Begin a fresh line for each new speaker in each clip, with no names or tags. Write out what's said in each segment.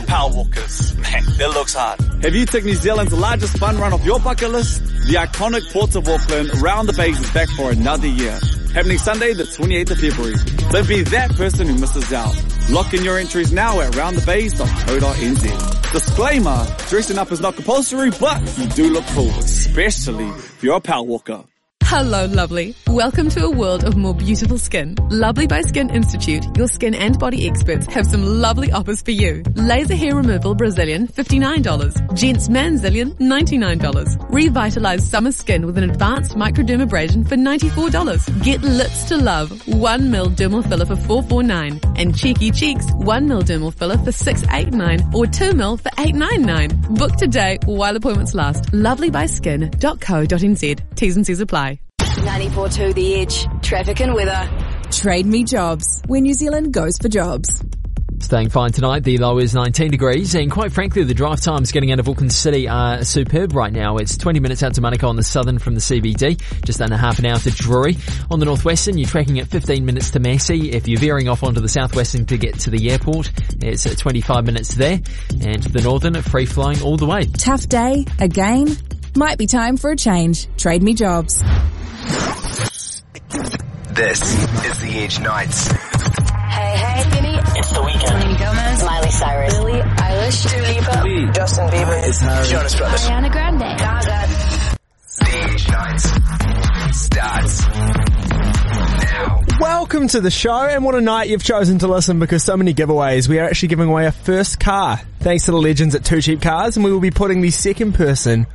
favor power walkers. Man, that looks hard. Have you ticked New Zealand's largest fun run off your bucket list? The iconic Port of Auckland Round the Bays is back for another year. Happening Sunday, the 28th of February. Don't be that person who misses out. Lock in your entries now at roundthebays.co.nz. Disclaimer, dressing up is not compulsory, but you do look cool, especially if you're a power walker.
Hello, lovely. Welcome to a world of more beautiful skin. Lovely by Skin Institute, your skin and body experts have some lovely offers for you. Laser hair removal Brazilian, $59. Gents Manzilian, $99. Revitalize summer skin with an advanced microdermabrasion for $94. Get lips to love, 1 mil dermal filler for $449. And cheeky cheeks, 1 mil dermal filler for $689 or 2 mil for $899. Book today while appointments last. Lovely by Skin.co.nz. T's and C's apply.
94.2 The Edge. Traffic and weather.
Trade me jobs. Where New Zealand goes for jobs.
Staying fine tonight. The low is
19 degrees, and quite frankly, the drive times getting out of Auckland City are superb right now. It's 20 minutes out to Manukau on the southern from the CBD, just under half an hour to Drury. On the northwestern, you're tracking at 15
minutes to Massey. If you're veering off onto the southwestern to get to the airport, it's 25 minutes there, and the northern, free flying all the way.
Tough day again. Might be time for a change. Trade me jobs.
This is
the Edge Nights.
Hey, hey, Vinny. It's the weekend. Selena Gomez. Miley Cyrus. Billie
Eilish. Dua Lipa. Justin Bieber. It's Harry. Jonas Brothers. Ariana Grande. Gaga. The Edge
Nights starts
now. Welcome to the show, and what a night you've chosen to listen because so many giveaways. We are actually giving away a first car, thanks to the legends at Two Cheap Cars, and we will be putting the second person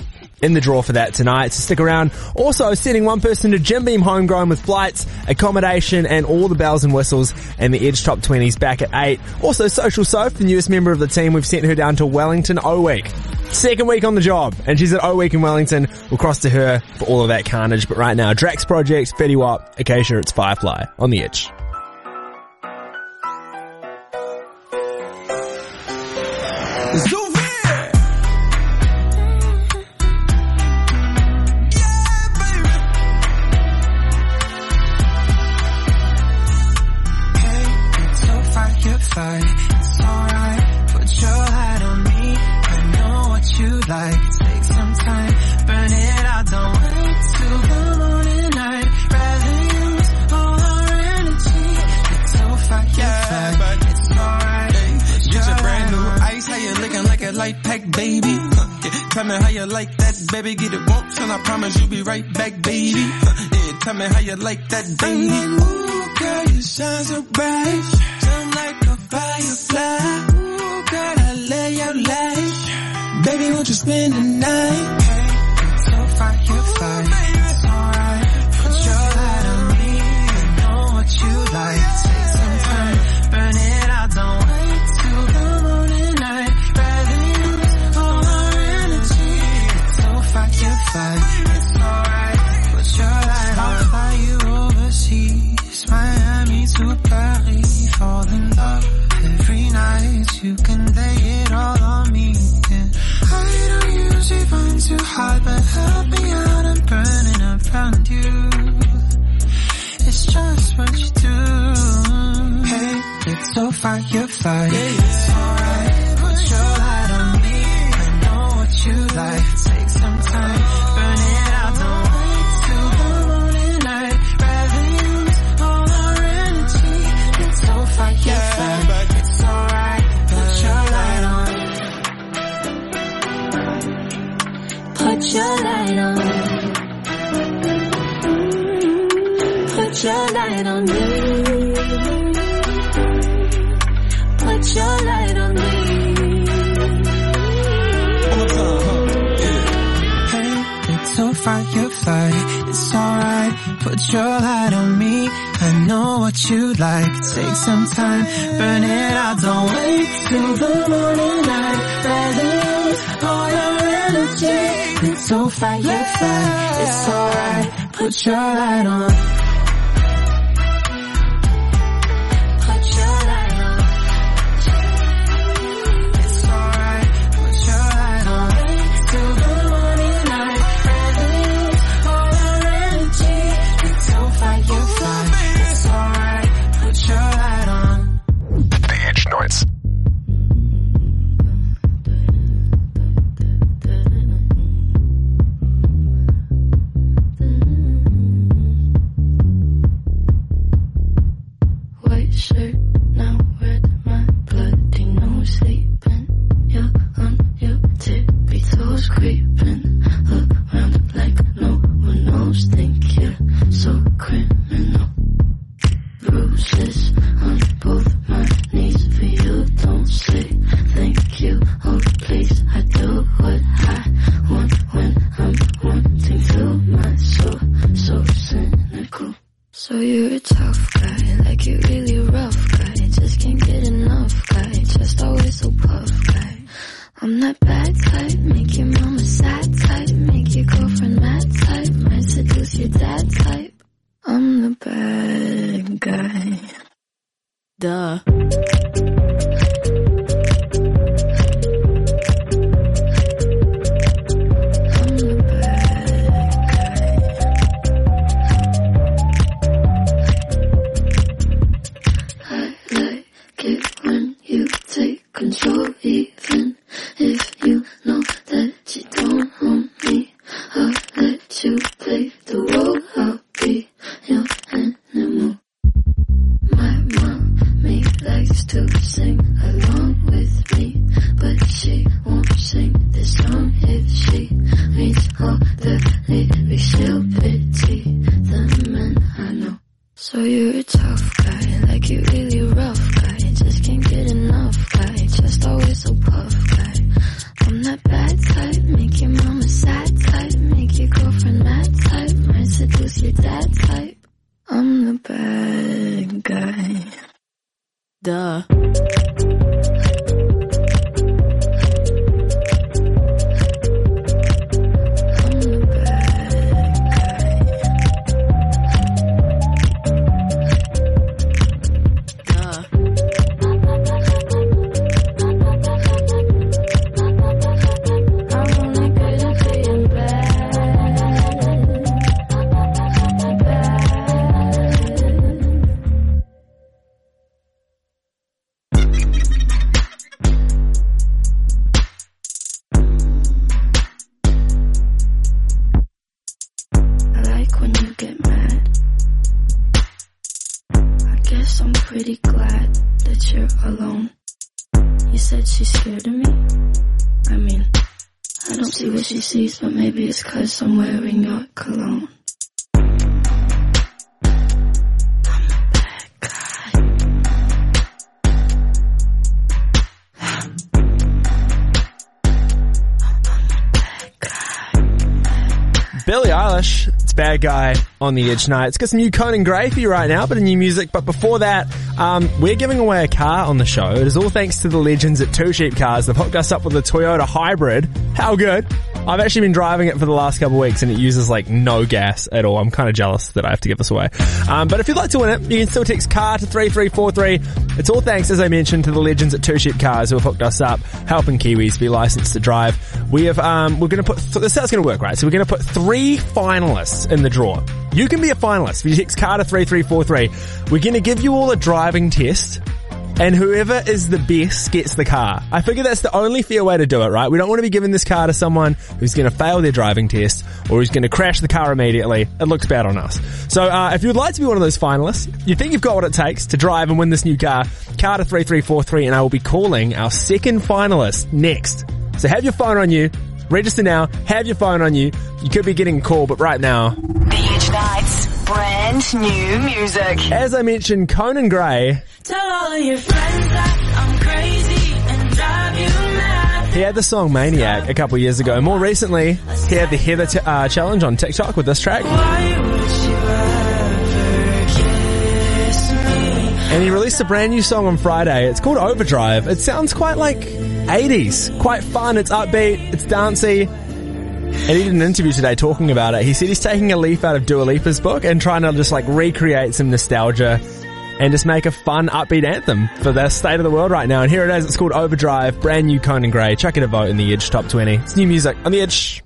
in the draw for that tonight. So stick around. Also sending one person to Jim Beam Homegrown with flights, accommodation, and all the bells and whistles and the Edge Top 20s back at 8. Also Social Soph, the newest member of the team, we've sent her down to Wellington O Week. Second week on the job, and she's at O Week in Wellington. We'll cross to her for all of that carnage, but right now, Drax Project, Fetty Wap, Acacia, it's Firefly on
the Edge. Zoom!
Tell me how you like that, baby. Get it once and I promise you'll be right back, baby. Uh, yeah, tell me how you like that, baby. I'm like, ooh, girl, you shine so bright. Shine like a firefly. Ooh, girl,
I lay your life. Baby, won't you spend the night? It's alright. Put your light on. i fly you overseas, Miami to Paris. Fall in love every night. You can lay
it all on me. I don't usually find too hard, but help me out. I'm burning around you. It's just what you do. Hey, Yeah, it's
alright. Put your light on me. I know what you like. Put your light on. me. Put your light on me. Put your light on me.
Hey, little firefly, it's alright. Put your light on me. I know what you like. Take some time, burn it out. Don't wait till the
morning light. Rather it's so fire, fire. It's alright. Put your light on.
somewhere in your cologne.
Billie Eilish, it's Bad Guy on the Edge tonight. It's Got some new Conan Gray for you right now, but a new music. But before that, um, we're giving away a car on the show. It is all thanks to the legends at Two Cheap Cars. They've hooked us up with a Toyota Hybrid. How good! I've actually been driving it for the last couple of weeks and it uses like no gas at all. I'm kind of jealous that I have to give this away. Um, but if you'd like to win it, you can still text car to 3343. It's all thanks, as I mentioned, to the legends at Two Cheap Cars who have hooked us up, helping Kiwis be licensed to drive. We have, um, we're going to put, th- this is how it's going to work, right? So we're going to put three finalists in the draw. You can be a finalist. If you text Carter 3343, we're going to give you all a driving test and whoever is the best gets the car. I figure that's the only fair way to do it, right? We don't want to be giving this car to someone who's going to fail their driving test or who's going to crash the car immediately. It looks bad on us. So uh, if you'd like to be one of those finalists, you think you've got what it takes to drive and win this new car, Carter3343 and I will be calling our second finalist next. So have your phone on you Register now. Have your phone on you. You could be getting a call, but right now.
Beach Nights. Brand new music.
As I mentioned, Conan Gray.
Tell all of your friends that I'm crazy and drive you
mad. He had the song Maniac a couple years ago. More recently, he had the Heather uh, Challenge on TikTok with this track. and he released a brand new song on Friday. It's called Overdrive. It sounds quite like 80s, quite fun. It's upbeat, it's dancey. And he did an interview today talking about it. He said he's taking a leaf out of Dua Lipa's book and trying to just like recreate some nostalgia and just make a fun, upbeat anthem for the state of the world right now. And here it is. It's called Overdrive, brand new Conan Gray. Check it a vote in the Edge Top 20. It's new music on the Edge.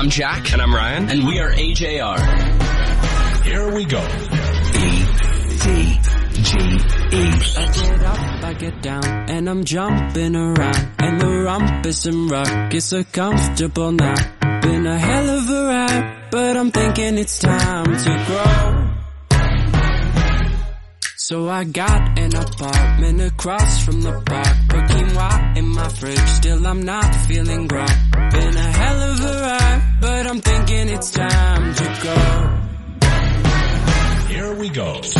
I'm Jack. And I'm Ryan. And we are AJR.
Here we go. E D G E. I get up,
I get down, and I'm jumping around. And the rumpus and is so comfortable now. Been a hell of a ride, but I'm thinking it's time to grow. So I got an apartment across from the park. Cooking in my fridge, still I'm not feeling grown. Been a hell of a ride but I'm thinking it's time to go. Here we go. So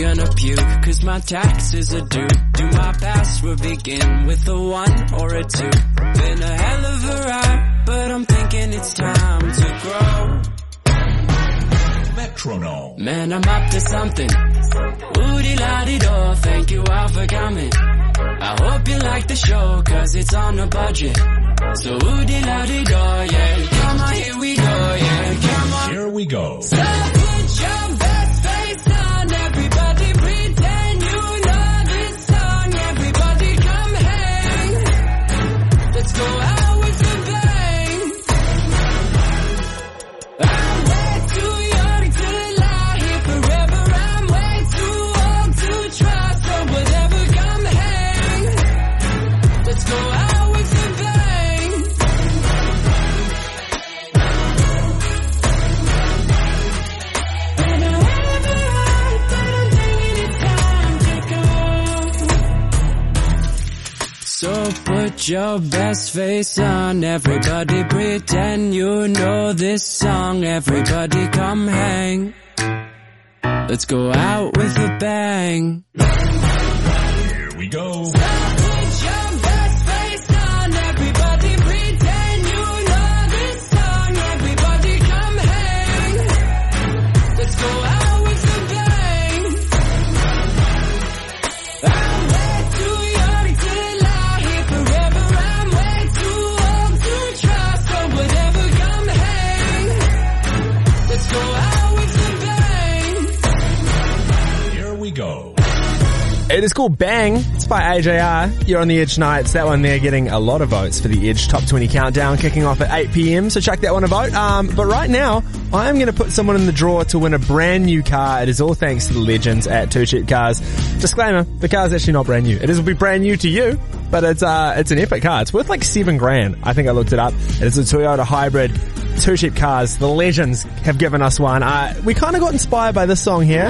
gonna puke, cause my taxes are due. Do my password begin with a one or a two? Been a hell of a ride, but I'm thinking it's time to grow. Metronome. Man, I'm up to something. Woody la -dee do, thank you all for coming. I hope you like the show, cause it's on a budget. So woody la -dee do, yeah. Come on, here we go, yeah.
Come on. Here we go.
your best face on. Everybody pretend you know this song. Everybody come hang. Let's go out with a bang.
It is called Bang. It's by AJR. You're on the Edge Nights. That one there getting a lot of votes for the Edge Top 20 Countdown kicking off at 8 p.m. So chuck that one a vote. Um, but right now, I am going to put someone in the draw to win a brand new car. It is all thanks to the legends at Two Cheap Cars. Disclaimer, the car's actually not brand new. It is will be brand new to you, but it's, uh, it's an epic car. It's worth like seven grand. I think I looked it up. It's a Toyota hybrid two cheap cars. The legends have given us one. Uh, we kind of got inspired by this song here.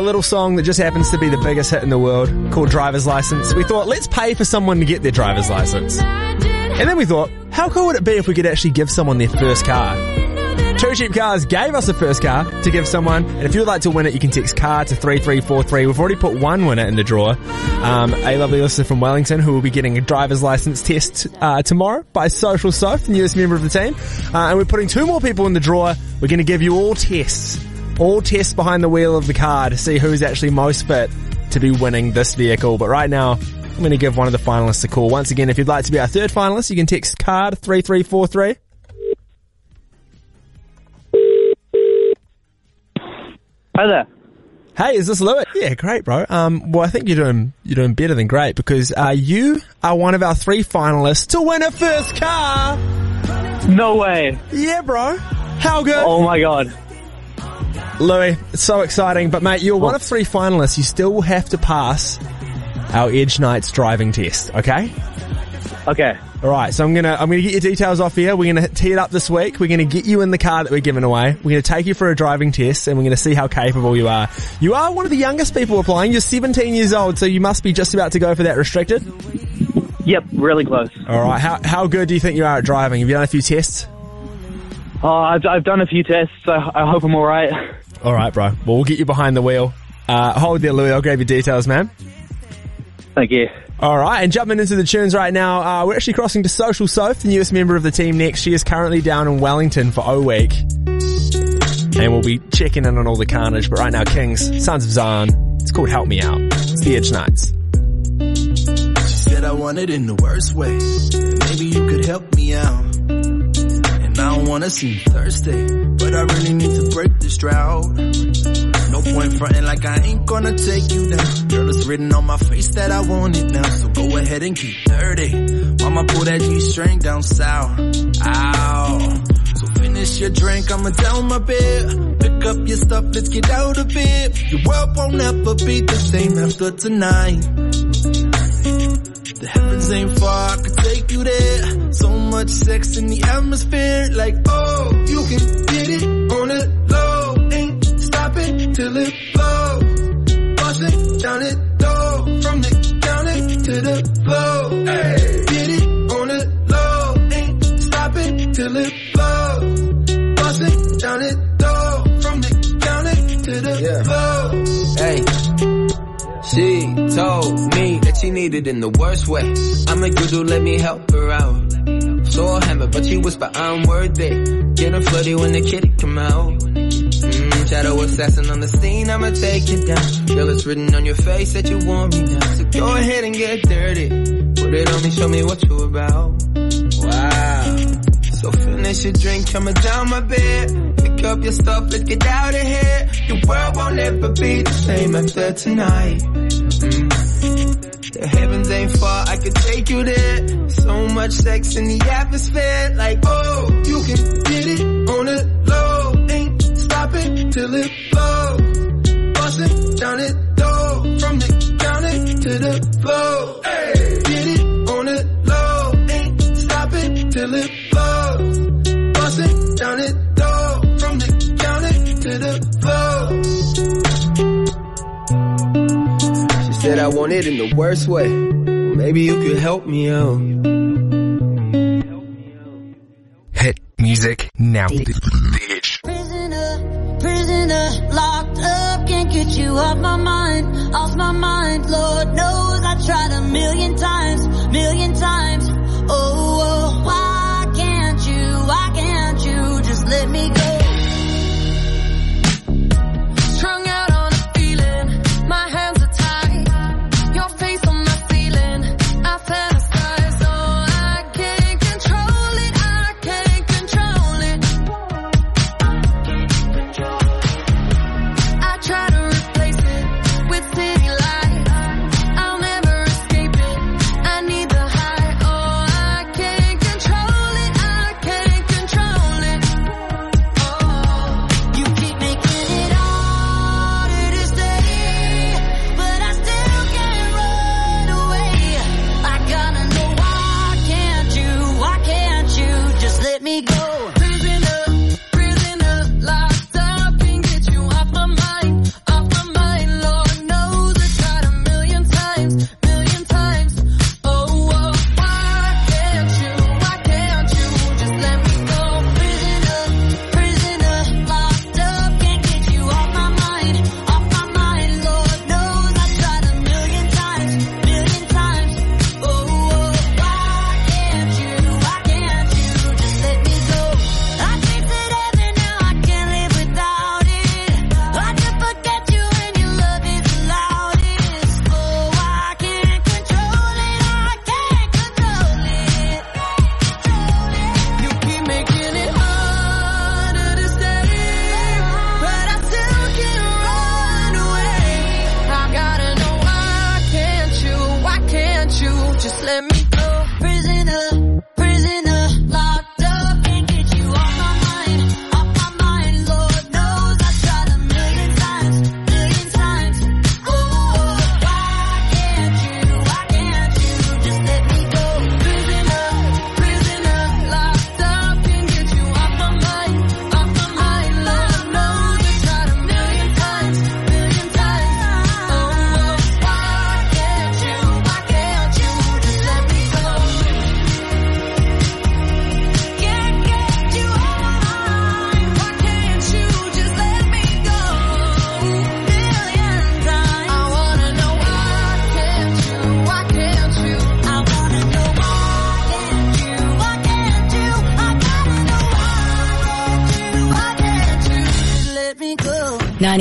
a little song that just happens to be the biggest hit in the world called Driver's License. We thought, let's pay for someone to get their driver's license. And then we thought, how cool would it be if we could actually give someone their first car? Two Cheap Cars gave us a first car to give someone, and if you'd like to win it, you can text car to 3343. We've already put one winner in the drawer Um, a lovely listener from Wellington who will be getting a driver's license test uh, tomorrow by Social Soph, the newest member of the team. Uh, and we're putting two more people in the drawer. We're going to give you all tests all tests behind the wheel of the car to see who's actually most fit to be winning this vehicle. But right now, I'm going to give one of the finalists a call. Once again, if you'd like to be our third finalist, you can text card 3343. Hi there. Hey, is this Louis? Yeah, great, bro. Um, well, I think you're doing you're doing better than great because uh, you are one of our three finalists to win a first car. No way. Yeah, bro. How good? Oh my god. Louis, it's so exciting, but mate, you're one of three finalists. You still have to pass our Edge Nights driving test, okay? Okay. All right, so I'm gonna I'm gonna get your details off here. We're gonna tee it up this week. We're gonna get you in the car that we're giving away. We're gonna take you for a driving test, and we're gonna see how capable you are. You are one of the youngest people applying. You're 17 years old, so you must be just about to go for that restricted. Yep, really close. All right, how how good do you think you are at driving? Have you done a few tests? Oh, I've, I've done a few tests. I I hope I'm all right. All right, bro. Well, we'll get you behind the wheel. Uh, hold there, Louis. I'll grab your details, man. Thank you. All right, and jumping into the tunes right now, uh, we're actually crossing to Social Soph, the newest member of the team next. She is currently down in Wellington for O Week. And we'll be checking in on all the carnage, but right now, Kings, Sons of Zion, it's called Help Me Out. It's the Edge Nights.
She said I wanted in the worst way. Maybe you could help me out wanna see Thursday, but I really need to break this drought. No point fronting like I ain't gonna take you down. Girl, it's written on my face that I want it now, so go ahead and keep dirty. Mama pull that G-string down south. Ow. So finish your drink, I'ma down my beer. Pick up your stuff, let's get out of here. Your world won't ever be the same after tonight. The heavens ain't far, I could take you there. So much sex in the atmosphere, like, oh, you can get it on the low. Ain't stopping till it blows.
Bust it down it though, from the it to the floor. treated in the worst way. I'm like, Doodle, let me help her out. So I hammer, but she whisper, I'm worth it. Getting flooded when
the kitty come out. Mm, shadow assassin on the scene, I'ma take it down. Girl, it's
written on your face that you want me now. So go ahead and get dirty. Put it on me, show me what you about. Wow. So finish your drink, coming down my
bed.
Pick up your stuff, let's get out of here. Your world won't ever be the same
after
tonight. Mm.
The heavens ain't far, I could take you there.
So much sex in the atmosphere, like, oh, you can get it on the low. Ain't stopping till it blows.
want it in the worst way. Maybe you could help me out. Hit music now. Prisoner,
prisoner, locked up, can't get you off my mind, off my mind. Lord knows I tried a million times, million times.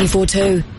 94.2.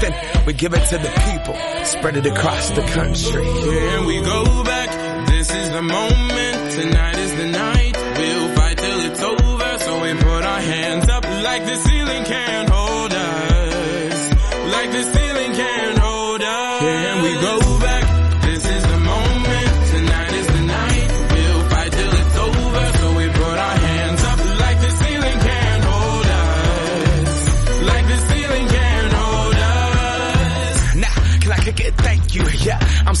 something, we give it to the people, spread it across the
country. Here we go back, this is the moment, tonight is the night, we'll fight till it's over, so we put our hands up like the ceiling can.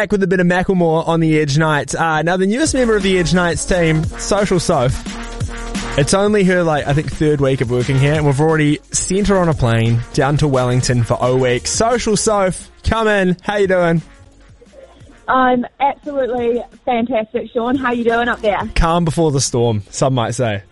back with a bit of Macklemore on the Edge Nights. Uh, now, the newest member of the Edge Nights team, Social Soph, it's only her, like, I think third week of working here, and we've already sent her on a plane down to Wellington for O Week. Social Soph, come in. How you doing?
I'm absolutely fantastic, Sean. How you doing up there?
Calm before the storm, some might say.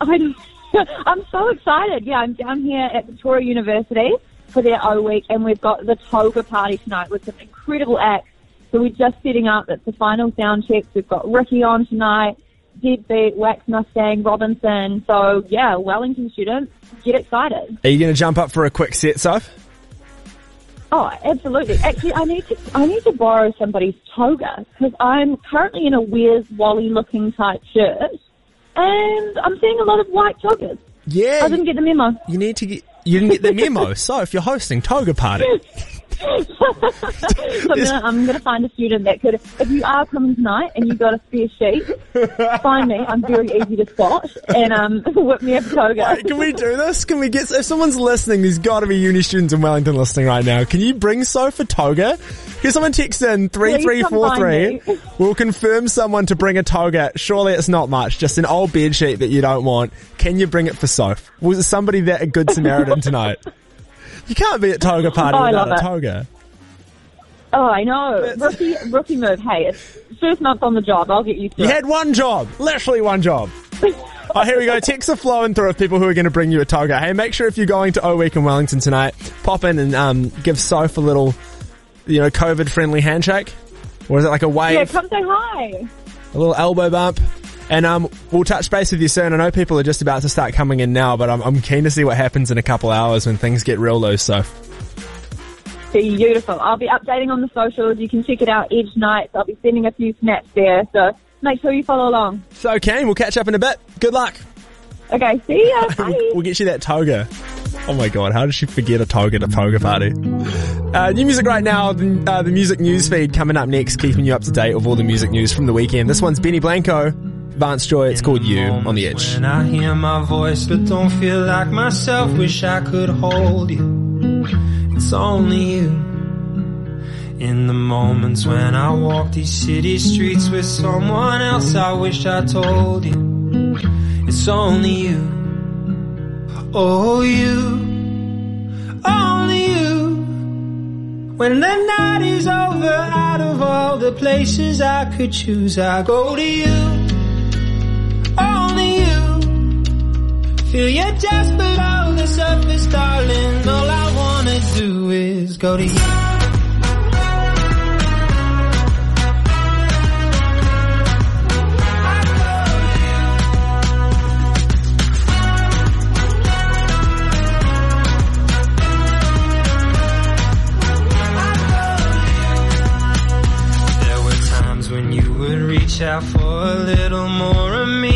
I'm, I'm so excited. Yeah, I'm down here at Victoria University for their O Week, and we've got the toga party tonight with some incredible acts so we're just setting up. It's the final sound checks. We've got Ricky on tonight, Deadbeat, Wax Mustang, Robinson. So yeah, Wellington students, get excited.
Are you going to jump up for a quick set, Soph?
Oh, absolutely. Actually, I need to I need to borrow somebody's toga because I'm currently in a weird Wally looking type shirt, and I'm seeing a lot of white togas.
Yeah, I didn't get the memo. You need to get you didn't get the memo. so if you're hosting toga party. so
I'm gonna, I'm gonna find a student that could. If you are coming tonight and you have got a spare sheet, find me. I'm very easy to spot, and um,
whip me a toga. Wait, can we do this? Can we get? If someone's listening, there's got to be uni students in Wellington listening right now. Can you bring so for toga? If someone texts in three three four three? We'll confirm someone to bring a toga. Surely it's not much, just an old bed sheet that you don't want. Can you bring it for Soph? Was somebody that a good Samaritan tonight? You can't be at toga party oh, without a toga.
Oh, I know. Rookie, rookie move. Hey, it's first month on the job. I'll get used to you it. You had
one job. Literally one job. oh, here we go. Texts are flowing through of people who are going to bring you a toga. Hey, make sure if you're going to O Week in Wellington tonight, pop in and um, give Soph a little, you know, COVID friendly handshake. Or is it like a wave? Yeah, come
say hi.
A little elbow bump. And um, we'll touch base with you soon. I know people are just about to start coming in now, but I'm, I'm keen to see what happens in a couple hours when things get real loose. So.
Beautiful. I'll be updating on the socials. You can check it out each night. I'll be sending a few snaps there. So make sure you follow along.
So, Kane, we'll catch up in a bit. Good luck. Okay, see ya. Bye. we'll get you that toga. Oh my god, how did she forget a toga at a toga party? Uh, new music right now, the, uh, the music news feed coming up next, keeping you up to date with all the music news from the weekend. This one's Benny Blanco. Vance Joy, it's called You on the Edge. When I
hear my voice but don't feel like myself, wish I could hold you. It's only you. In the moments when I walk these city streets with someone else, I wish I told you. It's only you. Oh, you. Only you. When the night is over, out of all the places I could choose, I go to you only you. Feel you just below the surface, darling. All I wanna do is go to you. out for a little more of me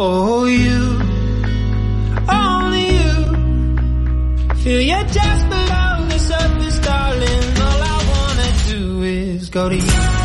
Oh, you, only you. Feel you just below the surface, darling. All I wanna do is go to you.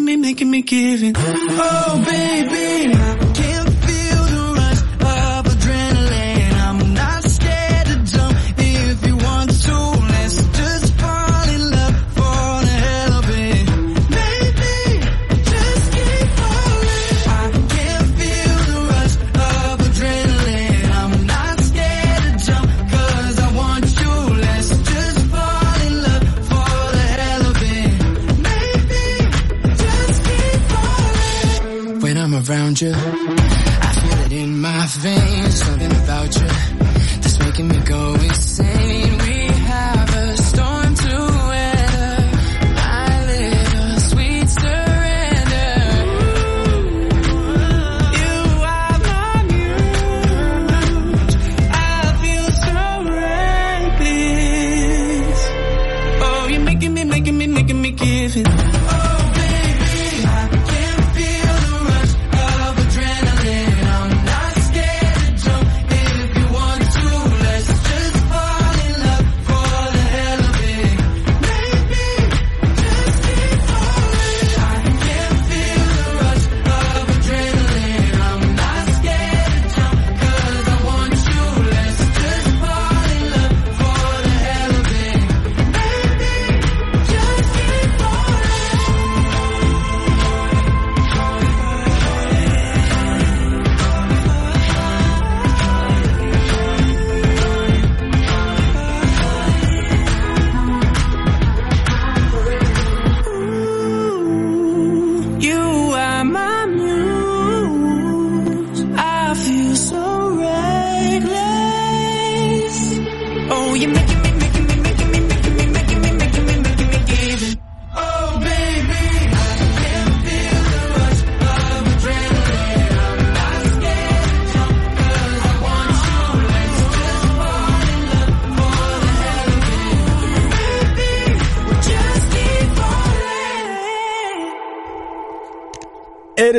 making me, making me give it. Oh, baby.
you?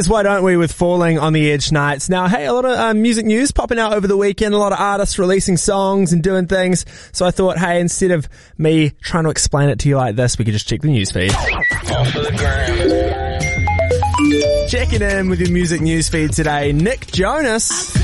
Why Don't We with Falling on the Edge Nights. Now, hey, a lot of um, music news popping out over the weekend, a lot of artists releasing songs and doing things. So I thought, hey, instead of me trying to explain it to you like this, we could just check the news feed. Checking in with your music news feed today, Nick Jonas.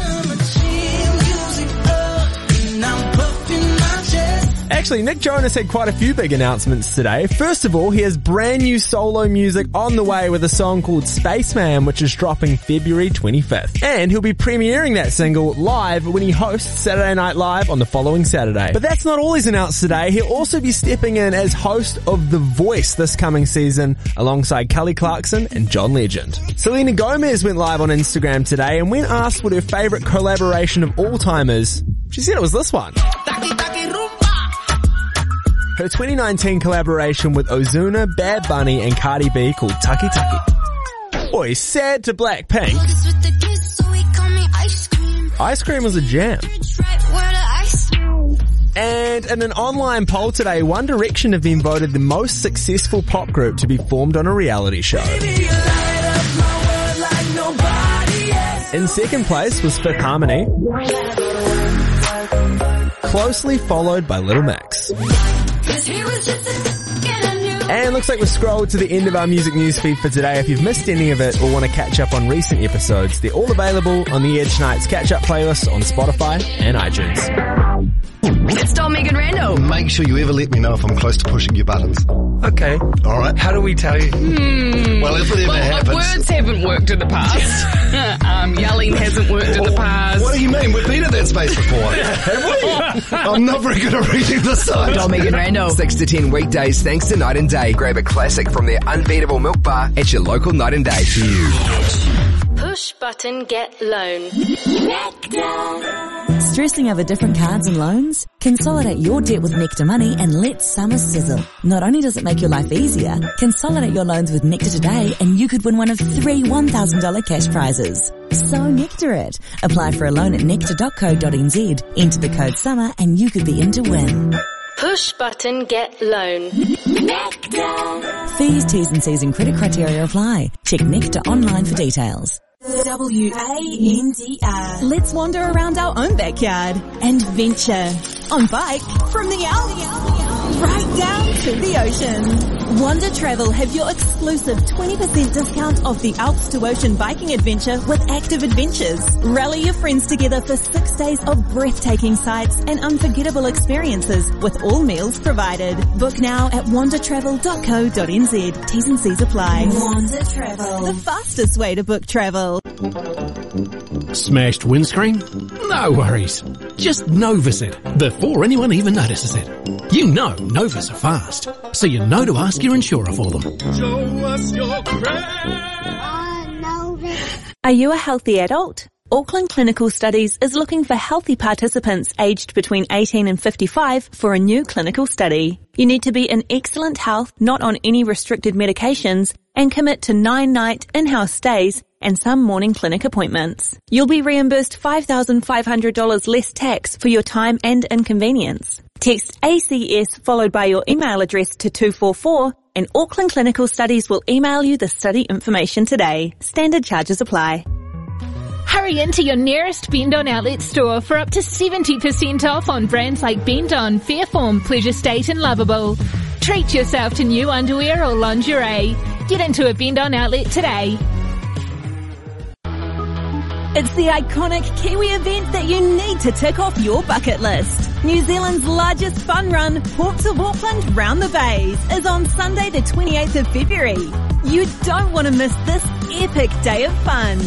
Actually, Nick Jonas had quite a few big announcements today. First of all, he has brand new solo music on the way with a song called Spaceman, which is dropping February 25th. And he'll be premiering that single live when he hosts Saturday Night Live on the following Saturday. But that's not all he's announced today. He'll also be stepping in as host of The Voice this coming season alongside Kelly Clarkson and John Legend. Selena Gomez went live on Instagram today and when asked what her favorite collaboration of all time is, she said it was this one. Her 2019 collaboration with Ozuna, Bad Bunny and Cardi B called Taki Taki. Boy, sad to Blackpink. Ice Cream was a jam. And in an online poll today, One Direction have been voted the most successful pop group to be formed on a reality show. In second place was Fifth Harmony, closely followed by Little Mix. And looks like we've scrolled to the end of our music news feed for today. If you've missed any of it or want to catch up on recent episodes, they're all available on the Edge Nights catch up playlist on Spotify and iTunes.
It's Dom Meg and Randell. Make
sure you ever let me know if I'm close to pushing your buttons. Okay. All right. How do
we tell you? Hmm. Well, if it ever well, happens. Words haven't worked in the past.
um, yelling hasn't worked in the oh, past. What do you mean?
We've been in that space before.
Have we? I'm not
very good at reading the signs. Dom Meg and Randell. 6 to 10 weekdays thanks to Night and Day. Grab a classic from their unbeatable milk bar at your local Night and Day.
Push button
get loan. Nectar.
Stressing over different cards and loans? Consolidate your debt with Nectar Money and let summer sizzle. Not only does it make your life easier, consolidate your loans with Nectar today and you could win one of three $1,000 cash prizes. So Nectar it. Apply for a loan at nectar.co.nz, enter the code summer and you could be in to win.
Push button get loan. Nectar.
Fees, T's and C's and credit criteria apply. Check Nectar online for details. W-A-N-D-R. Let's wander around our own backyard and venture on bike from the Alley right down to the ocean. Wander Travel have your exclusive 20% discount off the Alps to Ocean biking adventure with Active Adventures. Rally your friends together for six days of breathtaking sights and unforgettable experiences with all meals provided. Book now at wandertravel.co.nz. T's and C's apply. Wander Travel. The fastest way to book travel.
Smashed windscreen? No worries. Just it before anyone even notices it. You know Novus are fast, so you know to ask your insurer for them.
Show us your credit. Are you a healthy adult? Auckland Clinical Studies is looking for healthy participants aged between 18 and 55 for a new clinical study. You need to be in excellent health, not on any restricted medications, and commit to nine night in-house stays and some morning clinic appointments. You'll be reimbursed $5,500 less tax for your time and inconvenience. Text ACS followed by your email address to 244 and Auckland Clinical Studies will email you the study information today. Standard charges apply. Hurry into your nearest Bendon outlet store for up to 70% off on brands like Bend On, Fayreform, Pleasure State and Lovable. Treat yourself to new underwear or lingerie. Get into a Bendon outlet today. It's the iconic Kiwi event that you need to tick off your bucket list. New Zealand's largest fun run, Ports of Auckland Round the Bays, is on Sunday the 28th of February. You don't want to miss this epic day of fun.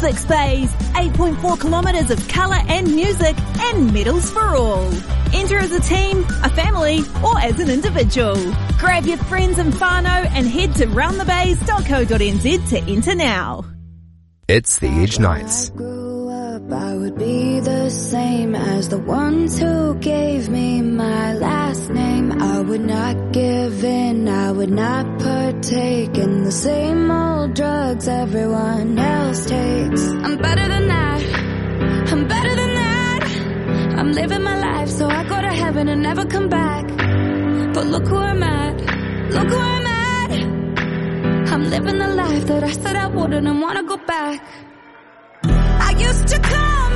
Six bays, 8.4 kilometres of colour and music, and medals for all. Enter as a team, a family, or as an individual. Grab your friends and whānau and head to roundthebays.co.nz to enter now.
It's the Edge Nights.
I would be the same as the ones who gave
me my last name. I would not give in, I would not partake in the same old drugs everyone else takes. I'm better than that, I'm better than that. I'm living my life so I go to heaven and never come back. But look who I'm at, look who I'm at. I'm living the life that I said I wouldn't and wanna go back.
I used to come.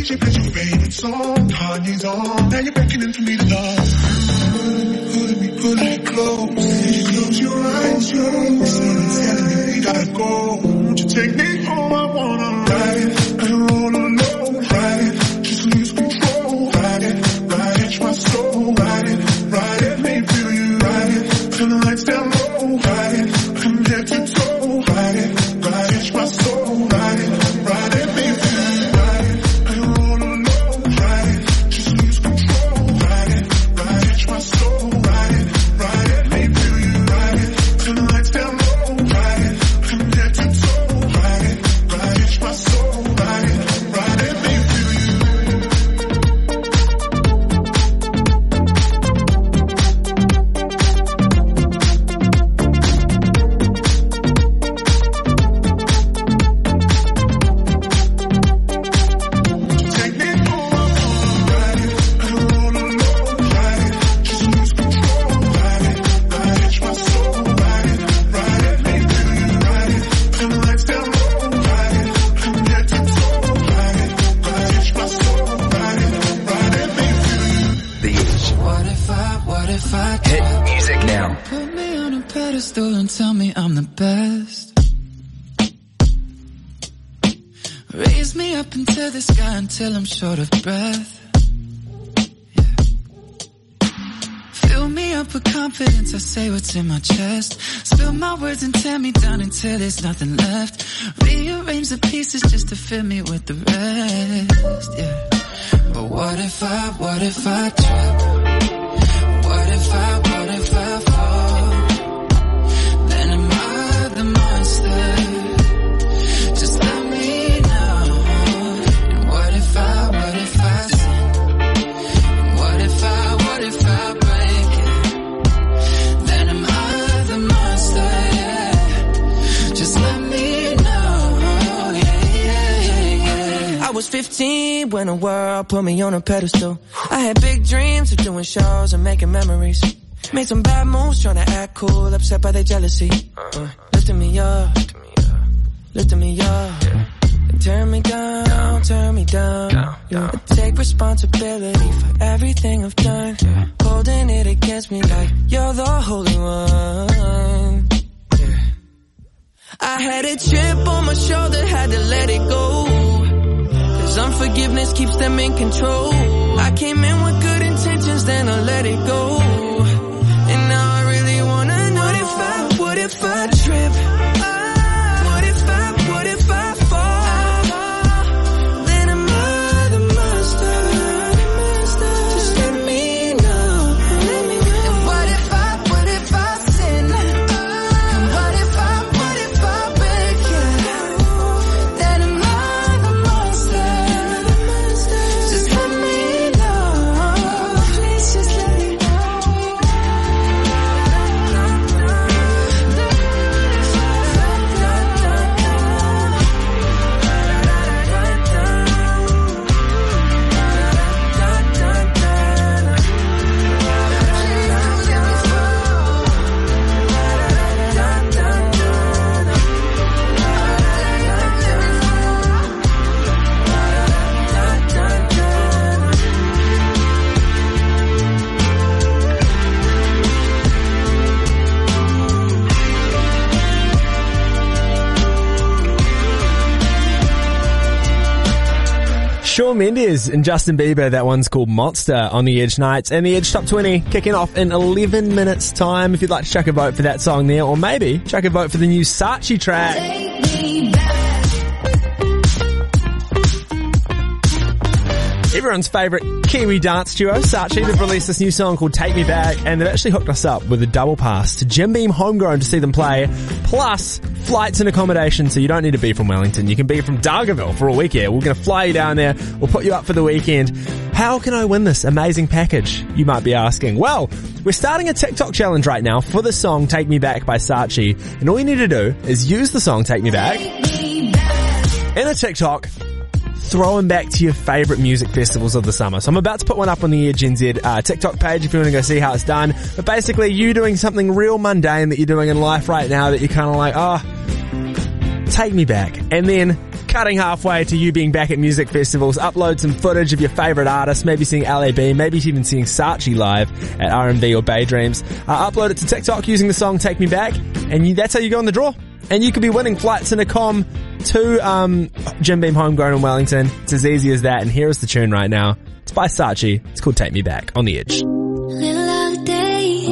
DJ your favorite song, Kanye's on. Now you
in my chest. Spill my words and tear me down until there's nothing left. Rearrange the pieces just to fill me with the rest. Yeah. But what if I, what if I
y'all put me on a pedestal. I had big dreams of doing shows and making memories. Made some bad moves trying to act cool, upset by their jealousy. Uh, lifting me up, lifting me up. Turn me down, turn me down. Yeah. take responsibility for everything I've done. Holding it against me like you're the holy one. I had a chip on my shoulder, had to Forgiveness keeps them in control. I came in with good intentions, then I let it go.
and Justin Bieber. That one's called Monster on the Edge Nights and the Edge Top 20 kicking off in 11 minutes time. If you'd like to chuck a vote for that song there, or maybe chuck a vote for the new Sachi track. everyone's favourite Kiwi dance duo, Sachi, have released this new song called Take Me Back, and they've actually hooked us up with a double pass to Jim Beam Homegrown to see them play, plus flights and accommodation, so you don't need to be from Wellington. You can be from Dargaville for a week. here. We're going to fly you down there. We'll put you up for the weekend. How can I win this amazing package? You might be asking. Well, we're starting a TikTok challenge right now for the song Take Me Back by Sachi, and all you need to do is use the song Take Me Back
in
a TikTok throwing back to your favourite music festivals of the summer. So I'm about to put one up on the Air Gen Z uh, TikTok page if you want to go see how it's done. But basically, you doing something real mundane that you're doing in life right now that you're kind of like, oh, take me back. And then cutting halfway to you being back at music festivals. Upload some footage of your favourite artists, maybe seeing LAB, maybe even seeing Sachi live at R&V or Bay Dreams. Uh, upload it to TikTok using the song Take Me Back, and you, that's how you go in the draw. And you could be winning flights in a com to um, Jim Beam Homegrown in Wellington. It's as easy as that. And here is the tune right now. It's by Sachi. It's called Take Me Back on
the Edge.
Little of day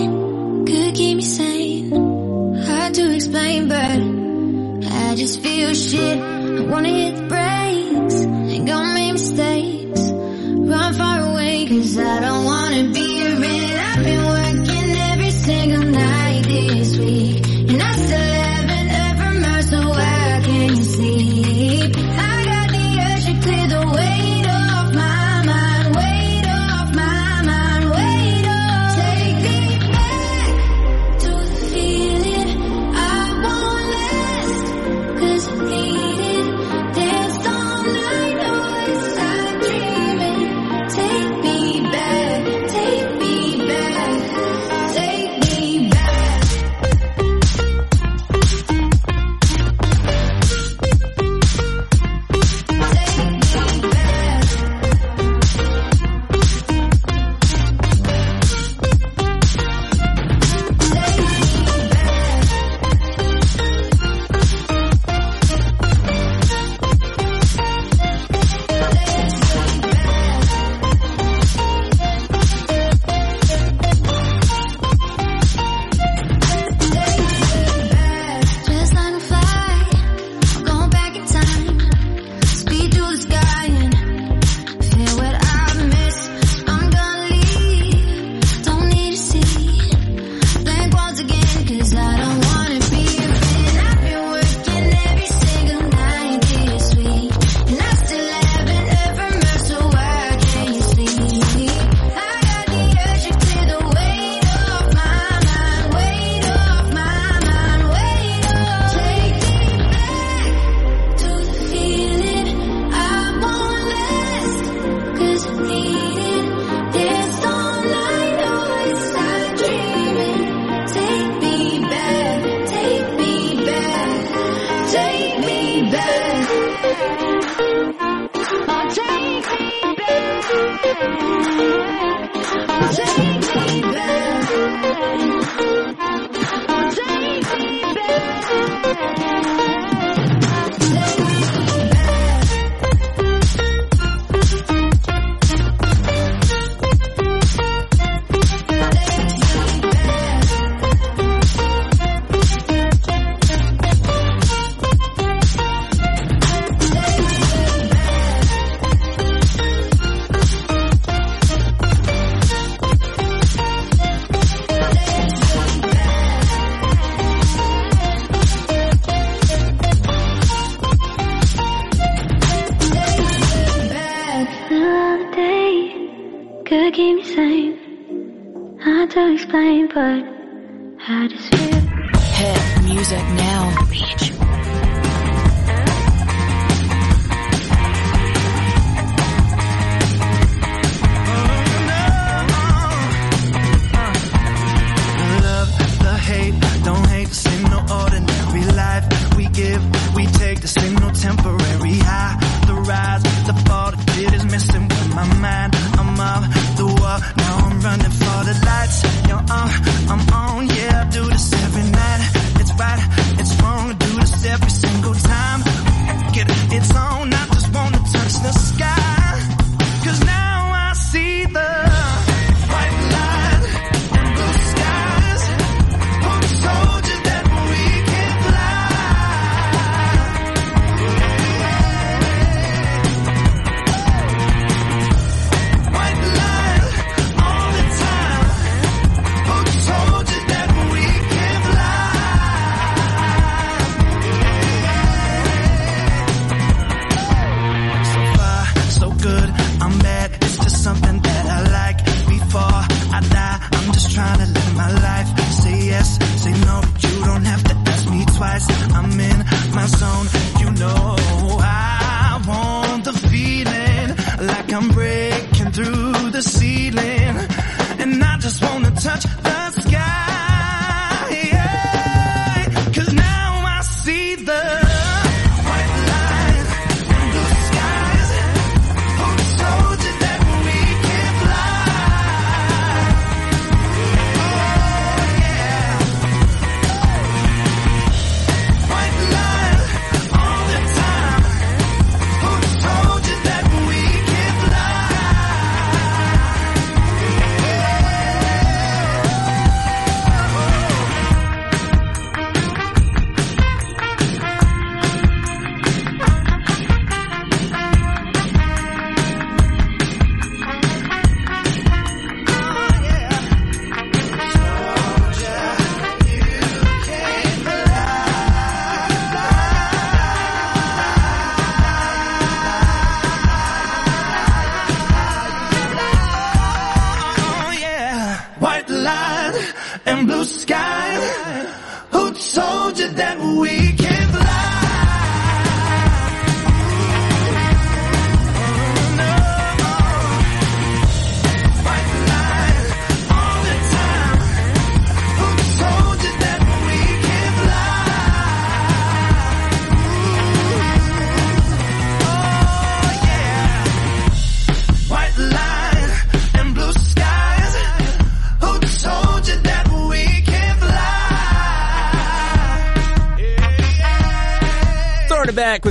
could keep me sane. Hard to explain, but I just feel shit. I wanna hit the brakes and go make mistakes. Run far away, cause I don't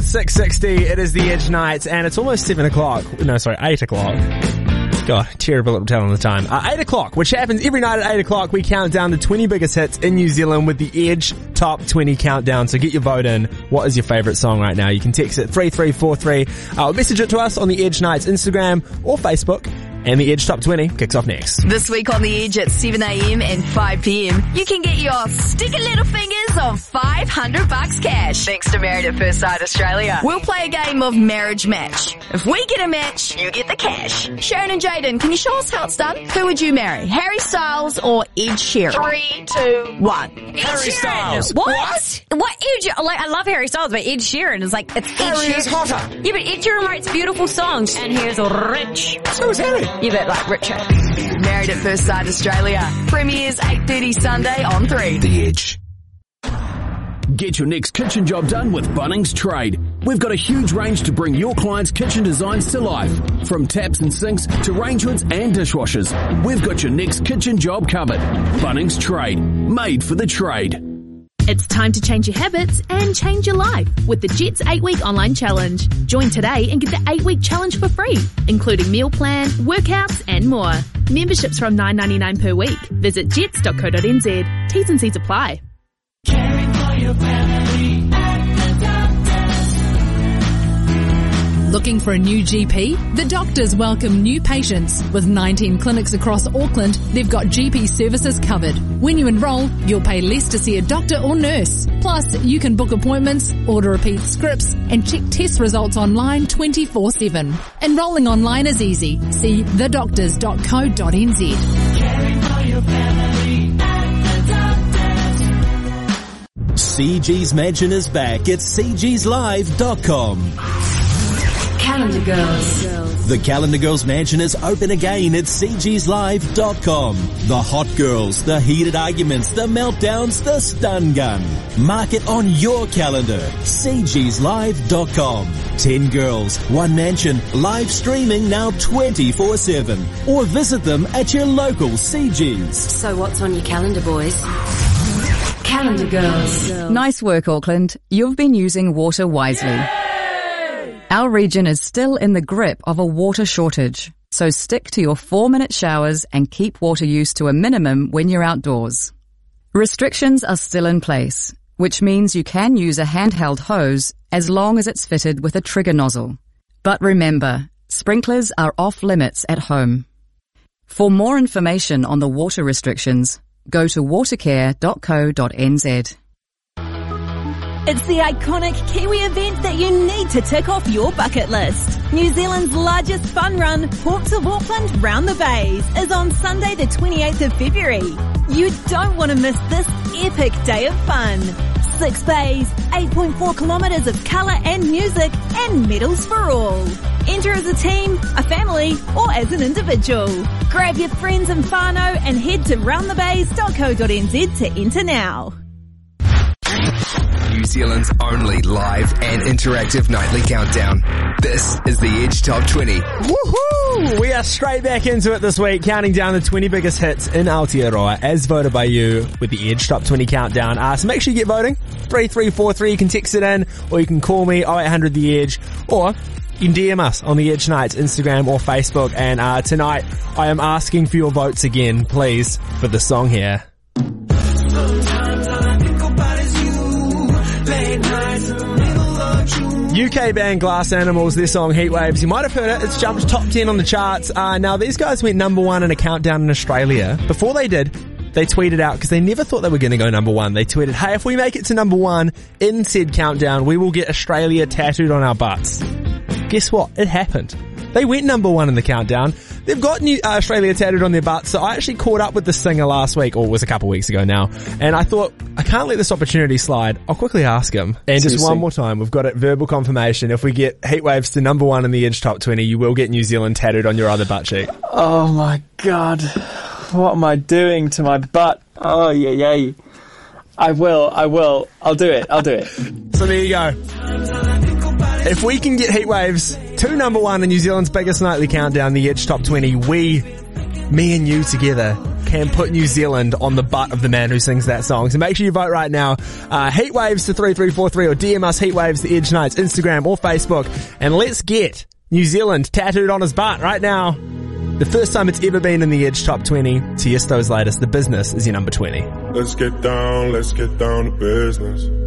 6.60, it is the Edge Nights, and it's almost 7 o'clock. No, sorry, 8 o'clock. God, terrible at telling the time. Uh, 8 o'clock, which happens every night at 8 o'clock, we count down the 20 biggest hits in New Zealand with the Edge Top 20 Countdown. So get your vote in. What is your favourite song right now? You can text it 3343, uh, message it to us on the Edge Nights Instagram or Facebook. And the Edge Top 20 kicks off next.
This week on the Edge at 7am and 5pm, you can get your sticky little fingers on fire 500 bucks cash. Thanks to Married at First Sight Australia. We'll play a game of marriage match. If we get a match, you get the cash. Sharon and Jaden, can you show us how it's done? Who would you marry? Harry Styles or Ed Sheeran? Three, two, one. Ed Harry Sheeran. Styles. What?
What? what? Ed, like, I love Harry Styles, but Ed Sheeran is like, it's Harry Ed Sheeran. is hotter. Yeah, but Ed Sheeran writes beautiful songs and he's rich. So is Harry. You bet, like richer.
Married at First Sight Australia. Premieres 8.30 Sunday on
3. The Edge. Get your next kitchen job done with Bunnings Trade. We've got a huge range to bring your clients' kitchen designs to life. From taps and sinks to range hoods and dishwashers, we've got your next kitchen job covered. Bunnings Trade, made for the trade. It's
time to change your habits and change your life with the Jetts 8 week online challenge. Join today and get the 8 week challenge for free, including meal plan, workouts and more. Memberships from $9.99 per week. Visit jetts.co.nz. T's and C's apply.
Looking for a new GP? The doctors welcome new patients. With 19 clinics across Auckland, they've got GP services covered. When you enrol, you'll pay less to see a doctor or nurse. Plus, you can book appointments, order repeat scripts, and check test results online 24-7. Enrolling online is easy. See thedoctors.co.nz.
CG's Mansion is back at cgslive.com.
Calendar Girls.
The Calendar Girls Mansion is open again at cgslive.com. The hot girls, the heated arguments, the meltdowns, the stun gun. Mark it on your calendar. cgslive.com. 10 girls, 1 mansion, live streaming now 24-7. Or visit them at your local CGs.
So what's on your calendar, boys?
Calendar Girls. Nice work, Auckland. You've been using water wisely. Our region is still in the grip of a water shortage, so stick to your four minute showers and keep water use to a minimum when you're outdoors. Restrictions are still in place, which means you can use a handheld hose as long as it's fitted with a trigger nozzle. But remember, sprinklers are off limits at home. For more information on the water restrictions, go to watercare.co.nz.
It's the iconic Kiwi event that you need to tick off your bucket list. New Zealand's largest fun run, Ports of Auckland Round the Bays, is on Sunday the 28th of February. You don't want to miss this epic day of fun. Six bays, 8.4 kilometres of colour and music, and medals for all. Enter as a team, a family, or as an individual. Grab your friends and whānau, and head to roundthebays.co.nz to enter now.
New Zealand's only live and interactive nightly countdown. This is the Edge Top 20.
Woohoo! We are straight back into it this week, counting down the 20 biggest hits in Aotearoa as voted by you with the Edge Top 20 countdown. Uh, so make sure you get voting. 3343, you can text it in, or you can call me 0800 The Edge, or you can DM us on the Edge Nights Instagram or Facebook. And uh, tonight, I am asking for your votes again, please, for the song here. UK band Glass Animals, this song Heatwaves. You might have heard it. It's jumped top 10 on the charts. Uh, now, these guys went number one in a countdown in Australia. Before they did, they tweeted out because they never thought they were going to go number one. They tweeted, "Hey, if we make it to number one in said countdown, we will get Australia tattooed on our butts." Guess what? It happened. They went number one in the countdown. They've got New, uh, Australia tattooed on their butts. So I actually caught up with the singer last week, or was a couple weeks ago now, and I thought I can't let this opportunity slide. I'll quickly ask him. And Seriously. just one more time, we've got it verbal confirmation. If we get heatwaves to number one in the Edge Top 20, you will get New Zealand tattooed on your other butt cheek.
Oh my god,
what am I doing to my butt? Oh yeah, yeah. I will. I will. I'll do it. I'll do it. so there you go. If we can get Heatwaves to number one in New Zealand's biggest nightly countdown, the Edge Top 20, we, me and you together, can put New Zealand on the butt of the man who sings that song. So make sure you vote right now. Uh, heatwaves to 3343 or DM us Heatwaves the Edge Nights, Instagram or Facebook. And let's get New Zealand tattooed on his butt right now. The first time it's ever been in the Edge Top 20. Tiesto's latest, The Business, is your number 20.
Let's get down, let's get down to business.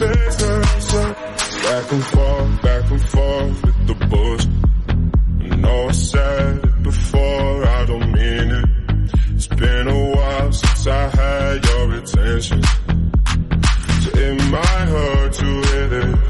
Back and forth, back and forth with the bush. And know I said it before, I don't mean it. It's been a while since I had your attention. So it might hurt to hit it.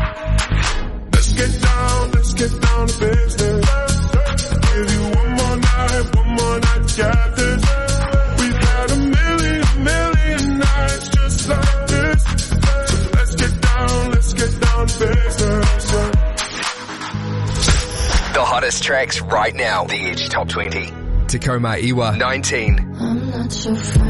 Let's get down, let's get down to business. Give you one more night, one more night, got this. We've had a million, million
nights just like this. So let's get down, let's get down to business. The hottest tracks right now, the Edge Top 20. Tacoma Iwa, 19.
I'm not your friend.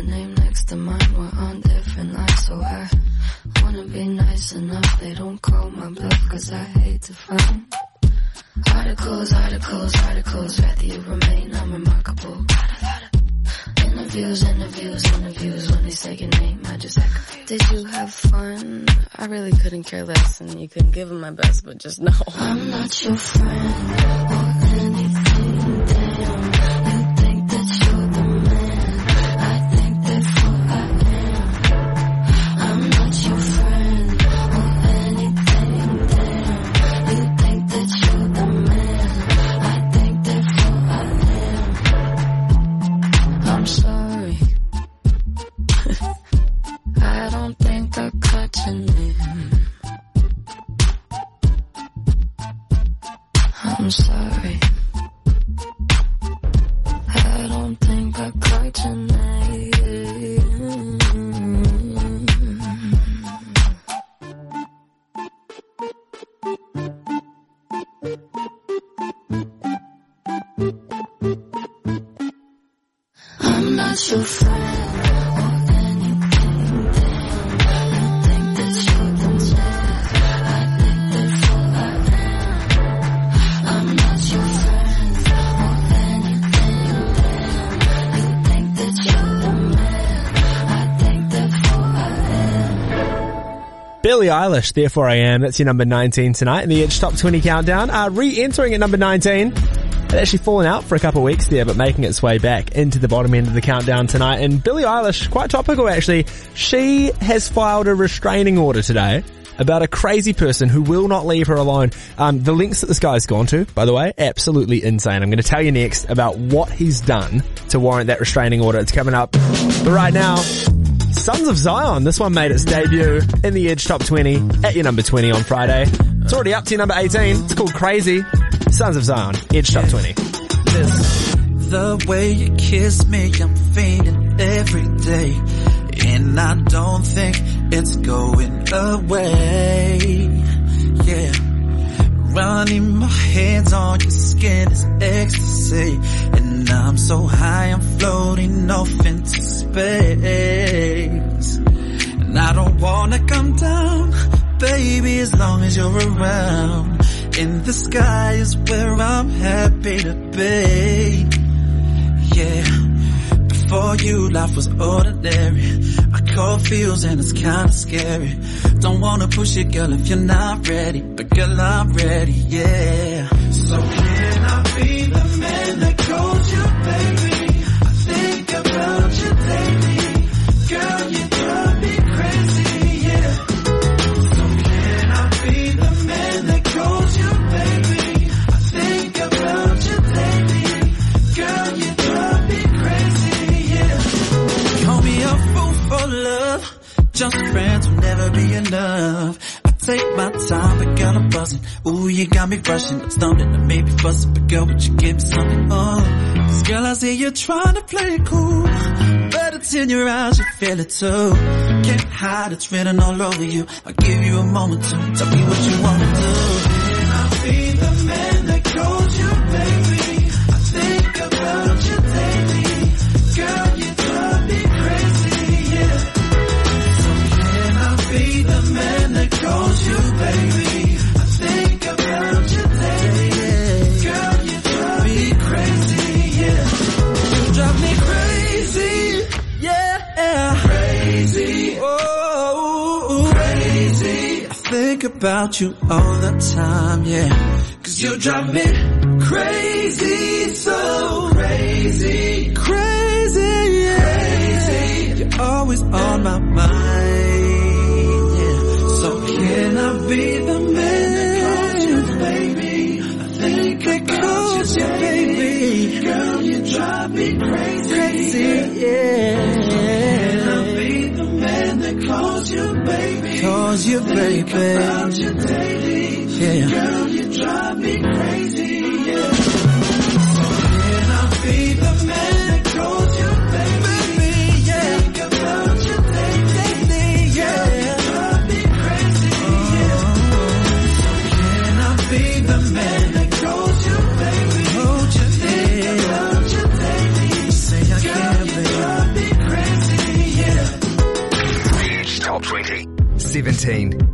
a name next to mine, we're on different lines, so I wanna be nice enough. They don't call my bluff, cause I hate to find articles, articles, articles. Rather you remain unremarkable.
Interviews, interviews, interviews. When they say your name, I just like, did you have fun? I really couldn't care less, and you couldn't give them my best, but just no. I'm not your friend.
Billy Billie
Eilish, Therefore I Am. That's your number 19 tonight in the Edge Top 20 Countdown. Uh, re-entering at number 19 it actually fallen out for a couple of weeks there, but making its way back into the bottom end of the countdown tonight. And Billie Eilish, quite topical actually, she has filed a restraining order today about a crazy person who will not leave her alone. Um, the links that this guy's gone to, by the way, absolutely insane. I'm going to tell you next about what he's done to warrant that restraining order. It's coming up. But right now, Sons of Zion. This one made its debut in the Edge Top 20 at your number 20 on Friday. It's already up to your number 18. It's called Crazy. Sons of Zion, it's top 20.
Listen, the way you kiss me, I'm fainting every day. And I don't think it's going away. Yeah. Running my hands on your skin is ecstasy. And I'm so high, I'm floating off into space. And I don't wanna come down, baby, as long as you're around. In the sky is where I'm happy to be. Yeah. Before you, life was ordinary. I cold feels and it's kinda scary. Don't wanna push it, girl, if you're not ready. But girl, I'm ready, yeah.
So can I be the man that
Just friends will never be enough. I take my time, but I'm buzzing. Ooh, you got me rushing. I'm stumbling, I may be fussing, but girl, would you give me something more? Cause girl, I see you trying to play it cool. But it's in your eyes, you feel it too. Can't hide, it's written all over you. I'll give you a moment to tell me what you wanna do. about you all the time, yeah. Cause you
drive me crazy, so crazy, crazy, yeah. Crazy. You're always on my mind, yeah. So can I be the man? I baby. I think I called you, baby. Girl, you drive me crazy, crazy yeah.
Cause you baby. Yeah. Girl, you drive me crazy.
17.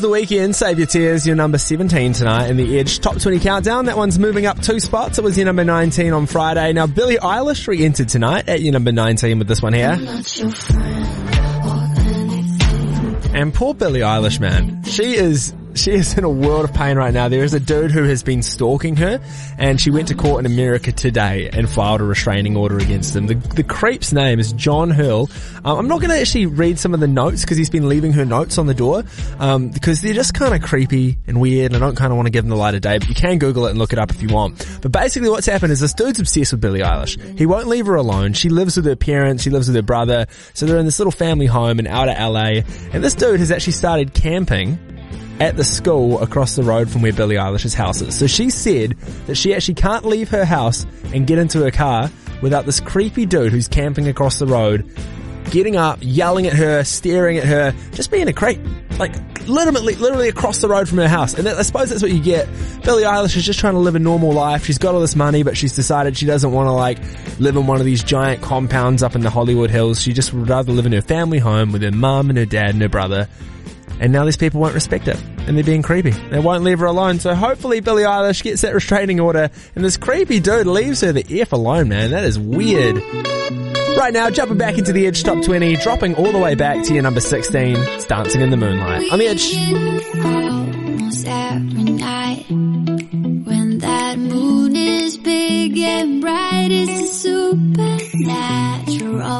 The Weeknd, Save Your Tears, your number 17 tonight in the Edge Top 20 Countdown. That one's moving up two spots. It was your number 19 on Friday. Now, Billie Eilish re-entered tonight at your number 19 with this one here. And poor Billie Eilish, man. She is she is in a world of pain right now. There is a dude who has been stalking her and she went to court in America today and filed a restraining order against him. The, the creep's name is John Hurl. Um, I'm not going to actually read some of the notes because he's been leaving her notes on the door um, because they're just kind of creepy and weird and I don't kind of want to give them the light of day, but you can Google it and look it up if you want. But basically what's happened is this dude's obsessed with Billie Eilish. He won't leave her alone. She lives with her parents. She lives with her brother. So they're in this little family home in outer LA and this dude has actually started camping at the school across the road from where Billie Eilish's house is. So she said that she actually can't leave her house and get into her car without this creepy dude who's camping across the road getting up, yelling at her, staring at her, just being a creep. Like, literally, literally across the road from her house. And I suppose that's what you get. Billie Eilish is just trying to live a normal life. She's got all this money, but she's decided she doesn't want to, like, live in one of these giant compounds up in the Hollywood Hills. She just would rather live in her family home with her mum and her dad and her brother and now these people won't respect it. And they're being creepy. They won't leave her alone. So hopefully Billie Eilish gets that restraining order and this creepy dude leaves her the F alone, man. That is weird. Right now, jumping back into the Edge Top 20, dropping all the way back to your number 16. It's Dancing in the Moonlight.
On the Edge.
Almost every night when that big and bright is a supernatural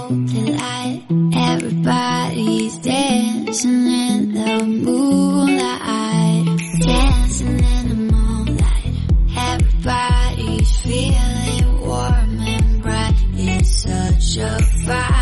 delight. Everybody's dancing in the moonlight, dancing in the moonlight. Everybody's feeling warm and bright. It's such a vibe.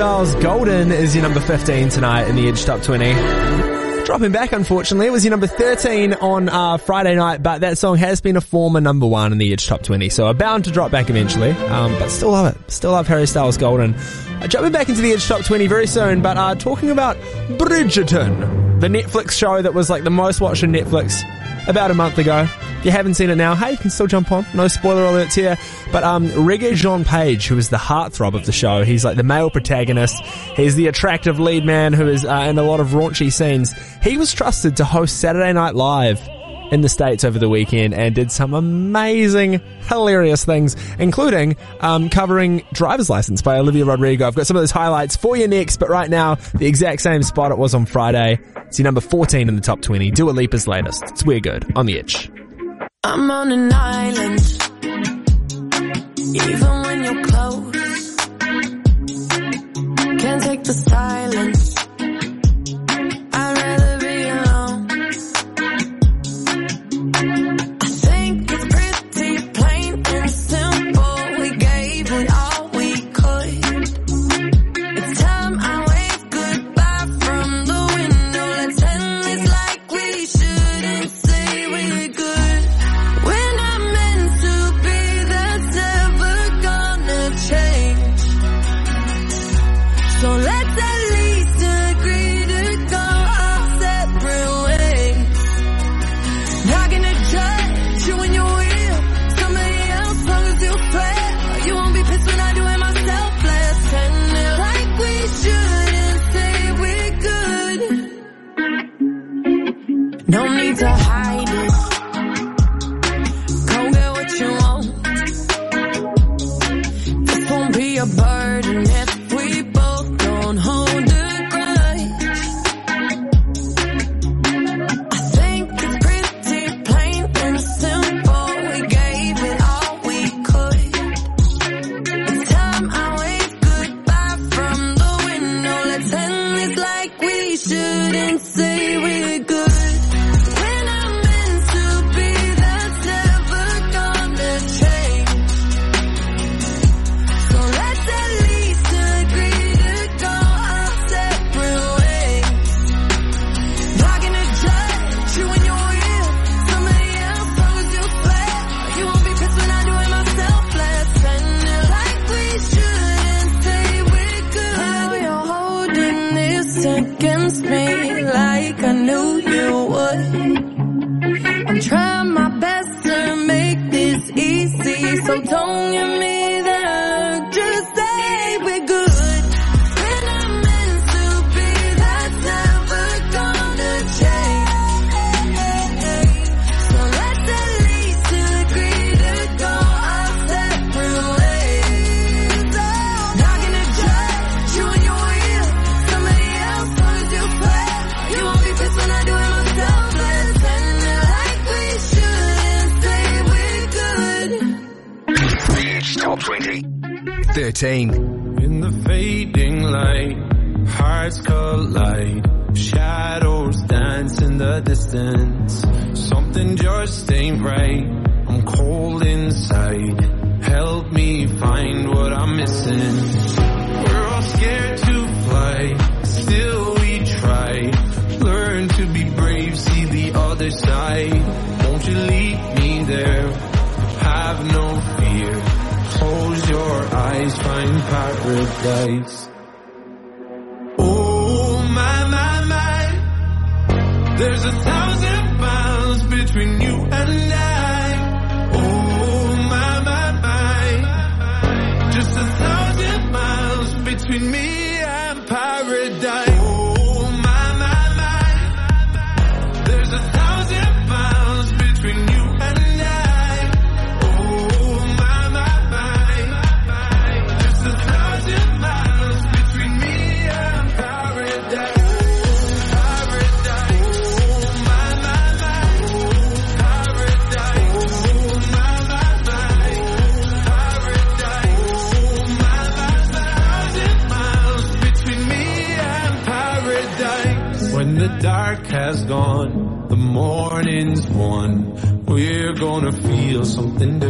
Styles Golden is your number 15 tonight in the Edge Top 20 dropping back, unfortunately. It was your number 13 on uh, Friday night, but that song has been a former number one in the Edge Top 20, so I'm bound to drop back eventually. Um, but still love it. Still love Harry Styles Golden. Uh, jumping back into the Edge Top 20 very soon, but uh, talking about Bridgerton, the Netflix show that was like the most watched on Netflix about a month ago. If you haven't seen it now, hey, you can still jump on. No spoiler alerts here. But um, Jean Page, who is the heartthrob of the show, he's like the male protagonist. He's the attractive lead man who is uh, in a lot of raunchy scenes. He was trusted to host Saturday Night Live in the States over the weekend and did some amazing, hilarious things, including um, covering Driver's License by Olivia Rodrigo. I've got some of those highlights for you next, but right now, the exact same spot it was on Friday. It's your number 14 in the top 20. Dua Lipa's latest. It's We're Good on the Edge.
I'm on an island even when you're close.
something different.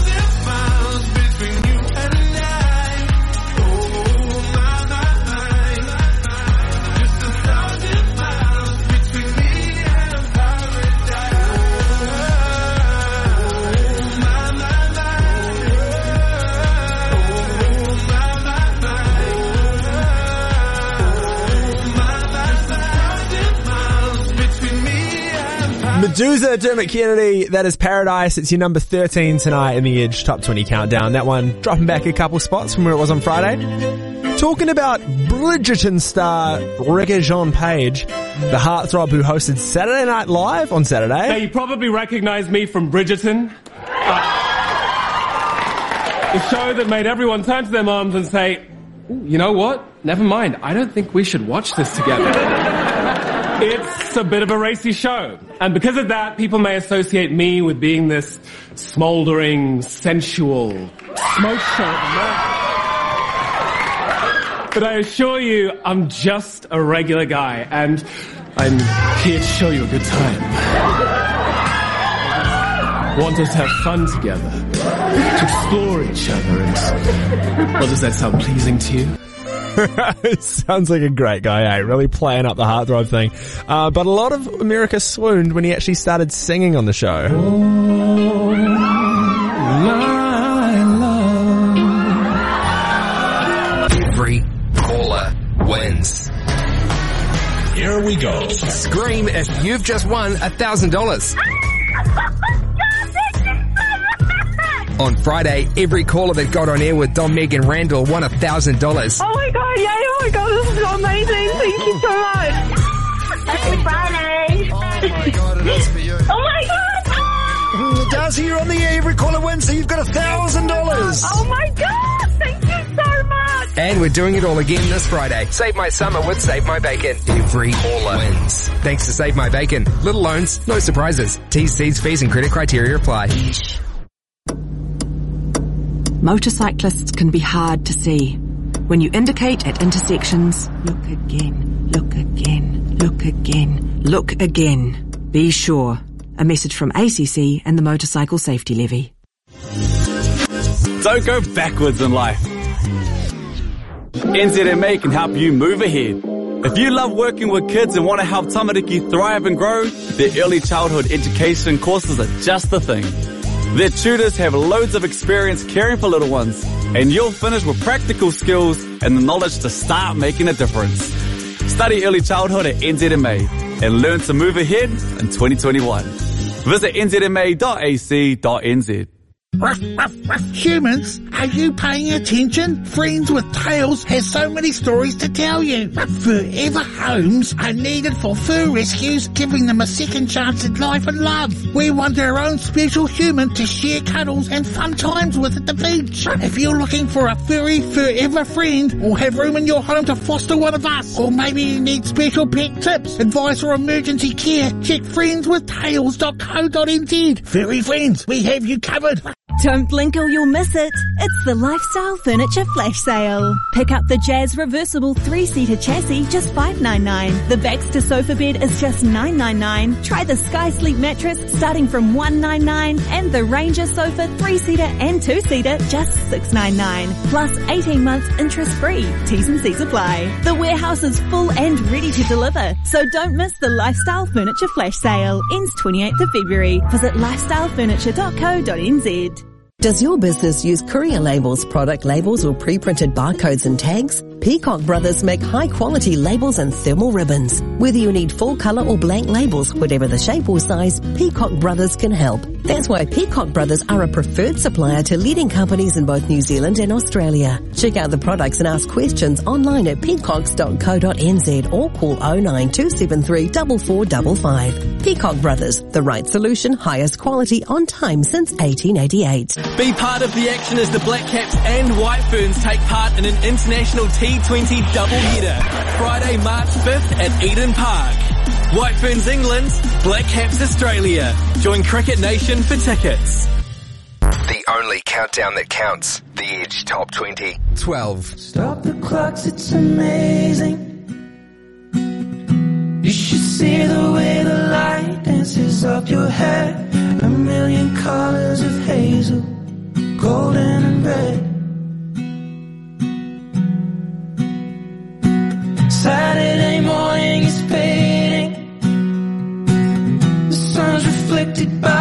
doozer, Dermot Kennedy. That is Paradise. It's your number 13 tonight in the Edge Top 20 Countdown. That one dropping back a couple spots from where it was on Friday. Talking about Bridgerton star Regé-Jean Page, the heartthrob who hosted Saturday Night Live on Saturday. Now,
you probably recognize me from
Bridgerton. Uh, the show that made everyone turn to their moms and say, you know what? Never mind. I don't think we should watch this together. It's a bit of a racy show. And because of that, people may associate me with being
this smoldering, sensual, smoke man. But I assure you, I'm just a regular guy, and I'm here to show you a good time.
Want us to have fun together, to explore each other, and... Well,
does that sound pleasing to you? Sounds like a great guy, eh? Really playing up the heart drive thing. Uh, but a lot of America swooned when he actually started singing on the show. Oh,
Every caller wins. Here we go. Scream if you've just won a thousand dollars. On Friday, every caller that got on air with Dom, Meg and Randell won $1,000. Oh
my God, yay! Oh my God, this is amazing. Thank you so much. Happy Friday. Oh my God, it is for you. oh my God. Oh!
Mm, Darcy, you're on
the air every caller wins, so
you've got $1,000. Oh
my God, thank you so
much. And we're doing it all again this Friday. Save My Summer with Save My Bacon. Every caller wins. Thanks to Save My Bacon. Little loans, no surprises. T's, C's, fees and credit criteria apply.
Motorcyclists can be hard
to see. When you indicate at intersections, look again, look again, look again, look again. Be sure. A message from ACC and the Motorcycle Safety Levy.
Don't go backwards in life. NZMA can help you move ahead. If you love working with kids and want to help tamariki thrive and grow, their early childhood education courses are just the thing. Their tutors have loads of experience caring for little ones, and you'll finish with practical skills and the knowledge to start making a difference. Study early childhood at NZMA and learn to move ahead in 2021. Visit nzma.ac.nz.
Humans, are you paying attention? Friends with tails has so many stories to tell you. Forever homes are needed for fur rescues, giving them a second chance at life and love. We want our own special human to share cuddles and fun times with at the beach. If you're looking for a furry forever friend or have room in your home to foster one of us, or maybe you need special pet tips, advice or emergency care, check friendswithtails.co.nz. Furry friends, we have you covered. Don't blink or you'll miss it. It's the Lifestyle Furniture Flash
Sale. Pick up the Jazz Reversible 3-seater chassis just $5.99. The Baxter Sofa Bed is just $9.99. Try the Sky Sleep Mattress starting from $1.99 and the Ranger Sofa 3-seater and 2-seater just $6.99. Plus 18 months interest free. T's and C's apply. The warehouse is full and ready to deliver. So don't miss the Lifestyle Furniture Flash Sale. Ends 28th of February. Visit lifestylefurniture.co.nz. Does your business use courier labels, product labels or pre-printed barcodes and tags? Peacock Brothers make high quality labels and thermal ribbons. Whether you need full color or blank labels, whatever the shape or size, Peacock Brothers can help. That's why Peacock Brothers are a preferred supplier to leading companies in both New Zealand and Australia. Check out the products and ask questions online at peacocks.co.nz or call 09273 Peacock Brothers, the right solution, highest quality on time since 1888.
Be part of the action as the Black Caps and White Ferns take part in an international team 20 double header. Friday, March 5th at Eden Park. White Ferns, England, Black Caps, Australia. Join Cricket Nation for tickets. The
only countdown that counts. The Edge Top 20.
12. Stop the clocks, it's amazing. You should see the way the light dances up your hair. A million colors of hazel, golden and red. Saturday morning is fading. The sun's reflected by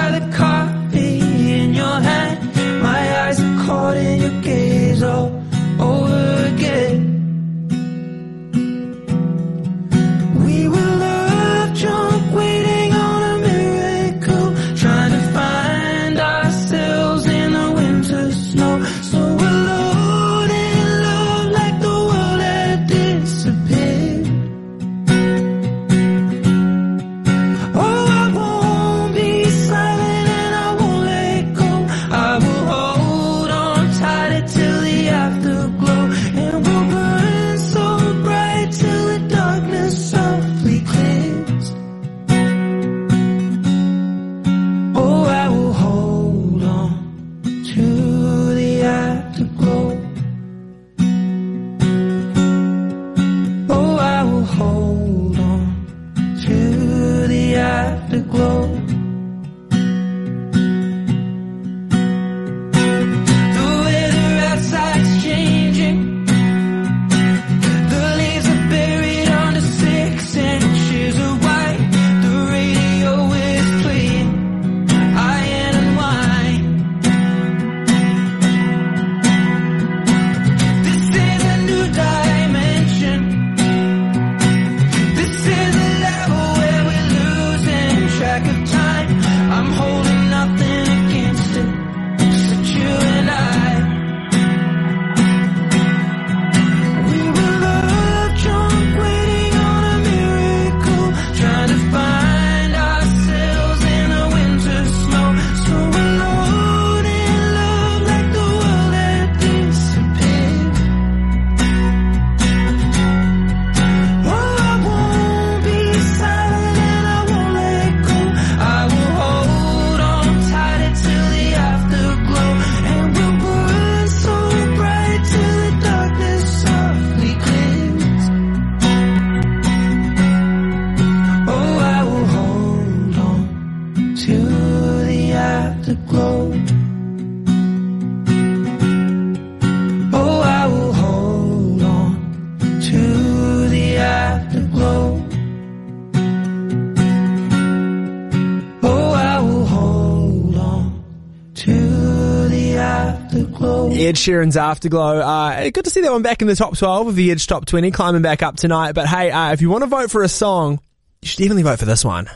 Ed Sheeran's Afterglow. Uh, good to see that one back in the top 12 of the Edge Top 20, climbing back up tonight. But hey, uh, if you want to vote for a song, you should definitely vote for this one.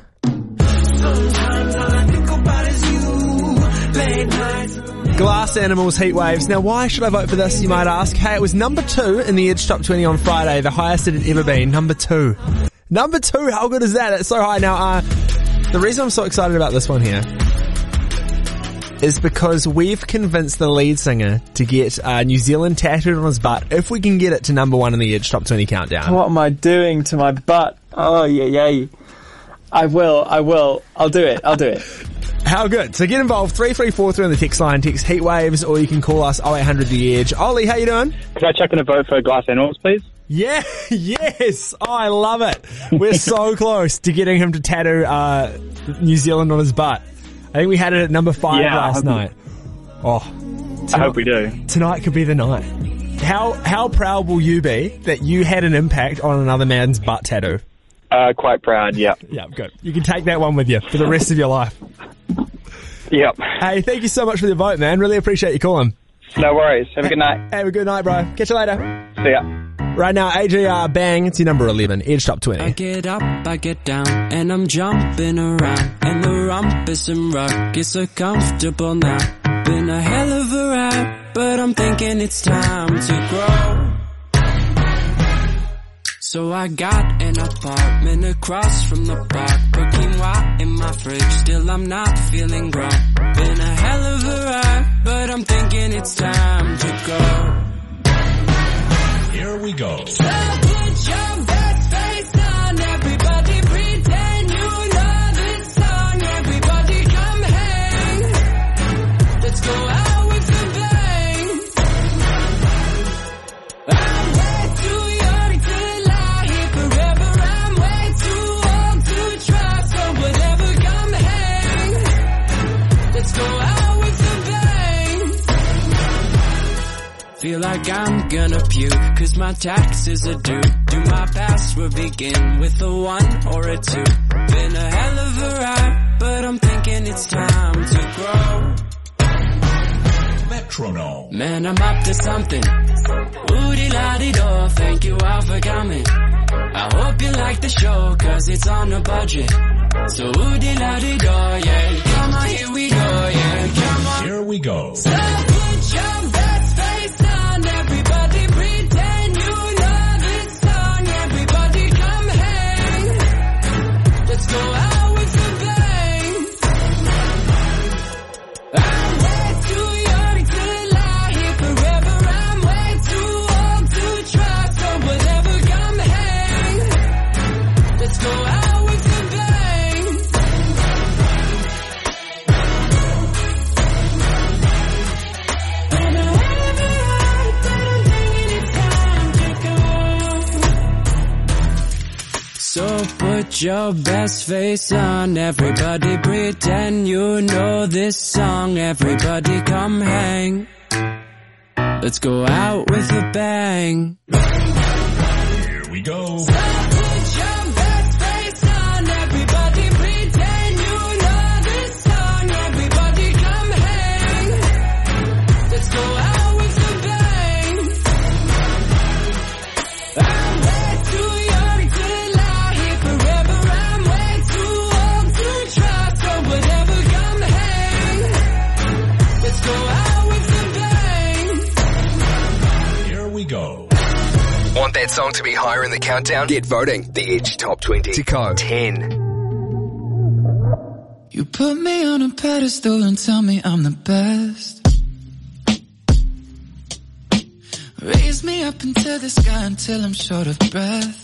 Glass Animals Heat Waves. Now, why should I vote for this, you might ask? Hey, it was number two in the Edge Top 20 on Friday, the highest it had ever been. Number two. Number two, how good is that? It's so high. Now, uh, the reason I'm so excited about this one here is because we've convinced the lead singer to get uh, New Zealand tattooed on his butt if we can get it to number one in the Edge Top 20 countdown. What am I doing to my butt? Oh, yeah, yeah. I will, I will. I'll do it, I'll do it. How good. So get involved, 3343 on the text line, text Heatwaves, or you can call us 0800 The Edge. Ollie, how you doing? Can I check in a vote for Glass Animals, please? Yeah, yes. Oh, I love it. We're so close to getting him to tattoo uh, New Zealand on his butt. I think we had it at number five yeah, last night. Oh, tonight, I hope we do. Tonight could be the night. How how proud will you be that you had an impact on another man's butt tattoo? Uh, quite proud. Yeah. yeah. Good. You can take that one with you for the rest of your life. Yep. Hey, thank you so much for the vote, man. Really appreciate you calling. No worries. Have a good night. Have a good night, bro. Catch you later. See ya. Right now, AJR uh, Bang, it's your number 11, Edge Top 20. I get up,
I get down, and I'm jumping around. And the rumpus and rock is so comfortable now. Been a hell of a ride, but I'm thinking it's time to grow. So I got an apartment across from the park. Cooking wine in my fridge, still I'm not feeling right. Been a hell of a ride, but I'm thinking it's time to go. Here we go. Feel like I'm gonna puke, cause my taxes are due. Do my password begin with a one or a two? Been a hell of a ride, but I'm thinking it's time to grow. Metronome. Man, I'm up to something. Woody la do, thank you all for coming. I hope you like the show, cause it's on a budget. So woody la do, yeah. Come on, here we go, yeah. Come on. Here we go. So So put your best face on, everybody pretend you know this song, everybody come hang. Let's go out with a bang. Here we go.
Favorite song to be higher in the countdown? Get voting. The Edge Top 20. Tico. 10.
You put me on a pedestal and tell me I'm the best. Raise me up into the sky until I'm short of breath.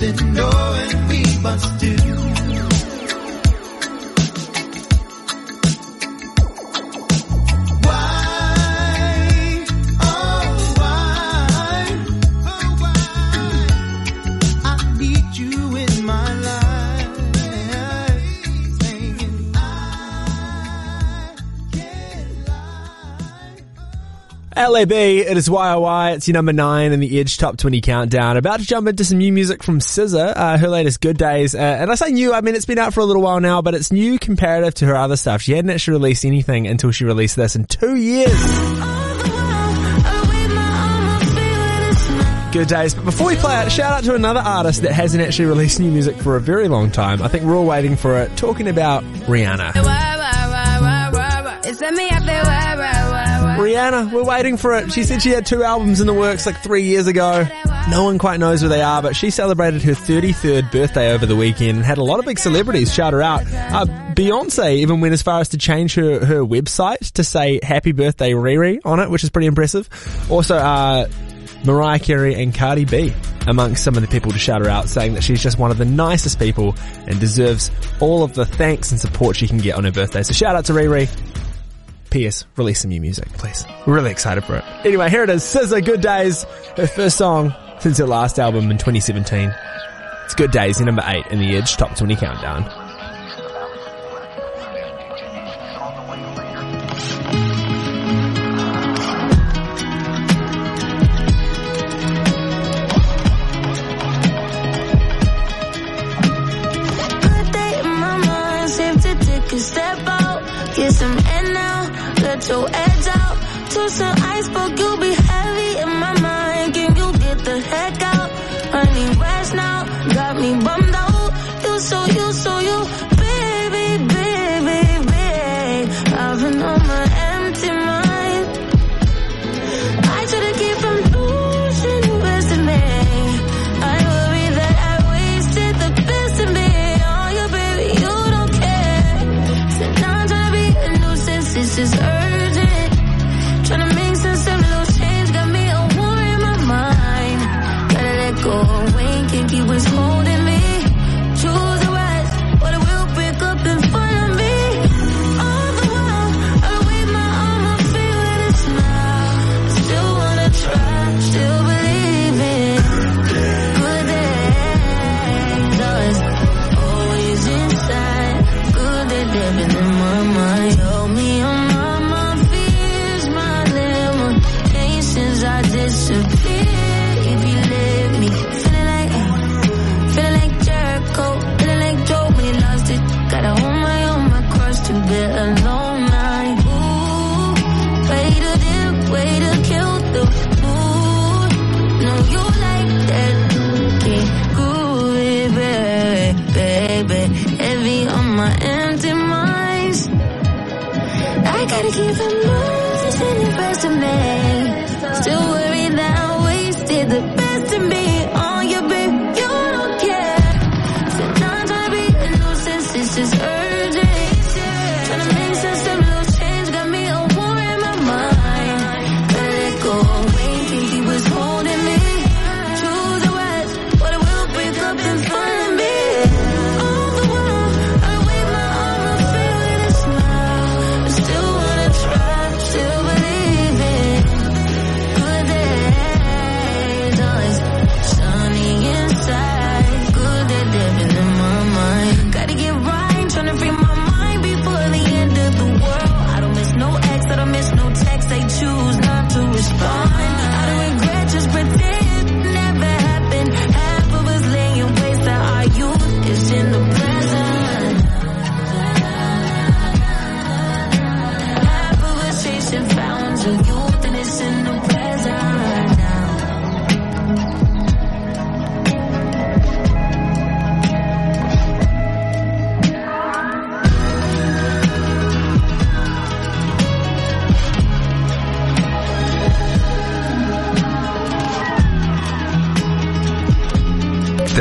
something knowing we must do.
LAB, it is YOY. It's your number nine in the Edge Top 20 Countdown. About to jump into some new music from SZA, uh, her latest Good Days. Uh, and I say new, I mean, it's been out for a little while now, but it's new comparative to her other stuff. She hadn't actually released anything until she released this in two years. good days. But before we play out, shout out to another artist that hasn't actually released new music for a very long time. I think we're all waiting for it. Talking about Rihanna. Rihanna, we're waiting for it. She said she had two albums in the works like three years ago. No one quite knows where they are, but she celebrated her 33rd birthday over the weekend and had a lot of big celebrities shout her out. Uh, Beyonce even went as far as to change her, her website to say happy birthday Riri on it, which is pretty impressive. Also, uh, Mariah Carey and Cardi B amongst some of the people to shout her out, saying that she's just one of the nicest people and deserves all of the thanks and support she can get on her birthday. So shout out to Riri. P.S. Release some new music, please. We're Really excited for it. Anyway, here it is. SZA, Good Days. Her first song since her last album in 2017. It's Good Days, number 8 in the Edge Top 20 Countdown.
So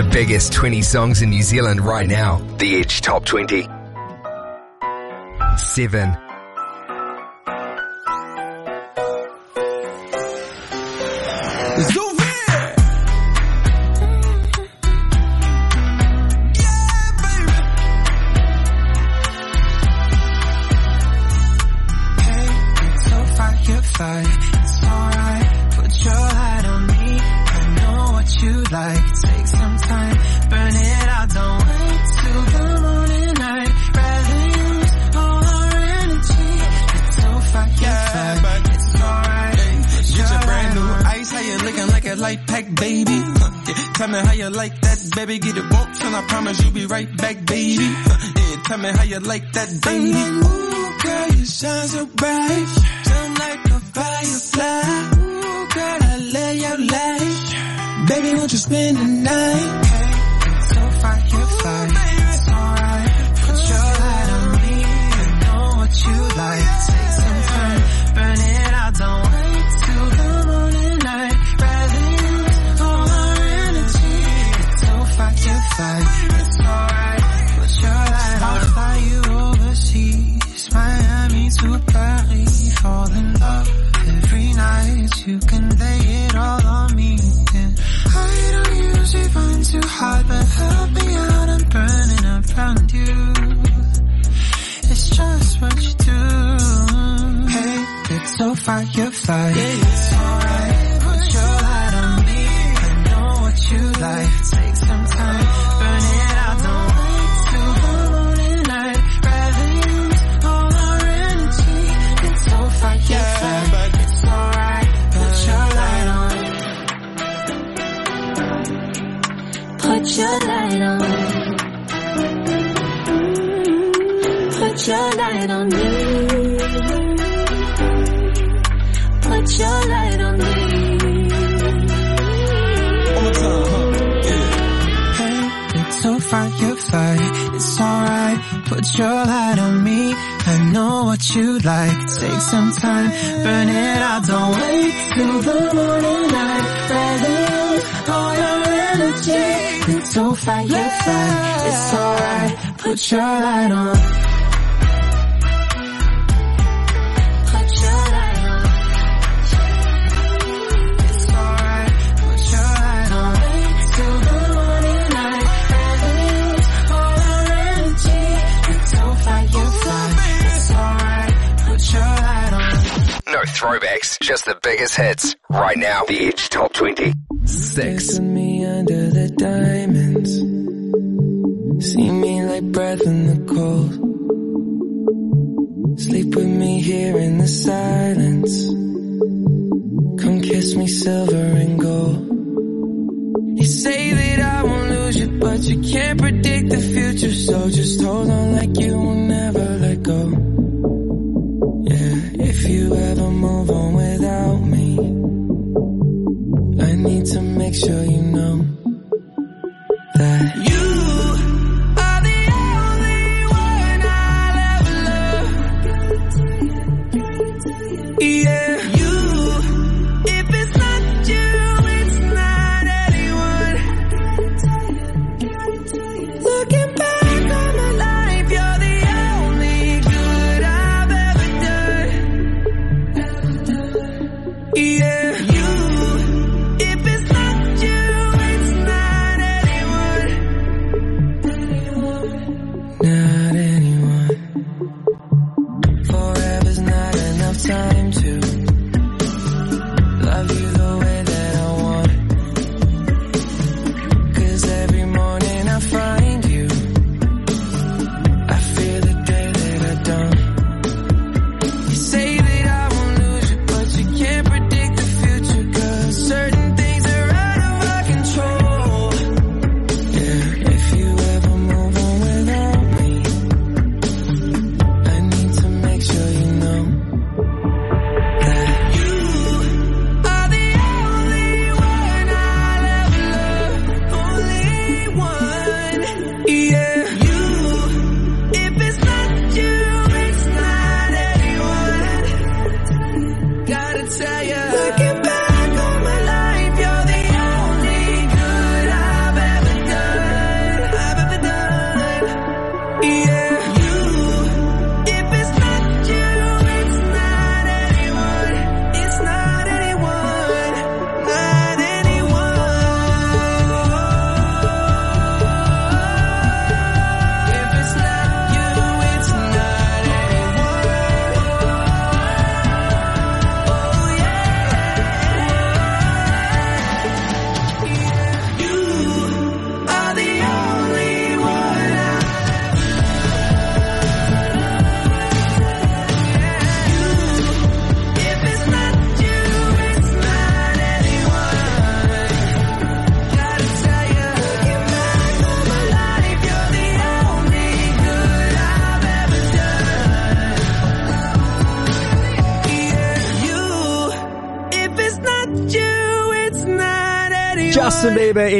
The biggest 20 songs in New Zealand right now. The Edge Top 20. 7.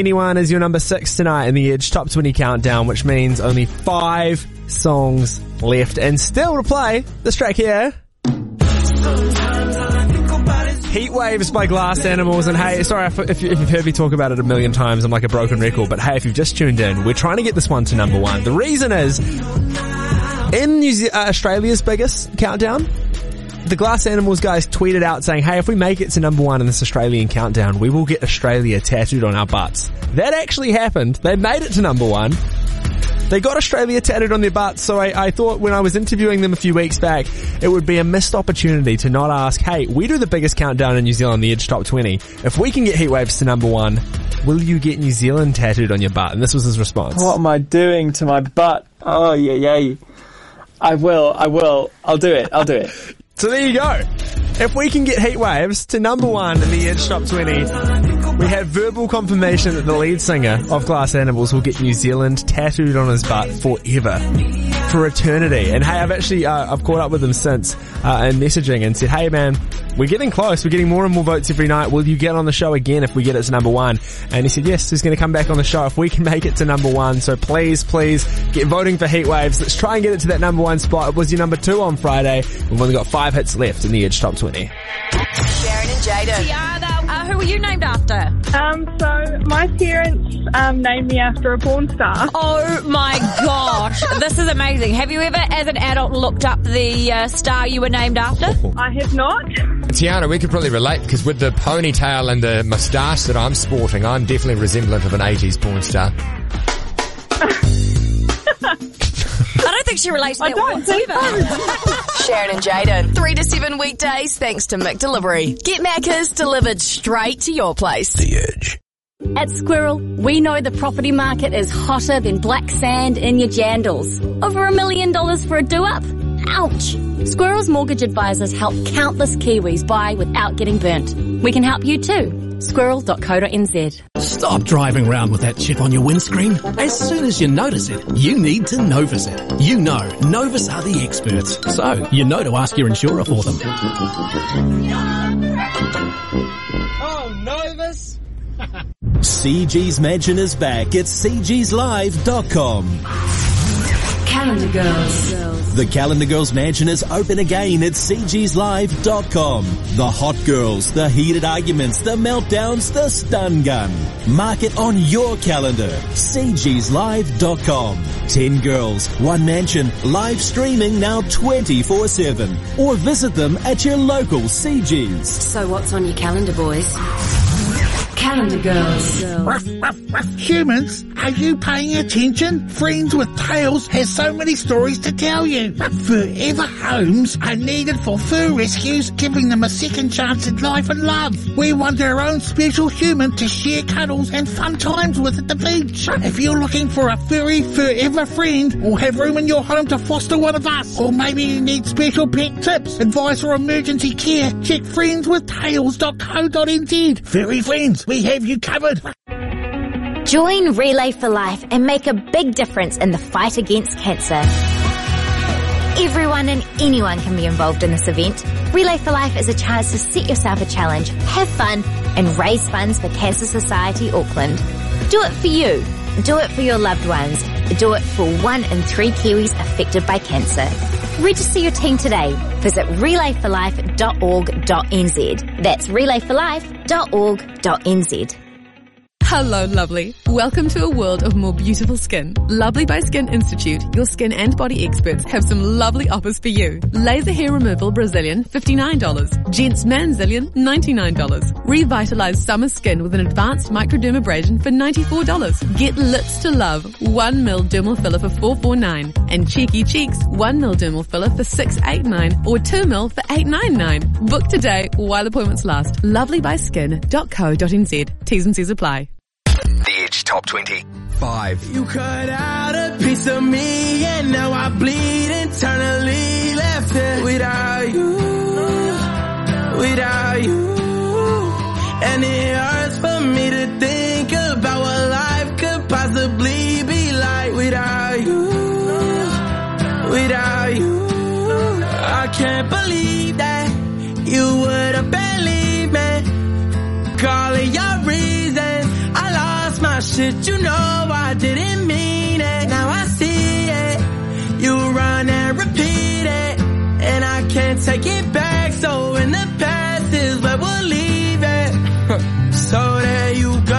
Teeny is your number six tonight in the Edge Top 20 Countdown, which means only five songs left. And still to play this track here. Heat Waves by Glass Animals. And hey, sorry if, you, if you've heard me talk about it a million times, I'm like a broken record. But hey, if you've just tuned in, we're trying to get this one to number one. The reason is in New uh, Australia's biggest countdown, the Glass Animals guys tweeted out saying, hey, if we make it to number one in this Australian countdown, we will get Australia tattooed on our butts. That actually happened. They made it to number one. They got Australia tattooed on their butts, so I, I, thought when I was interviewing them a few weeks back, it would be a missed opportunity to not ask, hey, we do the biggest countdown in New Zealand, the Edge Top 20. If we can get Heatwaves to number one, will you get New Zealand tattooed on your butt? And this was his response. What am I doing to my butt? Oh, yeah, yeah. I will, I will. I'll do it, I'll do it. So there you go. If we can get heat waves to number one in the Edge Top 20, we have verbal confirmation that the lead singer of Glass Animals will get New Zealand tattooed on his butt forever for eternity. And hey, I've actually uh, I've caught up with him since uh, and messaging and said, hey man, we're getting close. We're getting more and more votes every night. Will you get on the show again if we get it to number one? And he said, yes, he's going to come back on the show if we can make it to number one. So please, please get voting for Heat Waves. Let's try and get it to that number one spot. It was your number two on Friday. We've only got five hits left in the Edge Top 20. Sharyn
and Jaden who were you named after? Um, so my parents um, named me after a porn star. Oh my gosh,
this is amazing. Have you ever, as an adult, looked up the uh, star you were named after?
I have not.
Tiana, we could probably relate because with the ponytail and the moustache that I'm sporting, I'm definitely resemblant of an 80s porn star.
think she relates to I
Sharyn and Jaden, 3 to 7 weekdays thanks to McDelivery. Get Macca's delivered straight to your place. The Edge.
At Squirrel, we know the property market is hotter than black sand in your jandals. Over a million dollars for a do-up? Ouch! Squirrel's mortgage advisors help countless Kiwis buy without getting burnt. We can help you too. Squirrel.co.nz.
Stop driving around with that chip on your windscreen. As soon as you notice it, you need to Novus it. You know, Novus are the experts. So, you know to ask your insurer for them. Oh, Novus!
CG's Mansion is back at cgslive.com.
Calendar Girls.
The Calendar Girls Mansion is open again at cgslive.com. The hot girls, the heated arguments, the meltdowns, the stun gun. Mark it on your calendar. cgslive.com. 10 girls, one mansion, live streaming now 24-7. Or visit them at your local CGs.
So what's on your calendar, boys? Calendar Girls. Ruff, ruff, ruff. Humans, are you paying attention? Friends with Tails has so many stories to tell you. forever homes are needed for fur rescues, giving them a second chance at life and love. We want our own special human to share cuddles and fun times with at the beach. If you're looking for a furry forever friend, or have room in your home to foster one of us, or maybe you need special pet tips, advice or emergency care, check friendswithtails.co.nz. Furry friends we have you covered.
Join Relay for Life and make a big difference in the fight against cancer. Everyone and anyone can be involved in this event. Relay for Life is a chance to set yourself a challenge, have fun, and raise funds for Cancer Society Auckland. Do it for you. Do it for your loved ones. Do it for one in three Kiwis affected by cancer. Register your team today Visit relayforlife.org.nz. That's relayforlife.org.nz.
Hello, lovely. Welcome to a world of more beautiful skin. Lovely by Skin Institute, your skin and body experts have some lovely offers for you. Laser hair removal Brazilian, $59. Gents Manzilian, $99. Revitalize summer skin with an advanced microdermabrasion for $94. Get lips to love, 1 mil dermal filler for 449 and cheeky cheeks, 1 mil dermal filler for 689 or 2 mil for 899. Book today while appointments last. Lovely by Skin.co.nz. T's and C's apply.
The Edge Top 20. 5. You cut out a piece of me
and now I bleed internally left it without you. Without you. And it hurts for me to think about what life could possibly be like without you. Without you. I can't believe that you would have been
should you know I didn't mean it? Now I see
it. You run and repeat it. And I can't take it back. So in the past is where we'll leave it. so there you go.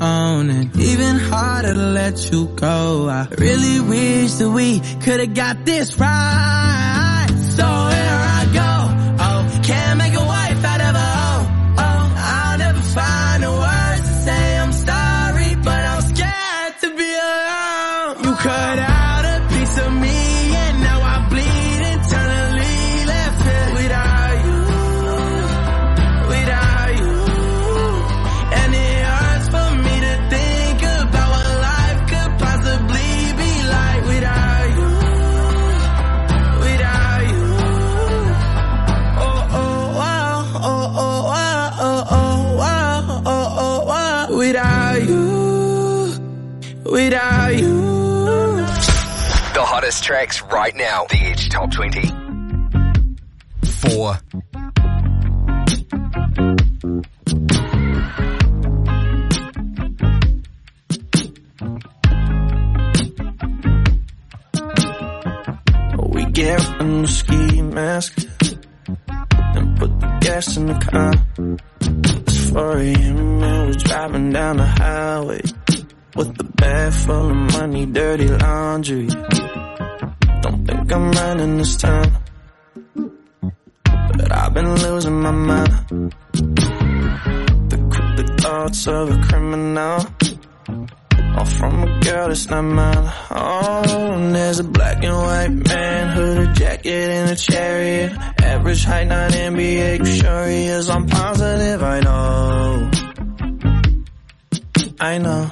own and even harder to let you go. I really wish that we could have got this right. So here I without The hottest tracks right now. The Edge Top
20. Four.
We get
a ski mask and put the gas in the car. It's 4 a.m. and we're driving down the highway with a bag full of money, dirty laundry. Don't think I'm running this time, but I've been losing my mind. The, cryptic thoughts of a criminal, all from a girl that's not mine. Oh, and there's a black and white man, hooded jacket and a chariot. Average height, not NBA, is, I'm positive I know. I know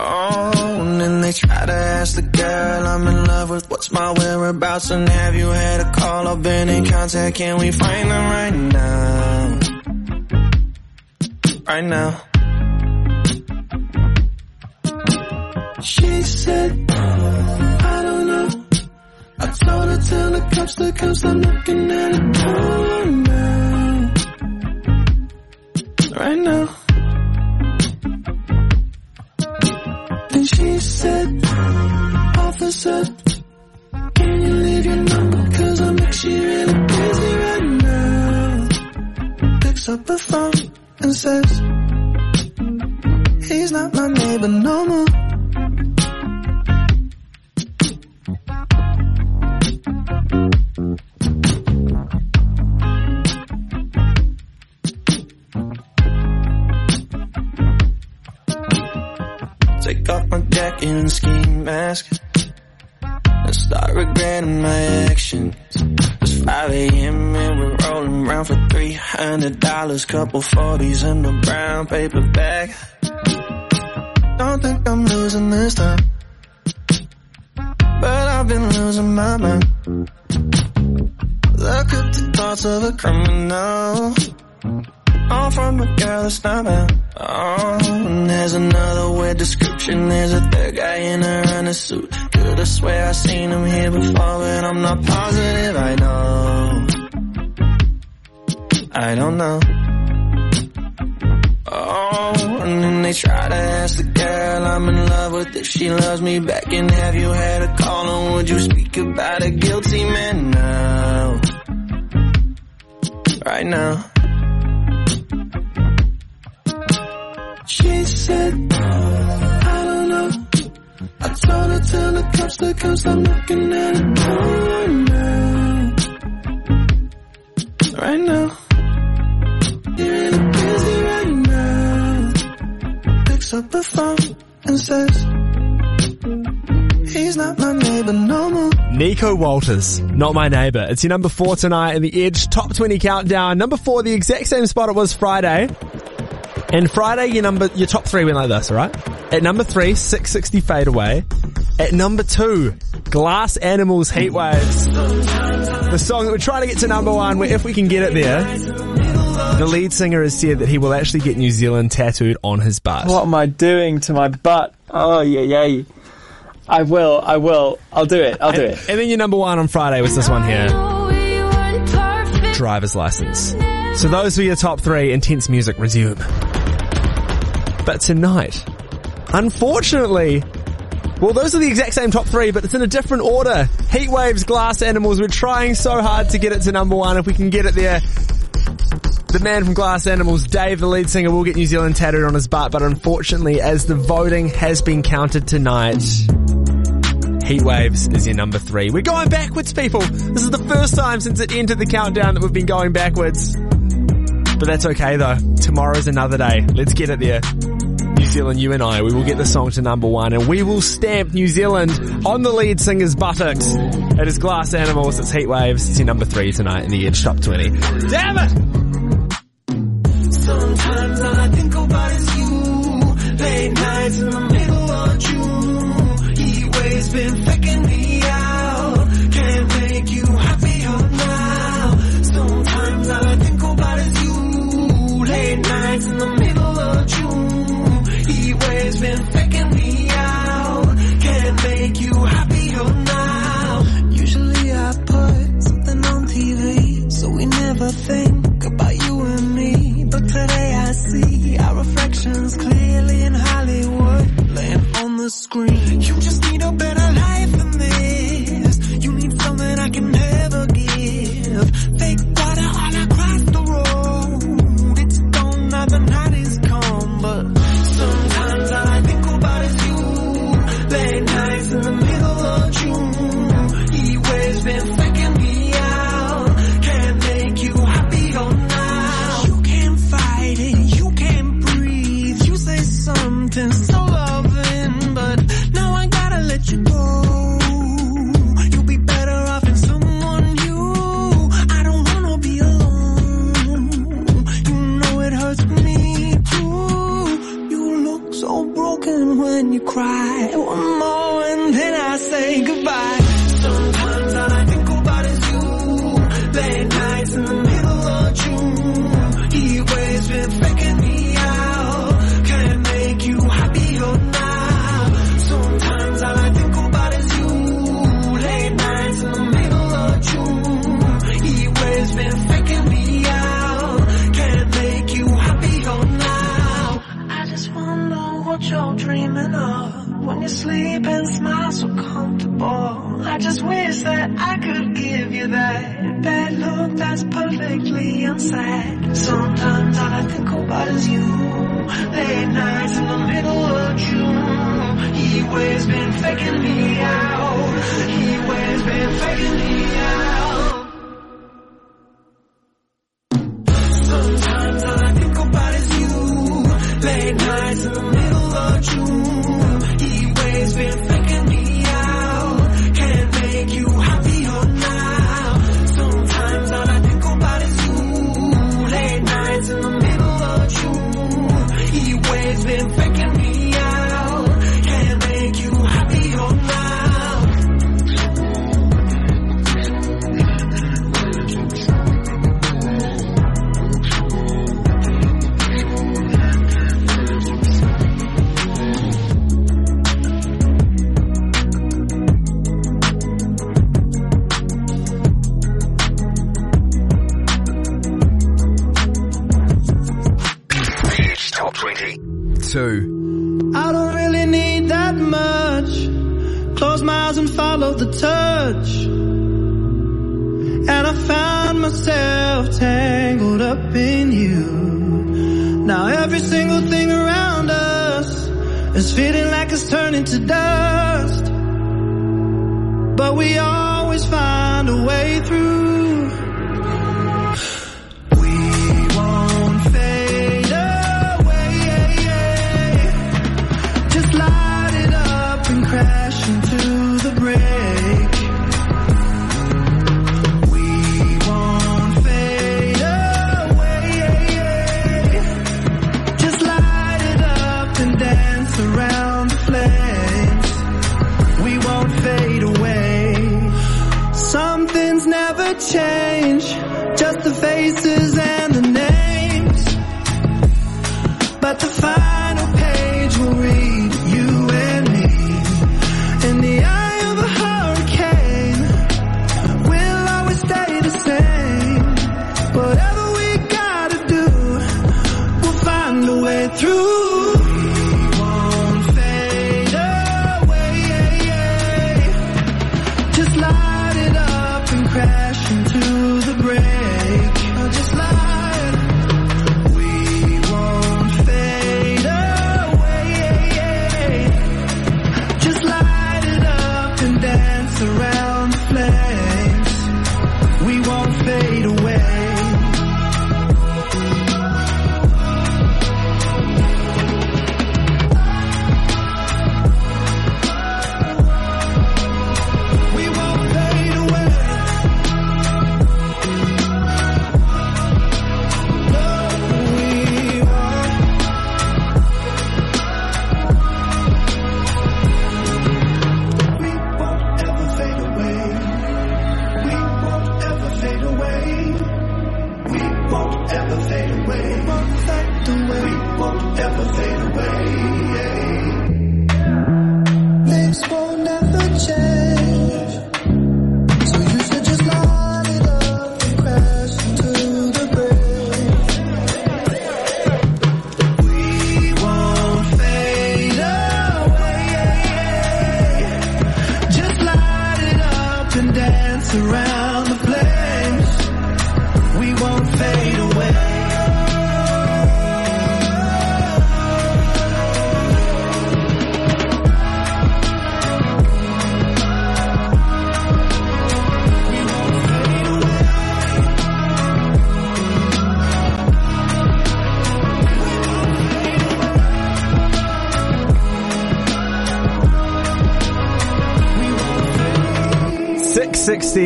and they try to ask the girl I'm in love with what's my whereabouts and have you had a call or been in contact? Can we find them right now? Right now.
She said, I don't know. I told her tell the cops the cops I'm looking at it right now. Right now. He said, officer, can you leave your number? Cause I'm actually really busy right now. Picks up the phone and says, he's not
my neighbor no more.
in ski mask I start regretting my actions. It's 5 a.m. and we're rolling around for $300, couple 40s in a brown paper bag. Don't think I'm losing this time, but I've been losing my mind. Look at the thoughts of a criminal all from a girl that's not mine. Oh, and there's another weird description. There's a third guy in a running suit. Could've swear I seen him here before, but I'm not positive. I know. I don't know. Oh, and then they try to ask the girl I'm in love with if she loves me back. And have you had a call and would you speak about a guilty man now? Right now.
She said, I don't know. I told her tell the cops the cops I'm looking at a corner right now.
You're really busy right now. Picks up the phone and says. He's not my neighbor no more.
Nico Walters, not my neighbor. It's your number four tonight in the Edge Top 20 Countdown. Number four, the exact same spot it was Friday. And Friday, your number, your top three went like this, alright? At number three, SIX60 fade away. At number two, Glass Animals Heat Waves. The song that we're trying to get to number one, where if we can get it there, the lead singer has said that he will actually get New Zealand tattooed on his butt. What am I doing to my butt? Oh, yeah, yeah. I will, I will. I'll do it, I'll do it. And then your number one on Friday was this one here. Driver's license. So those were your top three. Intense music resume but tonight, unfortunately, well, those are the exact same top three, but it's in a different order. Heat waves, glass animals. We're trying so hard to get it to number one. If we can get it there, the man from Glass Animals, Dave, the lead singer, will get New Zealand tattooed on his butt, but unfortunately, as the voting has been counted tonight, Heat Waves is your number three. We're going backwards, people. This is the first time since it entered the countdown that we've been going backwards. But that's okay though. Tomorrow's another day. Let's get it there. New Zealand, you and I, we will get the song to number one and we will stamp New Zealand on the lead singer's buttocks. It is Glass Animals, it's Heat Waves, it's your number three tonight in the Edge Top 20.
Damn it! Sometimes all I think about is you, late nights in the middle of June, heat waves been faking me screen. You just need a better Give me a.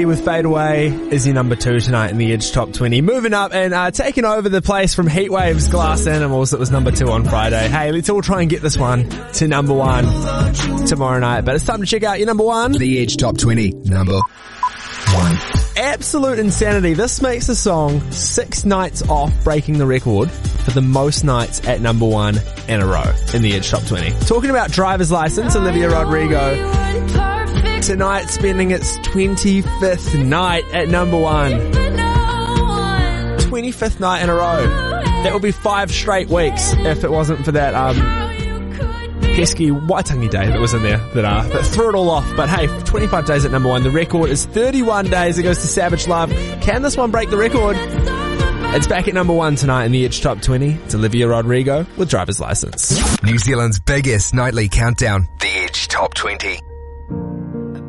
with Fade Away is your number two tonight in the Edge Top 20. Moving up and uh, taking over the place from Heatwave's Glass Animals that was number two on Friday. Hey, let's all try and get this one to number one tomorrow night. But it's time to check out your number one. The Edge Top 20, number one. Absolute insanity. This makes the song six nights off breaking the record for the most nights at number one in a row in the Edge Top 20. Talking about driver's license, Olivia Rodrigo tonight spending its 25th night at number one. 25th night in a row. That would be five straight weeks if it wasn't for that, um, pesky Waitangi day that was in there that, uh, that threw it all off. But hey, 25 days at number one. The record is 31 days. It goes to Savage Love. Can this one break the record? It's back at number one tonight in the Edge Top 20. It's Olivia Rodrigo with Driver's License. New Zealand's biggest nightly countdown,
The Edge Top 20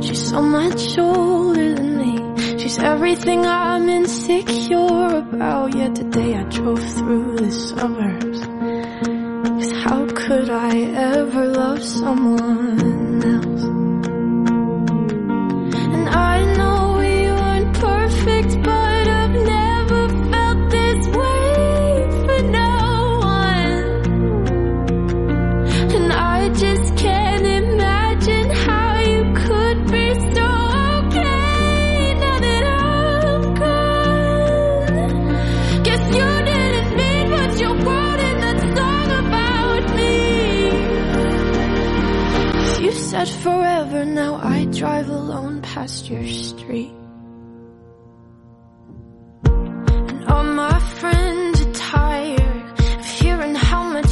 She's so much older than me. She's everything I'm insecure about. Yet today I drove through the suburbs. Cause how could I ever love someone else? said forever, now I drive alone past your street. And all my friends are tired of hearing how much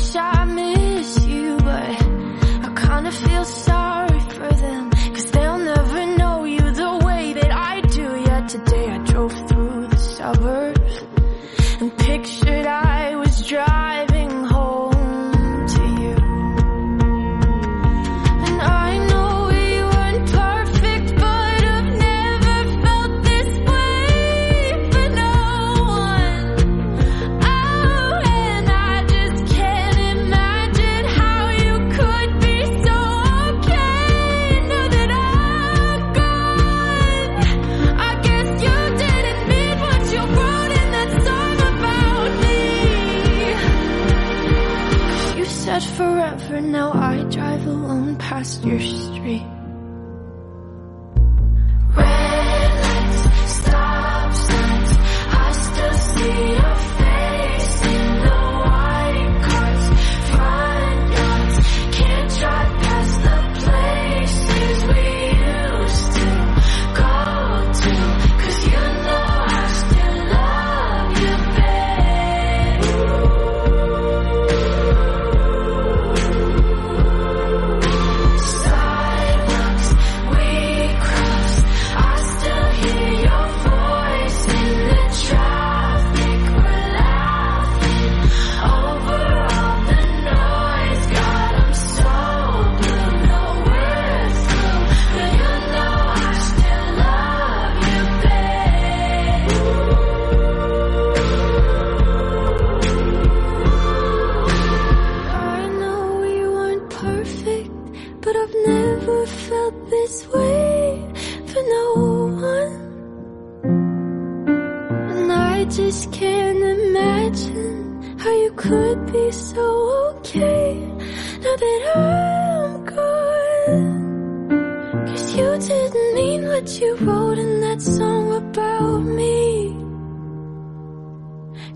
that you wrote in that song about me.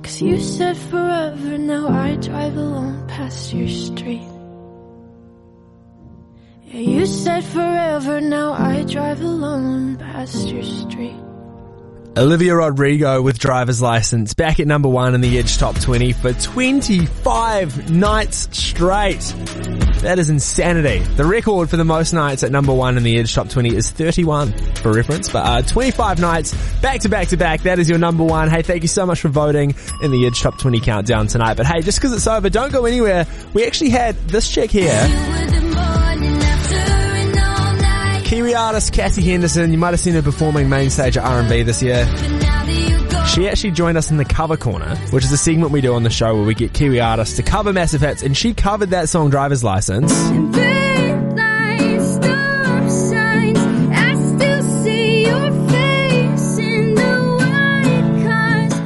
Cause you said forever, now I drive alone past your street. Yeah, you said forever, now I drive alone past your street.
Olivia Rodrigo with driver's license back at number one in the Edge Top 20 for 25 nights straight. That is insanity. The record for the most nights at number one in the Edge Top 20 is 31 for reference, but uh, 25 nights back to back to back. That is your number one. Hey, thank you so much for voting in the Edge Top 20 countdown tonight. But hey, just cause it's over, don't go anywhere. We actually had this check here. Kiwi artist Cassie Henderson. You might have seen her performing main stage at R&V this year. She actually joined us in the cover corner, which is a segment we do on the show where we get Kiwi artists to cover massive hits, and she covered that song Driver's License.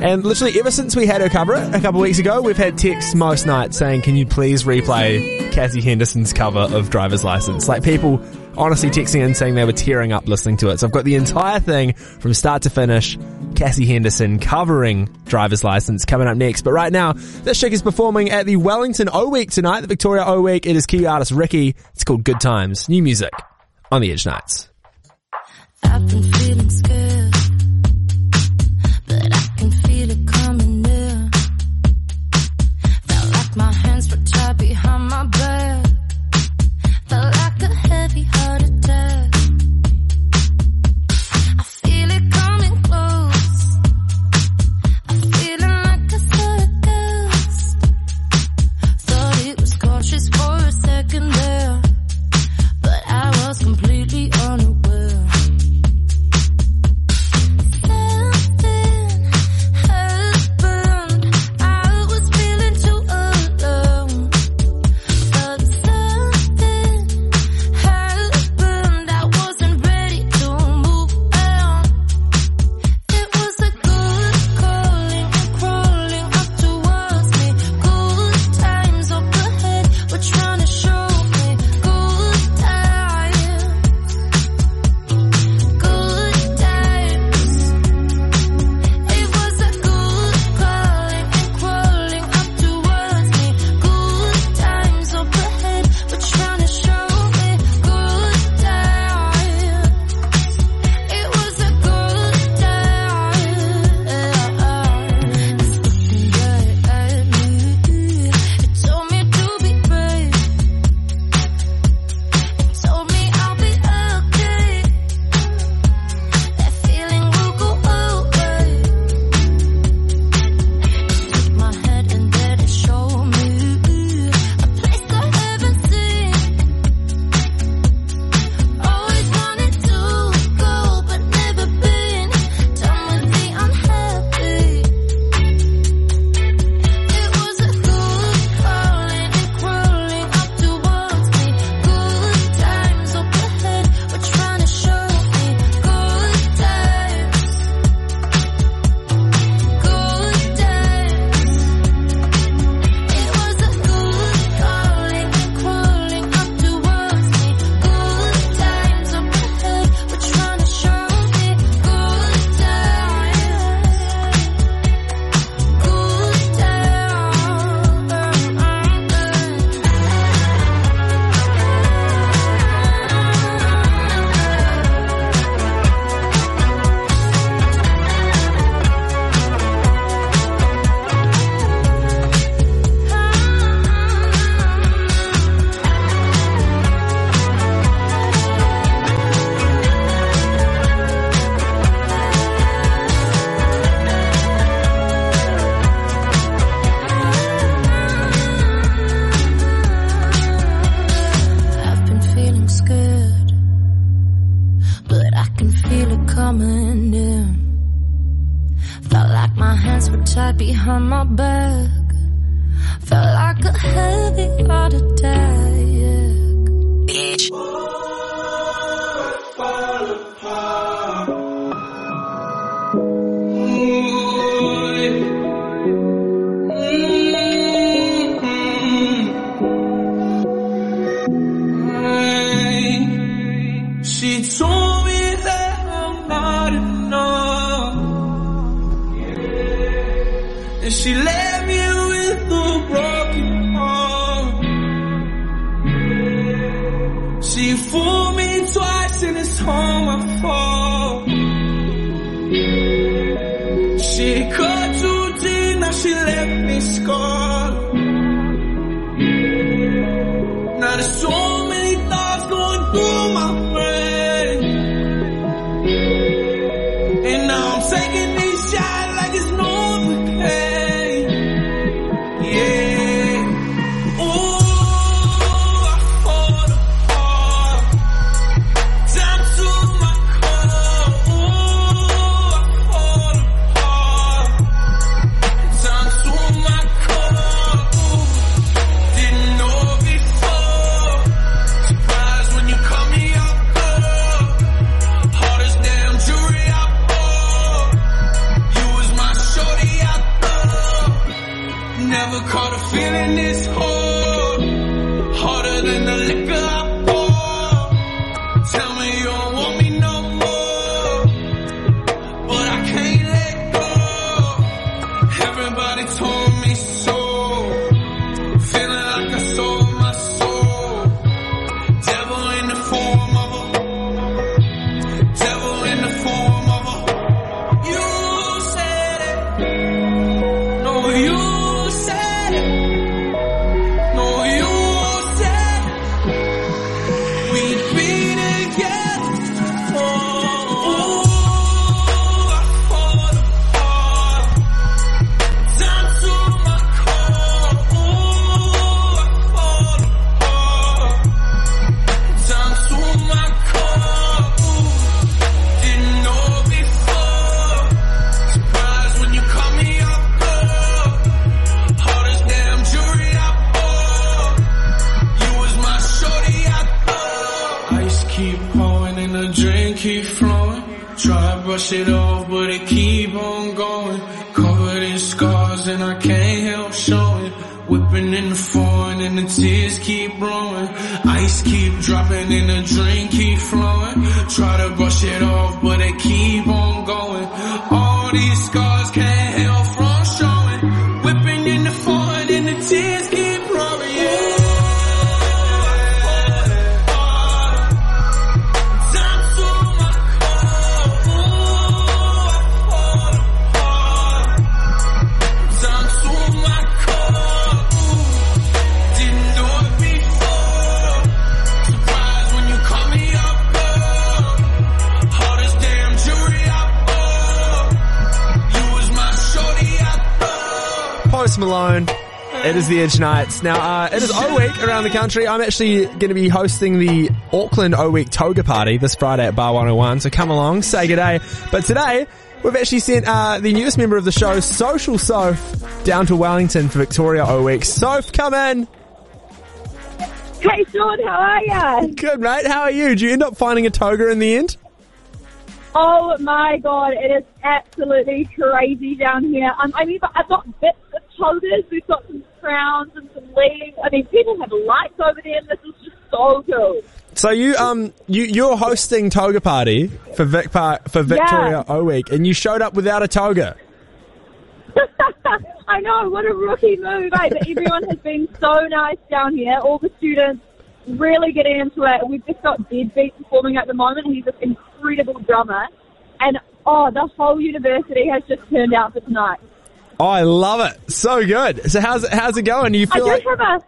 And literally, ever since we had her cover it a couple weeks ago, we've had texts most nights saying, "Can you please replay Cassie Henderson's cover of Driver's License?" Like people honestly texting in saying they were tearing up listening to it. So I've got the entire thing from start to finish. Cassie Henderson covering driver's license coming up next. But right now, this chick is performing at the Wellington O Week tonight, the Victoria O Week. It is key artist Ricky. It's called Good Times. New music on the Edge Nights.
but I can feel it coming
in. Felt like my hands were tied behind my back.
Felt like a heavy heart attack. Bitch.
And she left me with a broken heart.
She fooled me twice and it's all my fault. She cut too deep, now she left me scarred.
in the drink keep flowing. Try to
is the Edge Nights. Now, uh, it is O Week around the country. I'm actually going to be hosting the Auckland O Week Toga Party this Friday at Bar 101, so come along, say good day. But today, we've actually sent uh, the newest member of the show, Social Soph, down to Wellington for Victoria O Week. Soph, come in! Hey, Sean, how are you? Good, mate. How are you? Do you end up finding a toga in the end?
Oh my god, it is absolutely crazy down here. Um, I mean, I've got bits of togas. We've got some backgrounds and some leaves. I mean, people had lights over and This was just so cool.
So you um you you're hosting toga party for Vic Park, for Victoria yeah. O Week, and you showed up without a toga.
I know what a rookie move, eh? But everyone has been so nice down here. All the students really getting into it. We've just got Deadbeat performing at the moment. He's this incredible drummer, and oh, the whole university has just turned out for tonight.
Oh, I love it. So good. So how's it, how's it going? Do you feel I like... have a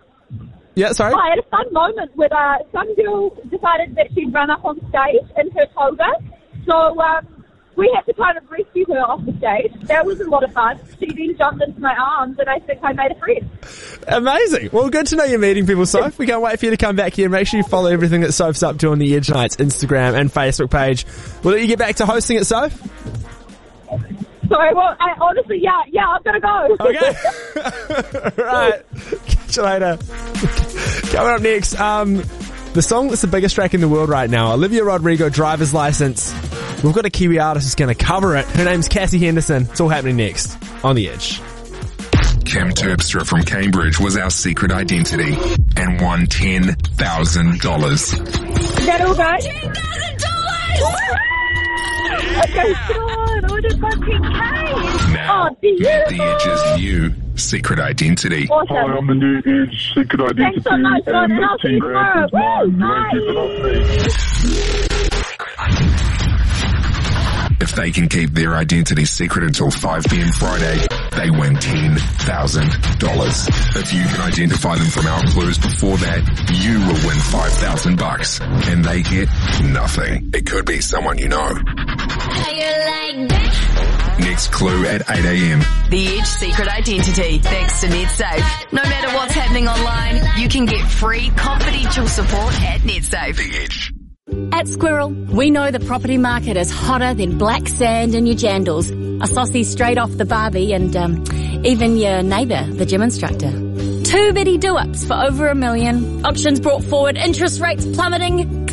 yeah. Sorry. I had
a fun moment with uh, some girl decided that she'd run up on stage in her toga, so um, we had to kind of rescue her off the stage. That was a lot of fun. She then jumped into my arms, and I think I made a
friend. Amazing. Well, good to know you're meeting people, Soph. We can't wait for you to come back here. Make sure you follow everything that Soph's up to on the Edge Nights Instagram and Facebook page. Will you get back to hosting it, Soph? Sorry, well, I, honestly, yeah, yeah, I've got to go. Okay. right. Catch you later. Coming up next, um, the song that's the biggest track in the world right now, Olivia Rodrigo, Driver's License. We've got a Kiwi artist who's going to cover it. Her name's Cassie Henderson. It's all happening next on The Edge.
Kim Terpstra from Cambridge was our secret identity and won $10,000. Is
that all right? $10,000! Now, oh, Matt the
Edge's new secret identity. Awesome. Hi, I'm the new Edge secret
identity. Thanks so much, God, and I'll see you tomorrow. Woo, bye. Secret
identity. If they can keep their identity secret until 5 p.m. Friday, they win $10,000. If you can identify them from our clues before that, you will win 5,000 bucks and they get nothing. It could be someone you know. Next clue at 8 a.m.
The Edge Secret Identity, thanks to NetSafe. No matter what's happening online, you can get free confidential support at NetSafe. The Edge.
At Squirrel, we know the property market is hotter than black sand in your jandals, a saucy straight off the barbie and um, even your neighbour, the gym instructor. Two bitty do-ups for over a million, options brought forward, interest rates plummeting.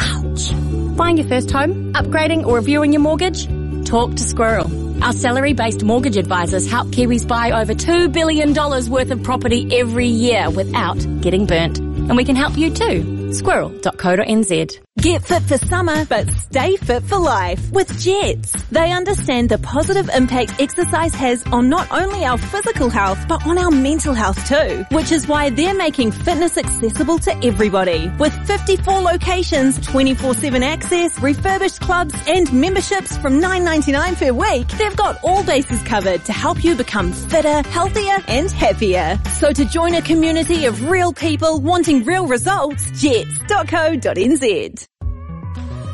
Ouch. Buying your first home, upgrading or reviewing your mortgage? Talk to Squirrel. Our salary-based mortgage advisors help Kiwis buy over $2 billion worth of property every year without getting burnt. And we can help you too
squirrel.co.nz. Get fit for summer, but stay fit for life with Jetts. They understand the positive impact exercise has on not only our physical health, but on our mental health too, which is why they're making fitness accessible to everybody. With 54 locations, 24-7 access, refurbished clubs and memberships from $9.99 per week, they've got all bases covered to help you become fitter, healthier and happier. So to join a community of real people wanting real results, Jetts jetts.co.nz.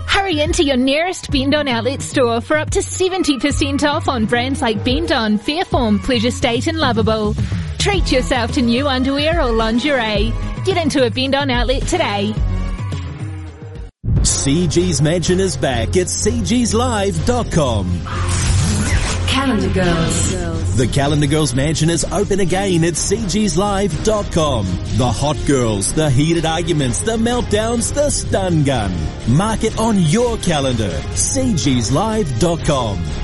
Hurry into your nearest Bendon outlet store for up to 70% off on brands like Bendon, Fayreform, Pleasure State and Lovable. Treat yourself to new underwear or lingerie. Get into a Bendon outlet today.
CG's Mansion is back at cgslive.com.
Calendar Girls.
The Calendar Girls Mansion is open again at cgslive.com. The hot girls, the heated arguments, the meltdowns, the stun gun. Mark it on your calendar. cgslive.com.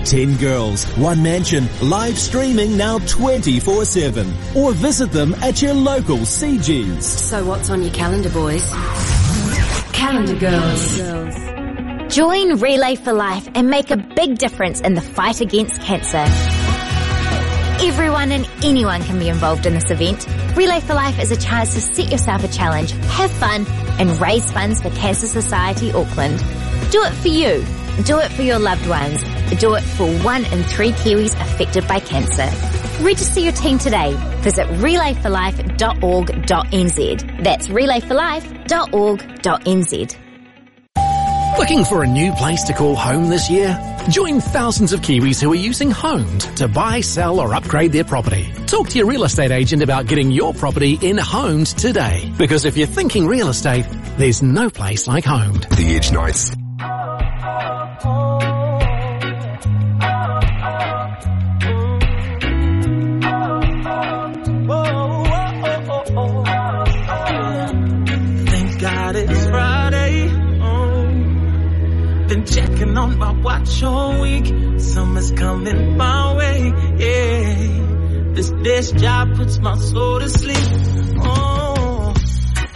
10 girls, one mansion, live streaming now 24-7. Or visit them at your local CGs.
So what's on your calendar, boys? Calendar Girls. Calendar girls. Join Relay for Life and make a big difference in the fight against cancer. Everyone and anyone can be involved in this event. Relay for Life is a chance to set yourself a challenge, have fun, and raise funds for Cancer Society Auckland. Do it for you. Do it for your loved ones. Do it for one in three Kiwis affected by cancer. Register your team today. Visit relayforlife.org.nz. That's relayforlife.org.nz.
Looking for a new place to call home this year? Join thousands of Kiwis who are using Honed to buy, sell or upgrade their property. Talk to your real estate agent about getting your property in Honed today. Because if you're thinking real estate, there's no place like Honed. The Edge Nights.
Looking on my watch all week. Summer's coming my way. Yeah. This desk job puts my soul to sleep. Oh.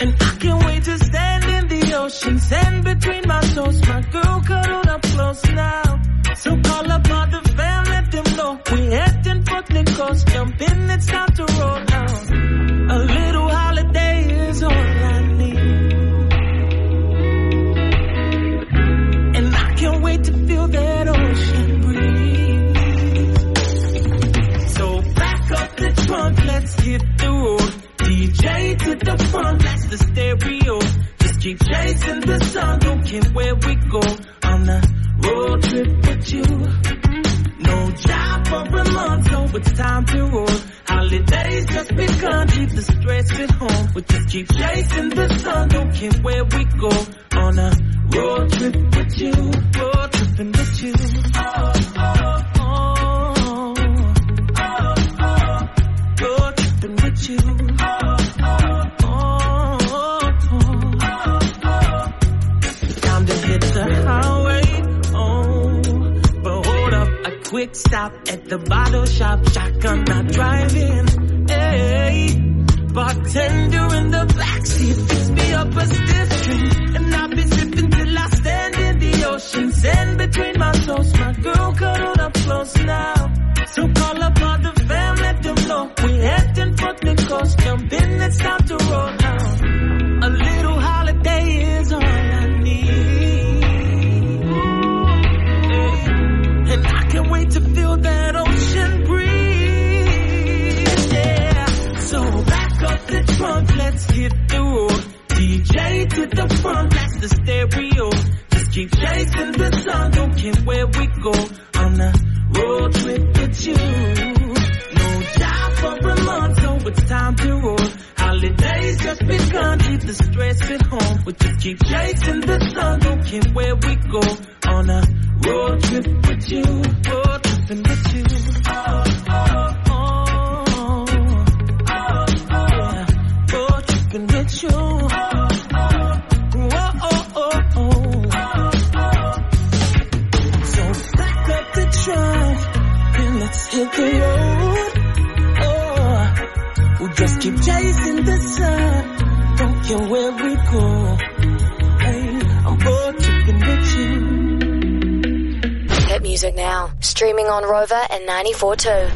And I can't wait to stand in the ocean. Sand between my toes. My girl cuddled up close now. So call up all the fam, let them know. We heading for the coast. Jump in, it's time to Auto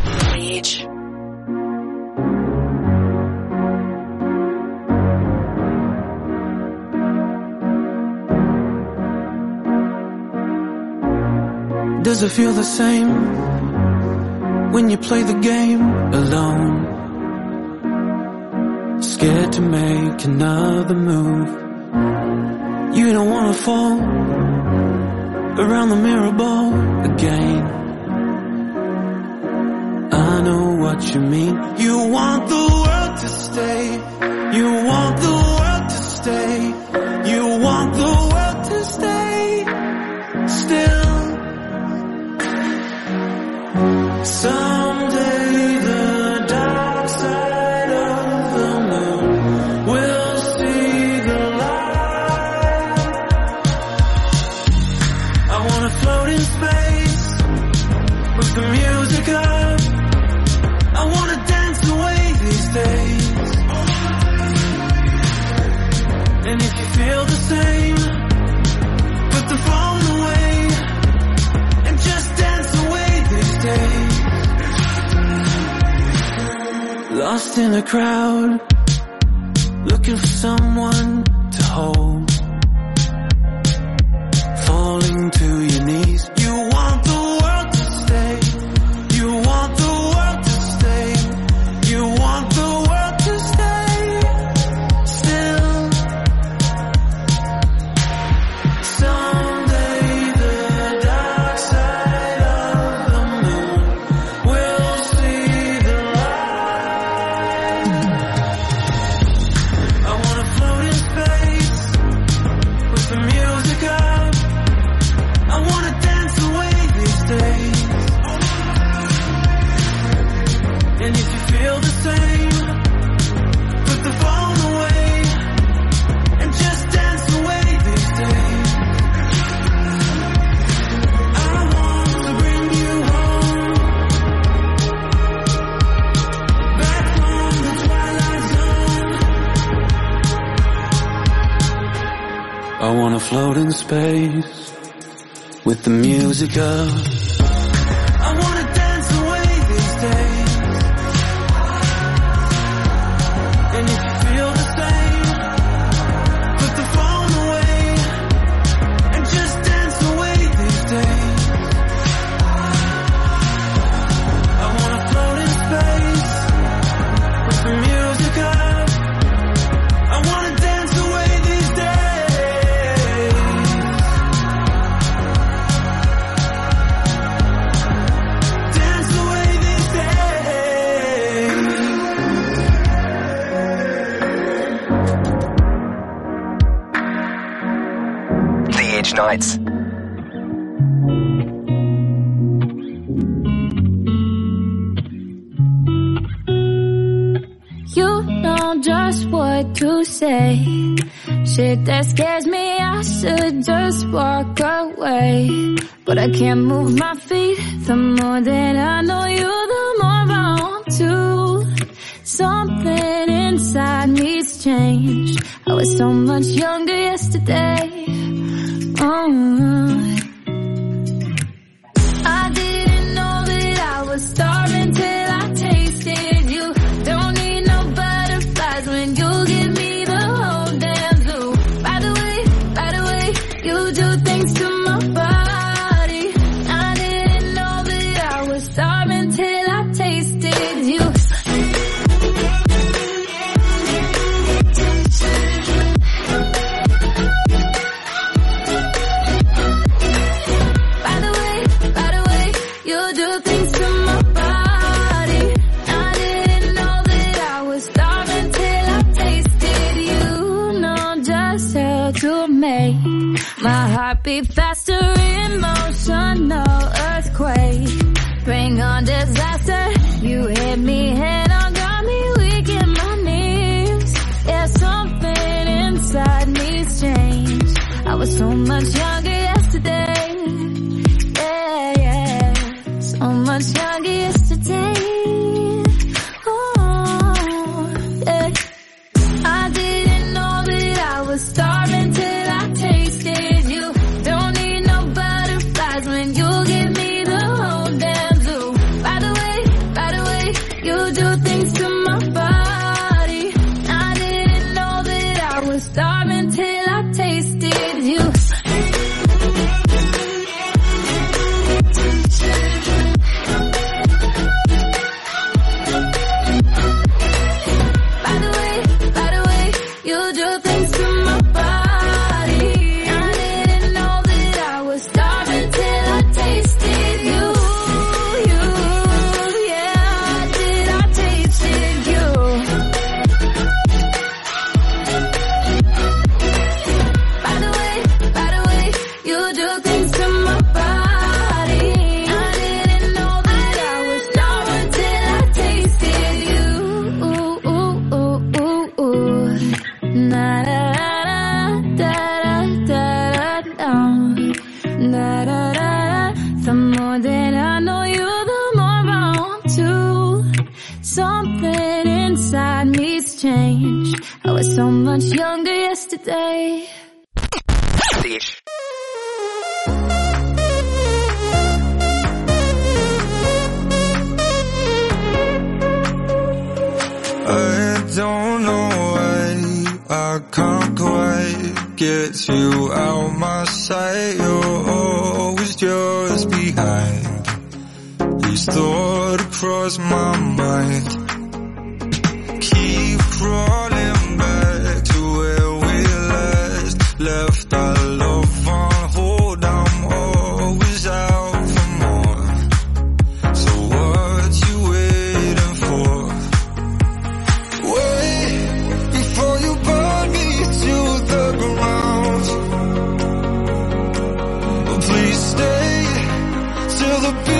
the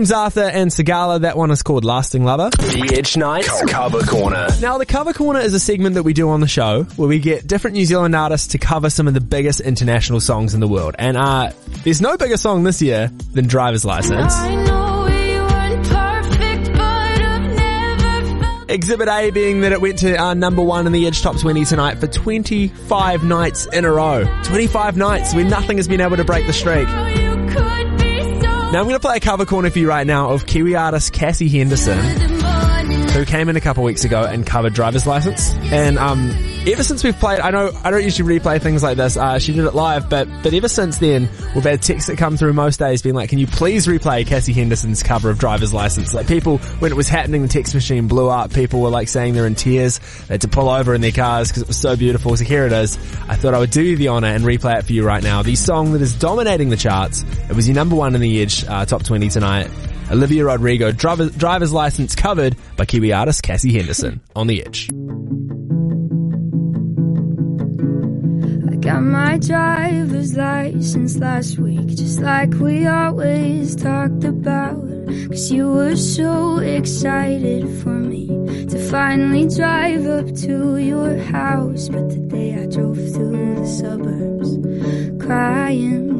James Arthur and Sigala. That one is called Lasting Lover. The Edge Nights Cover Corner. Now, the Cover Corner is a segment that we do on the show where we get different New Zealand artists to cover some of the biggest international songs in the world. And uh, there's no bigger song this year than Driver's License. Exhibit A being that it went to our uh, number one in the Edge Top 20 tonight for 25 nights in a row. 25 nights where nothing has been able to break the streak. Now I'm going to play a cover corner for you right now of Kiwi artist Cassie Henderson, who came in a couple weeks ago and covered Driver's License. And um, ever since we've played, I know I don't usually replay things like this. Uh, she did it live, but but ever since then, we've had texts that come through most days being like, "Can you please replay Cassie Henderson's cover of Driver's License?" Like people, when it was happening, the text machine blew up. People were like saying they're in tears. They had to pull over in their cars because it was so beautiful. So here it is. I thought I would do you the honor and replay it for you right now. The song that is dominating the charts it was your number one in the Edge uh, top 20 tonight. Olivia Rodrigo, driver, driver's license covered by Kiwi artist Cassie Henderson on the Edge.
I got my driver's license last week, just like we always talked about. Cause you were so excited for me to finally drive up to your house. But today I drove through the suburbs, crying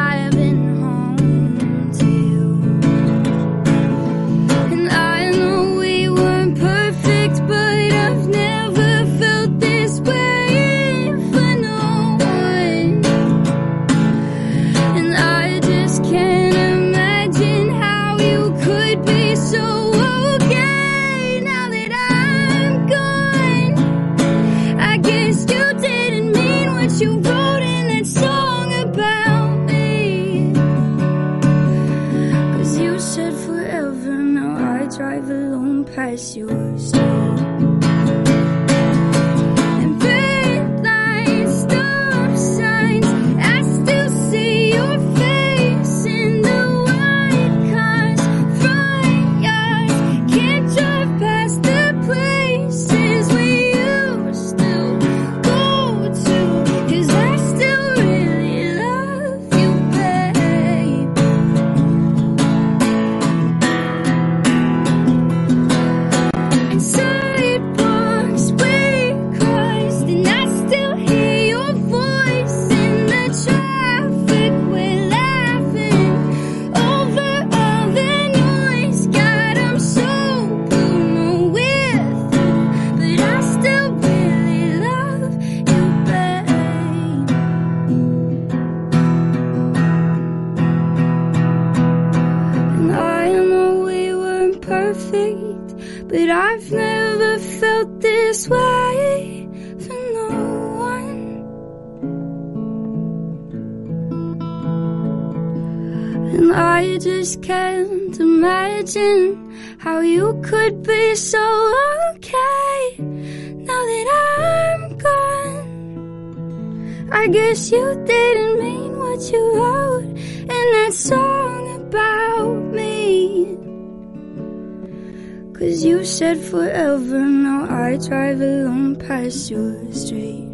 said forever. Now I drive alone past your street.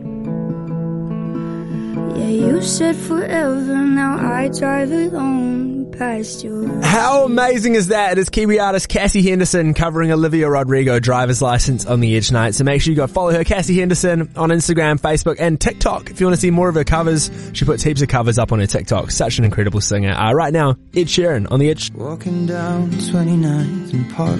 Yeah, you said
forever. Now I drive alone past your. How amazing
is that? It is Kiwi artist Cassie Henderson covering Olivia Rodrigo driver's license on the Edge Night. So make sure you go follow her, Cassie Henderson, on Instagram, Facebook, and TikTok. If you want to see more of her covers, she puts heaps of covers up on her TikTok. Such an incredible singer. Uh, right now, Ed Sheeran on the Edge. Walking down 29th and Park.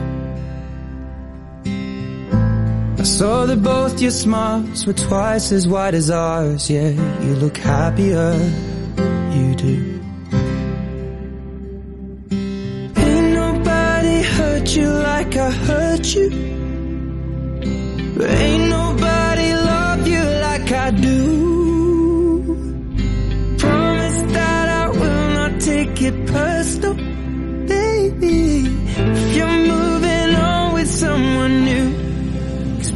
I saw that both your smiles were twice as wide as ours. Yeah, you look happier, you do.
Ain't nobody hurt you like I hurt you. But Ain't nobody love you like I do. Promise that I will not take it personal, baby. If you move.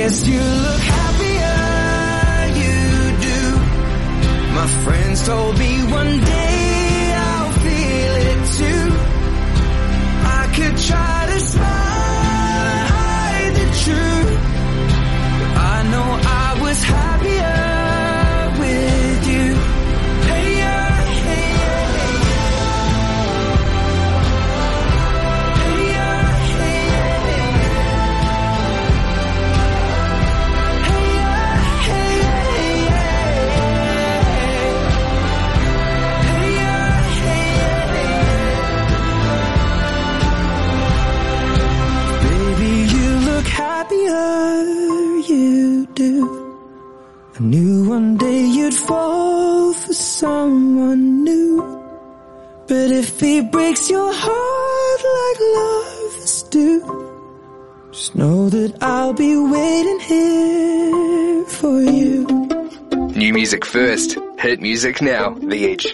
guess you look happier, you do. My friends told me one day. do. I knew one day you'd fall for someone new. But if he breaks your heart like love is due, just know that I'll be waiting here for you.
New music first. Hit music now. The Edge.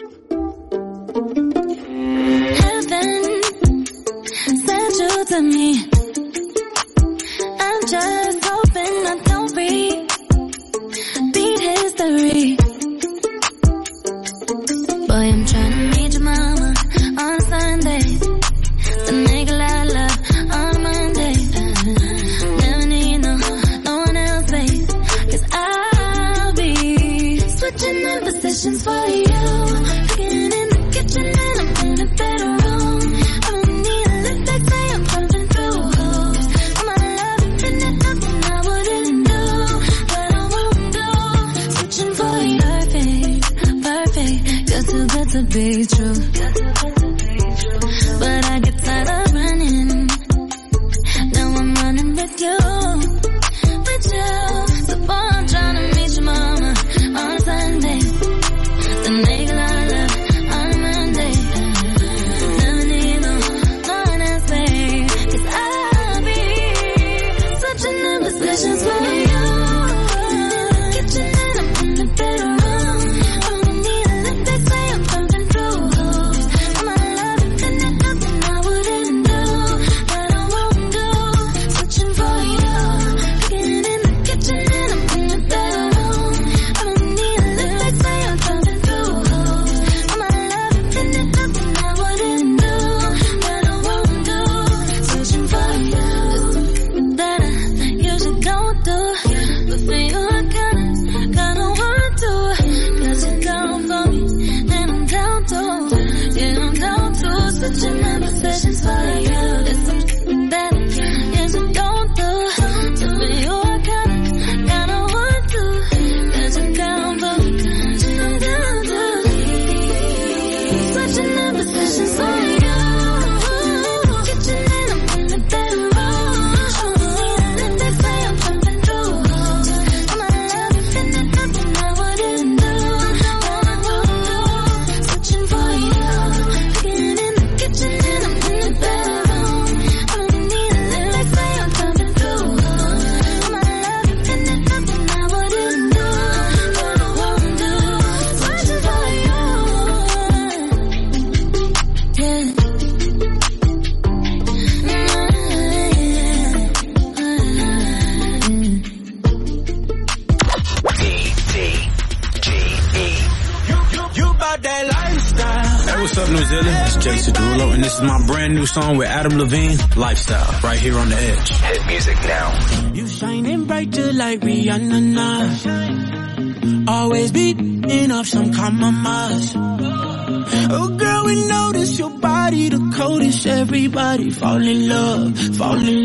fall in love, fall in love.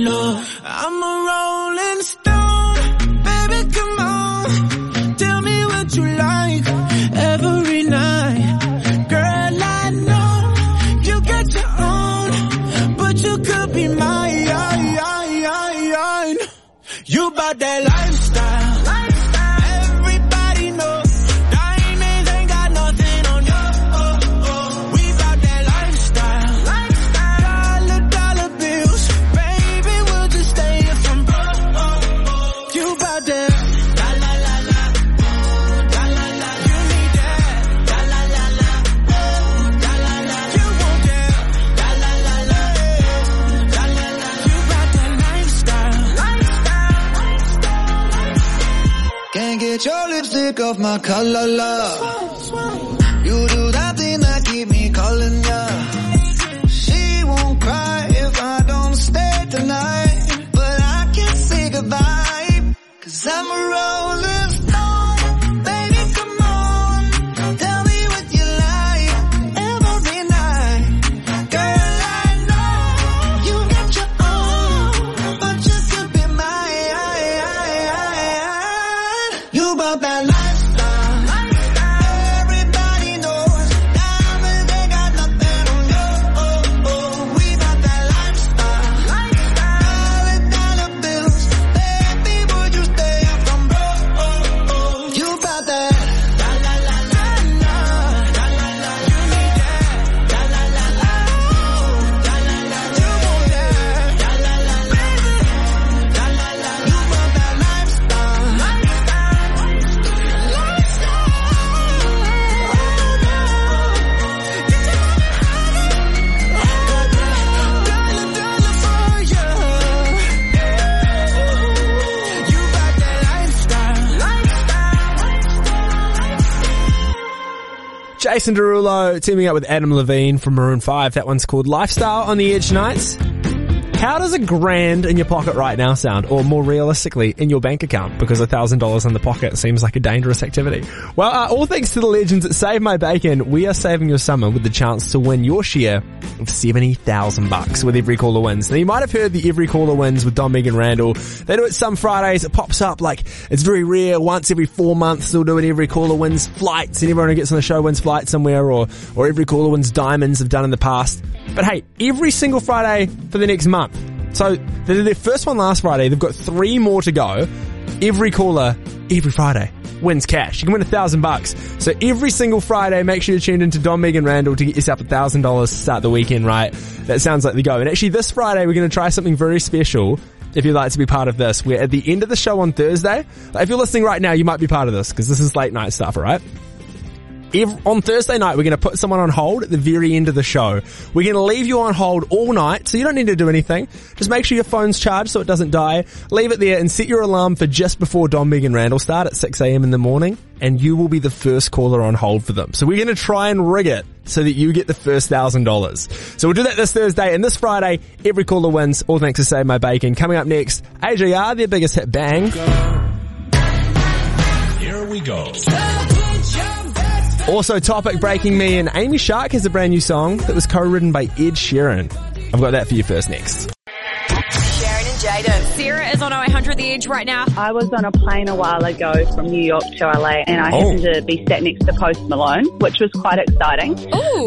Jason Derulo teaming up with Adam Levine from Maroon 5. That one's called Lifestyle on the Edge Nights. How does a grand in your pocket right now sound? Or more realistically, in your bank account? Because a thousand dollars in the pocket seems like a dangerous activity. Well, uh, all thanks to the legends at Save My Bacon, we are saving your summer with the chance to win your share 70,000 bucks with Every Caller Wins. Now you might have heard the Every Caller Wins with Dom, Megan, Randell. They do it some Fridays. It pops up like it's very rare. Once every four months they'll do it. Every caller wins flights and everyone who gets on the show wins flights somewhere or, or every caller wins diamonds have done in the past. But hey, every single Friday for the next month. So they did their first one last Friday. They've got three more to go. Every caller, every Friday wins cash. You can win a thousand bucks. So every single Friday, make sure you're tuned into Dom Megan Randell to get yourself $1,000 to start the weekend right. That sounds like the go. And actually this Friday, we're going to try something very special if you'd like to be part of this. We're at the end of the show on Thursday. If you're listening right now, you might be part of this because this is late night stuff, alright? on Thursday night, we're going to put someone on hold at the very end of the show. We're going to leave you on hold all night, so you don't need to do anything. Just make sure your phone's charged so it doesn't die. Leave it there and set your alarm for just before Dom, Meg and Randell start at 6am in the morning, and you will be the first caller on hold for them. So we're going to try and rig it so that you get the first thousand dollars. So we'll do that this Thursday and this Friday. Every caller wins. All thanks to Save My Bacon. Coming up next, AJR, their biggest hit, Bang.
Here we go.
Also, topic breaking me and Amy Shark has a brand new song that was co-written by Ed Sheeran. I've got that for you first next.
Jaden. Sarah is on 0800 The Edge right now. I was on a plane a while ago from New York to LA and I oh. happened to be sat next to Post Malone, which was quite exciting.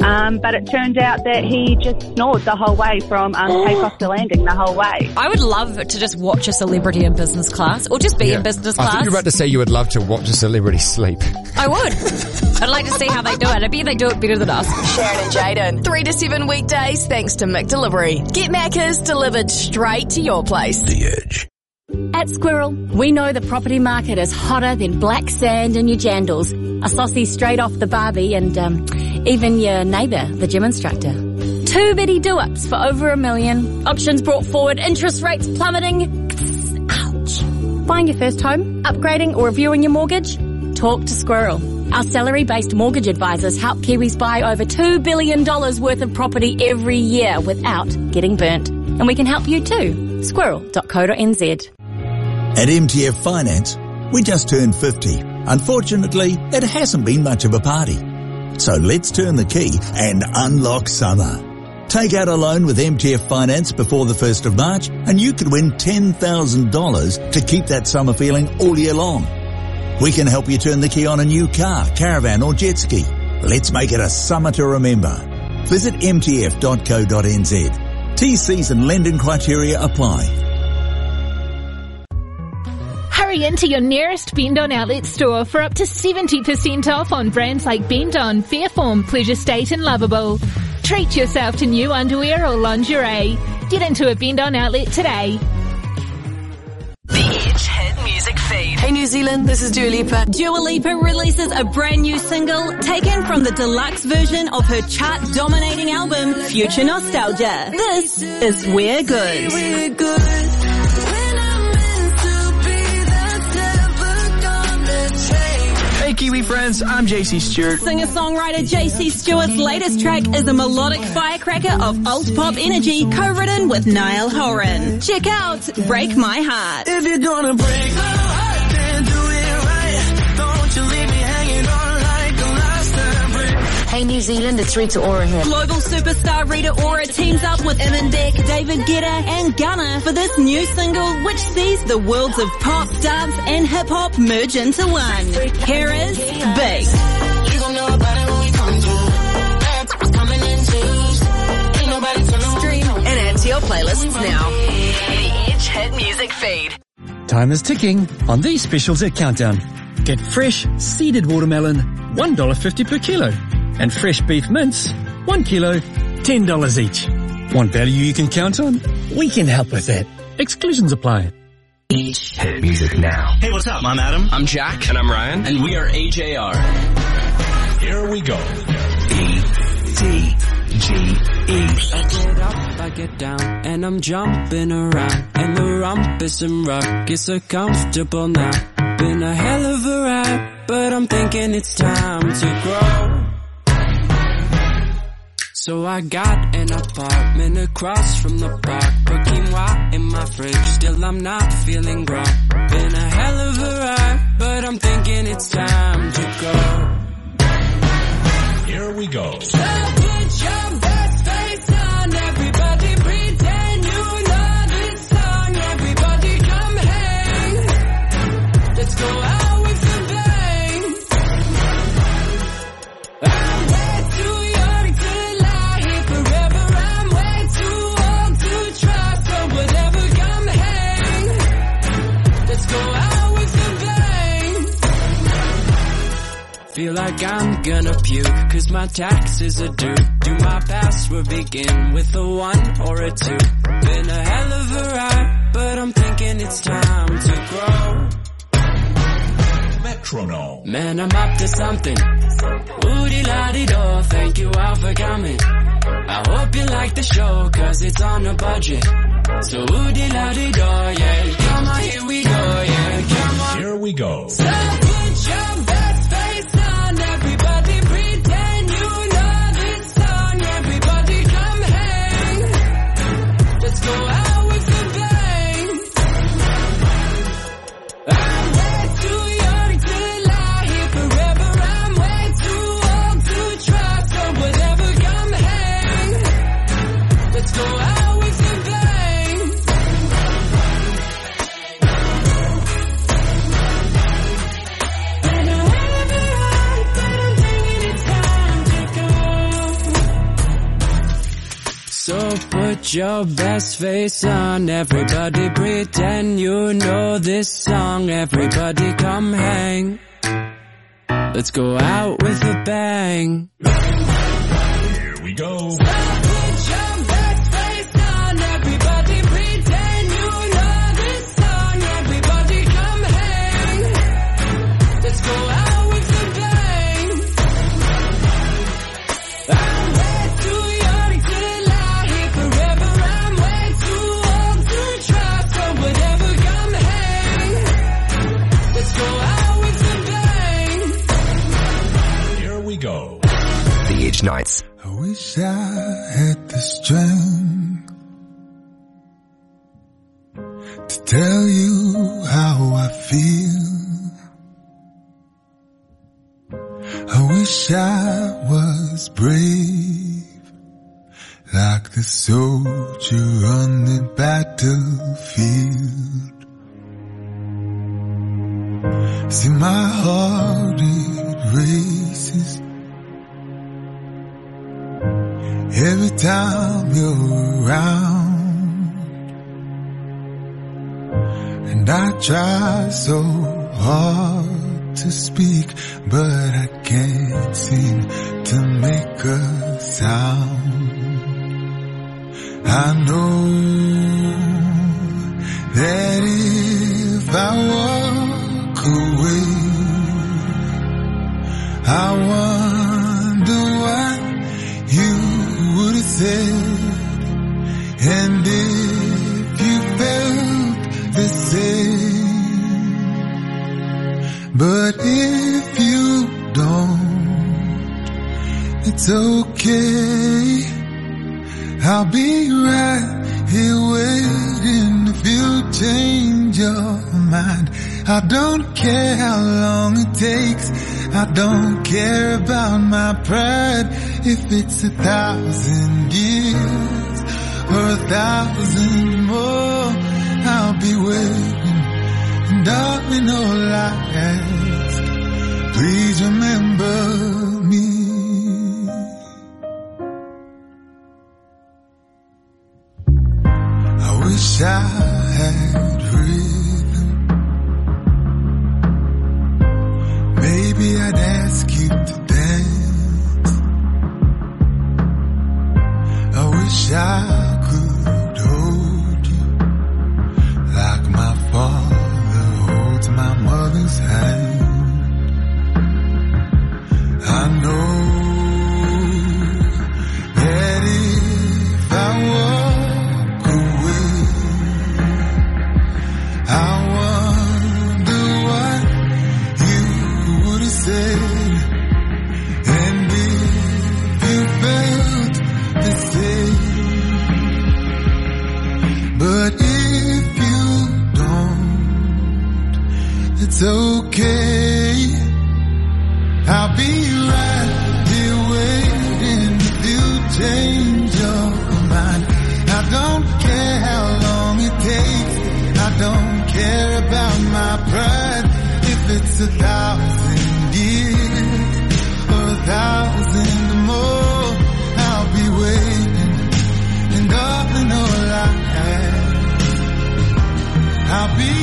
Um, but it turned out that he just snored the whole way from um, takeoff to landing the whole way. I would love to just watch a celebrity in business
class or just be yeah. in business class. I you're about to
say you would love to watch a celebrity sleep.
I would. I'd like to see how they do it. I bet they do it better than us. Sharyn and Jaden, 3 to 7 weekdays thanks to McDelivery. Get Maccas delivered straight to your place place. The Edge. At Squirrel,
we know the property market is hotter than black sand in your jandals, a saucy straight off the barbie and um, even your neighbour, the gym instructor. Two bitty do-ups for over a million, options brought forward, interest rates plummeting. Ouch. Buying your first home, upgrading or reviewing your mortgage? Talk to Squirrel. Our salary-based mortgage advisors help Kiwis buy over $2 billion worth of property every year without getting burnt. And we can help you too squirrel.co.nz.
At MTF Finance, we just turned 50. Unfortunately, it hasn't been much of a party. So let's turn the key and unlock summer. Take out a loan with MTF Finance before the 1st of March and you could win $10,000 to keep that summer feeling all year long. We can help you turn the key on a new car, caravan or jet ski. Let's make it a summer to remember. Visit mtf.co.nz TC's and lending criteria apply.
Hurry into your nearest Bendon outlet store for up to 70% off on brands like Bendon, Fayreform, Pleasure State and Lovable. Treat yourself to new underwear or lingerie. Get into a Bendon outlet today. New Zealand, this is Dua Lipa. Dua Lipa releases a brand new single taken from the deluxe version of her chart-dominating album, Future Nostalgia. This is We're Good. We're good. Hey Kiwi friends, I'm JC Stewart. Singer-songwriter JC Stewart's latest track is a melodic firecracker of alt pop energy co-written with Niall Horan. Check out Break My Heart. If you're gonna break my heart
Hey New Zealand, it's Rita Ora here.
Global superstar Rita Ora teams up with Imanbek, David Guetta and Gunna for this new single which sees the worlds of pop, dance and hip hop merge into one. Here is Big. Stream and add to your playlists now. The Edge Hit Music Feed
time is ticking on these specials at Countdown. Get fresh, seeded watermelon, $1.50 per kilo, and fresh beef mince, 1 kilo, $10 each. Want value you can count on? We can help with that. Exclusions apply. Hit music now.
Hey, what's up? I'm Adam. I'm Jack. And I'm Ryan. And we are AJR. Here we go. E-D-G-E.
I get up, I
get down, and I'm jumping around. And the rumpus and ruckus are comfortable now. Been a hell of a ride, but I'm thinking it's time to grow. So I got an apartment across from the park, but quinoa in my fridge, still I'm not feeling grown. Been a hell of a ride, but I'm thinking it's time to go. Here we go. Feel like I'm gonna puke, cause my taxes are due. Do my password begin with a one or a two? Been a hell of a ride, but I'm thinking it's time to grow. Metronome. Man, I'm up to something. Woody la dee do, thank you all for coming. I hope you like the show, cause it's on a budget. So woody la dee do, yeah, come on, here we go, yeah, come on. Here we go. So put your your best face on, everybody pretend you know this song, everybody come hang. Let's go out with a bang. Here we
go.
Nights. I wish I had the strength
to tell you how I feel. I wish I was brave like the soldier on the battlefield. See my heart it races every time you're around. And I try so hard to speak, but I can't seem to make a sound. I know that if I walk away, I wonder what you and if you felt the same, but if you don't, it's okay. I'll be right here waiting if you change your mind. I don't care how long it takes. I don't care about my pride. If it's a thousand years or a thousand more, I'll be waiting. And darling, all I ask, please remember me. I wish I had Maybe I'd ask you to dance. I wish I could hold you like my father holds my mother's hand. I know that if I was it's okay. I'll be right here waiting if you change your mind. I don't care how long it takes. I don't care about my pride. If it's a thousand years or a thousand more, I'll be waiting. And all in all I have, I'll be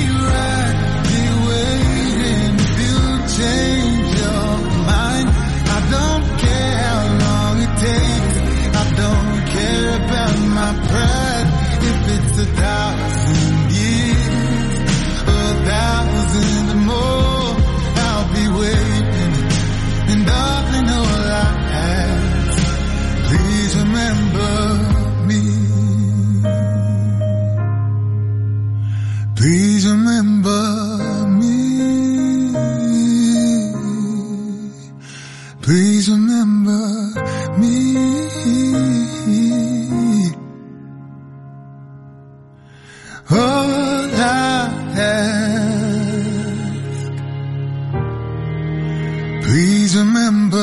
Please remember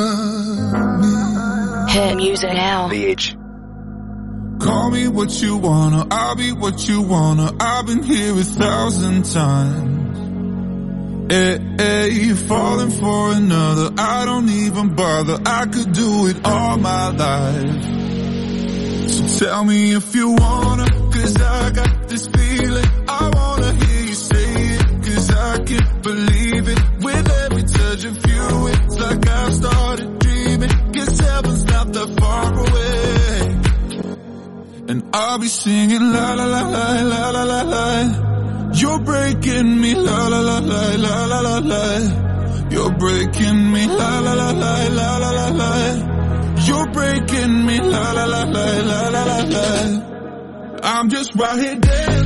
me.
Hit music now. BH. Call me what you wanna, I'll be what you wanna. I've been here a thousand times. Hey, eh, eh, hey, falling for another. I don't even bother. I could do it all my life. So tell me if you wanna, cause I got this feeling. like I've started dreaming. Guess heaven's not that far away. And I'll be singing la la la la la la la la. You're breaking me la la la la la la la la. You're breaking me la la la la la la la la. You're breaking me la la la la la la la la. I'm just right here dancing.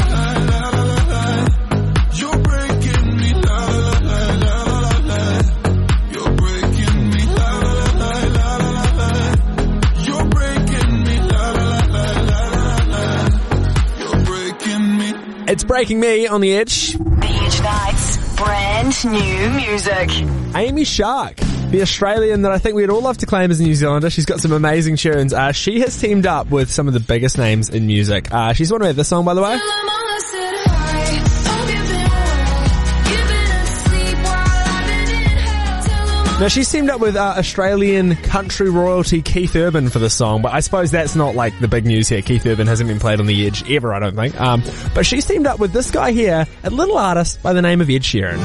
It's breaking me on the edge. The
Edge Nights, brand new music.
Amy Shark, the Australian that I think we'd all love to claim as a New Zealander. She's got some amazing tunes. Uh, she has teamed up with some of the biggest names in music. Uh, she's one of the song, by the way. Now she's teamed up with uh, Australian country royalty Keith Urban for the song, but I suppose that's not like the big news here. Keith Urban hasn't been played on the edge ever, I don't think. Um, but she's teamed up with this guy here, a little artist by the name of Ed Sheeran.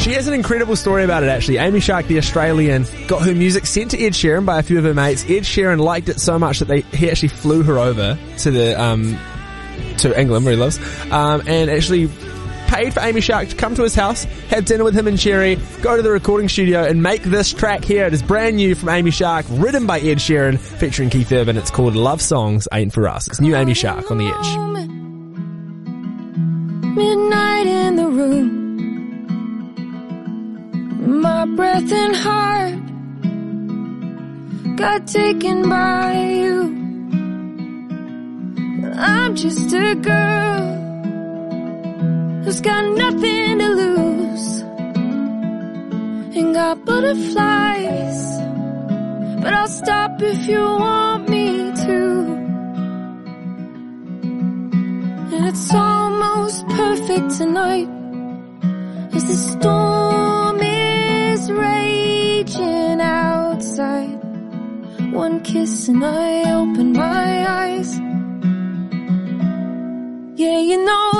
She has an incredible story about it actually. Amy Shark, the Australian, got her music sent to Ed Sheeran by a few of her mates. Ed Sheeran liked it so much that they, he actually flew her over to the, um, to England where he lives, um, and actually paid for Amy Shark to come to his house, have dinner with him and Cherry, go to the recording studio and make this track here. It is brand new from Amy Shark, written by Ed Sheeran, featuring Keith Urban. It's called Love Songs Ain't For Us. It's new Amy Shark on the edge.
Midnight in the room. My breath and heart got taken by you. I'm just a girl
who's got nothing to lose and got butterflies. But I'll stop if you want me to. And it's almost perfect tonight as the storm is raging outside. One kiss and I open
my eyes. Yeah, you know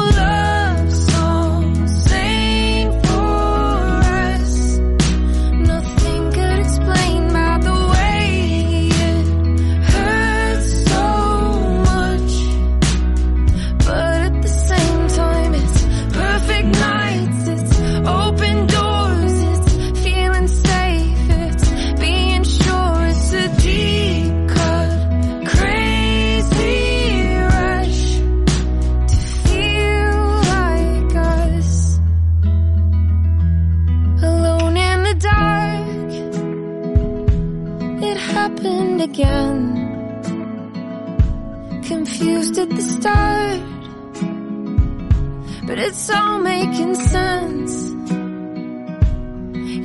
but it's all making sense.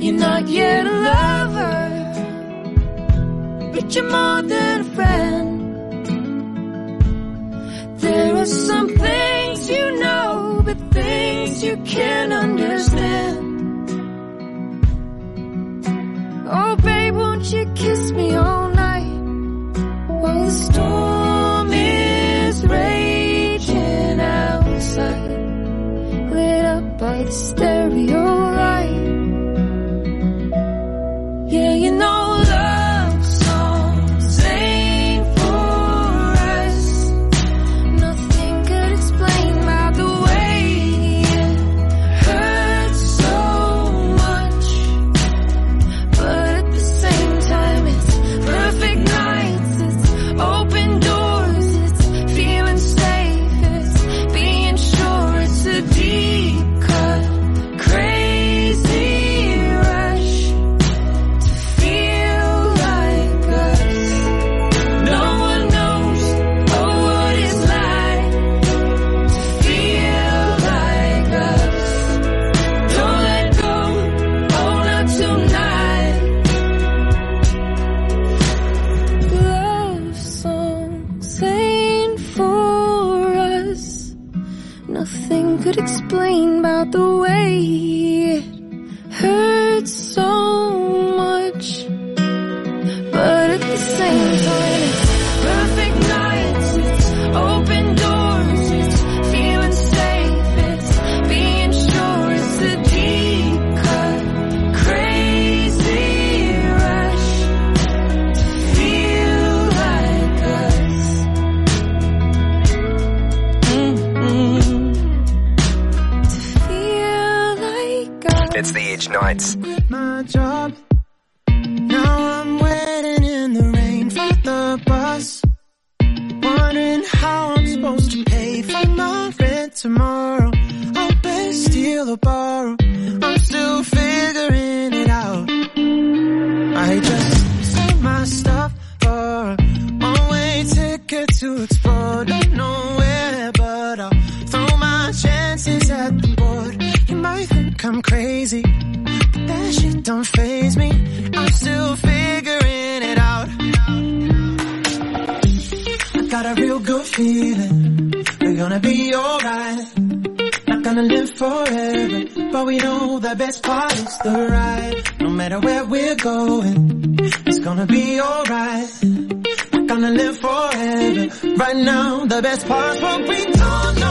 You're not yet a lover, but you're more than a friend. There are some things you know, but things you can't understand.
Oh, babe, won't you kiss me on? stereo
Lights. feeling. We're gonna be alright. Not gonna live forever, but we know the best part is the ride. No matter where we're going, it's gonna be alright. Not gonna live
forever. Right now, the best part's what we don't know.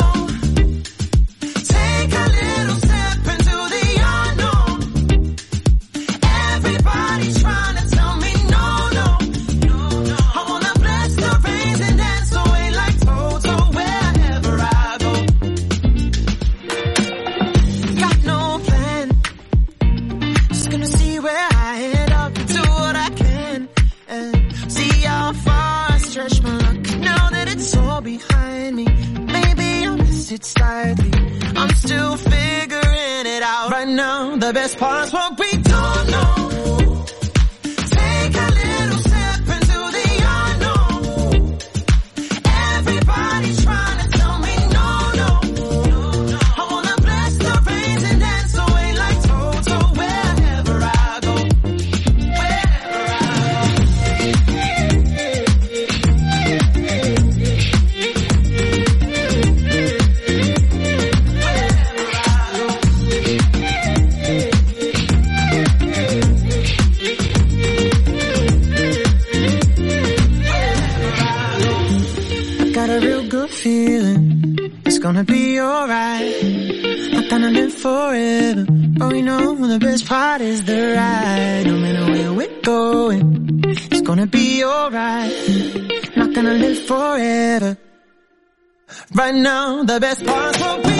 best parts won't be
feeling it's gonna be alright.
Not going I live forever, but we know the best part is the ride. No matter where we're going, it's gonna be alright. Not gonna live forever. Right now, the best part will be.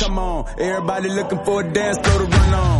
Come on, everybody looking for a dance floor to run on.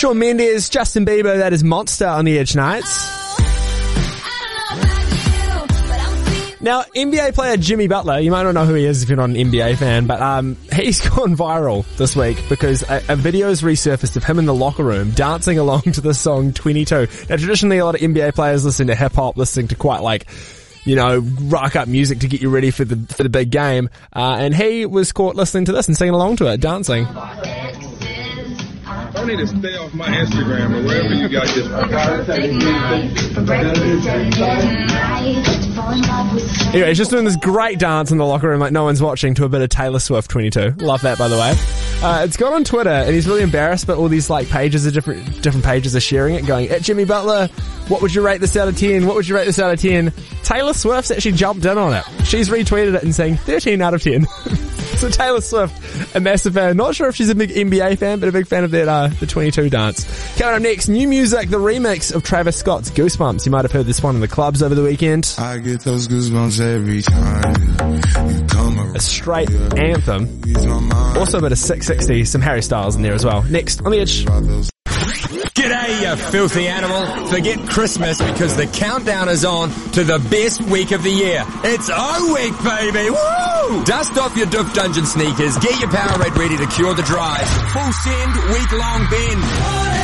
Shawn Mendes, Justin Bieber, that is Monster on the Edge Nights. now, NBA player Jimmy Butler, you might not know who he is if you're not an NBA fan, but um, he's gone viral this week because a, a video has resurfaced of him in the locker room dancing along to the song 22. Now, traditionally, a lot of NBA players listen to hip hop, listening to quite like you know, rock up music to get you ready for the for the big game. Uh, and he was caught listening to this and singing along to it, dancing.
I need to stay off my
Instagram or wherever you got this. Anyway, he's just doing this great dance in the locker room like no one's watching to a bit of Taylor Swift 22. Love that, by the way. Uh, it's gone on Twitter and he's really embarrassed, but all these like pages are different, different pages are sharing it going, at Jimmy Butler, what would you rate this out of 10? What would you rate this out of 10? Taylor Swift's actually jumped in on it. She's retweeted it and saying 13 out of 10. so Taylor Swift, a massive fan. Not sure if she's a big NBA fan, but a big fan of that uh, the 22 dance. Coming up next, new music, the remix of Travis Scott's Goosebumps. You might have heard this one in the clubs over the weekend. I get those goosebumps every time. a straight anthem. Also a bit of SIX60, some Harry Styles in there as well. Next on the edge. G'day, you filthy animal. Forget Christmas because the countdown is on to the best week of the year. It's O Week,
baby! Woo! Dust off your Doof Dungeon sneakers, get your Powerade ready to cure the drive.
Full send, week long bend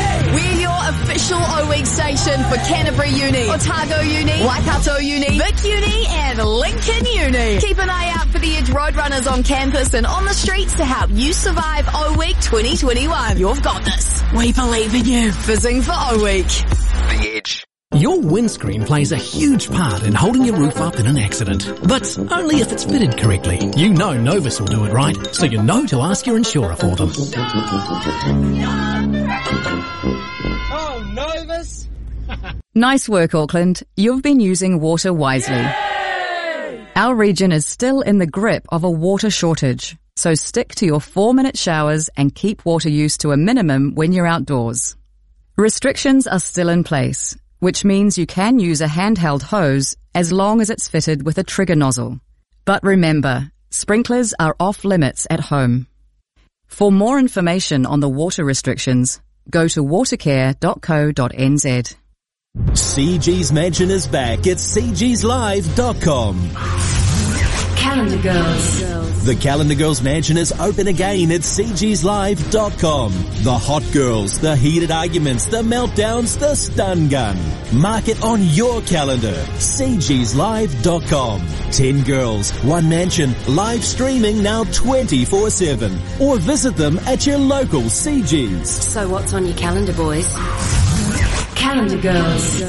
official O-Week station for Canterbury Uni, Otago Uni, Waikato Uni, Vic Uni and Lincoln Uni. Keep an eye out for the Edge Roadrunners on campus and on the streets to help you survive O-Week 2021. You've got this. We believe in you. Fizzing for O-Week.
The Edge.
Your windscreen plays a huge part in holding your roof up in an accident, but only if it's fitted correctly. You know Novus will do it right, so you know to ask your insurer for them nervous.
nice work, Auckland. You've been using water wisely. Yay! Our region is still in the grip of a water shortage, so stick to your four minute showers and keep water use to a minimum when you're outdoors. Restrictions are still in place, which means you can use a handheld hose as long as it's fitted with a trigger nozzle. But remember, sprinklers are off limits at home. For more information on the water restrictions, go to watercare.co.nz.
CG's Mansion is back at cgslive.com.
Calendar Girls.
The Calendar Girls Mansion is open again at cgslive.com. The hot girls, the heated arguments, the meltdowns, the stun gun. Mark it on your calendar. cgslive.com. 10 girls, one mansion, live streaming now 24-7. Or visit them at your local CGs.
So what's on your calendar, boys? Calendar Girls.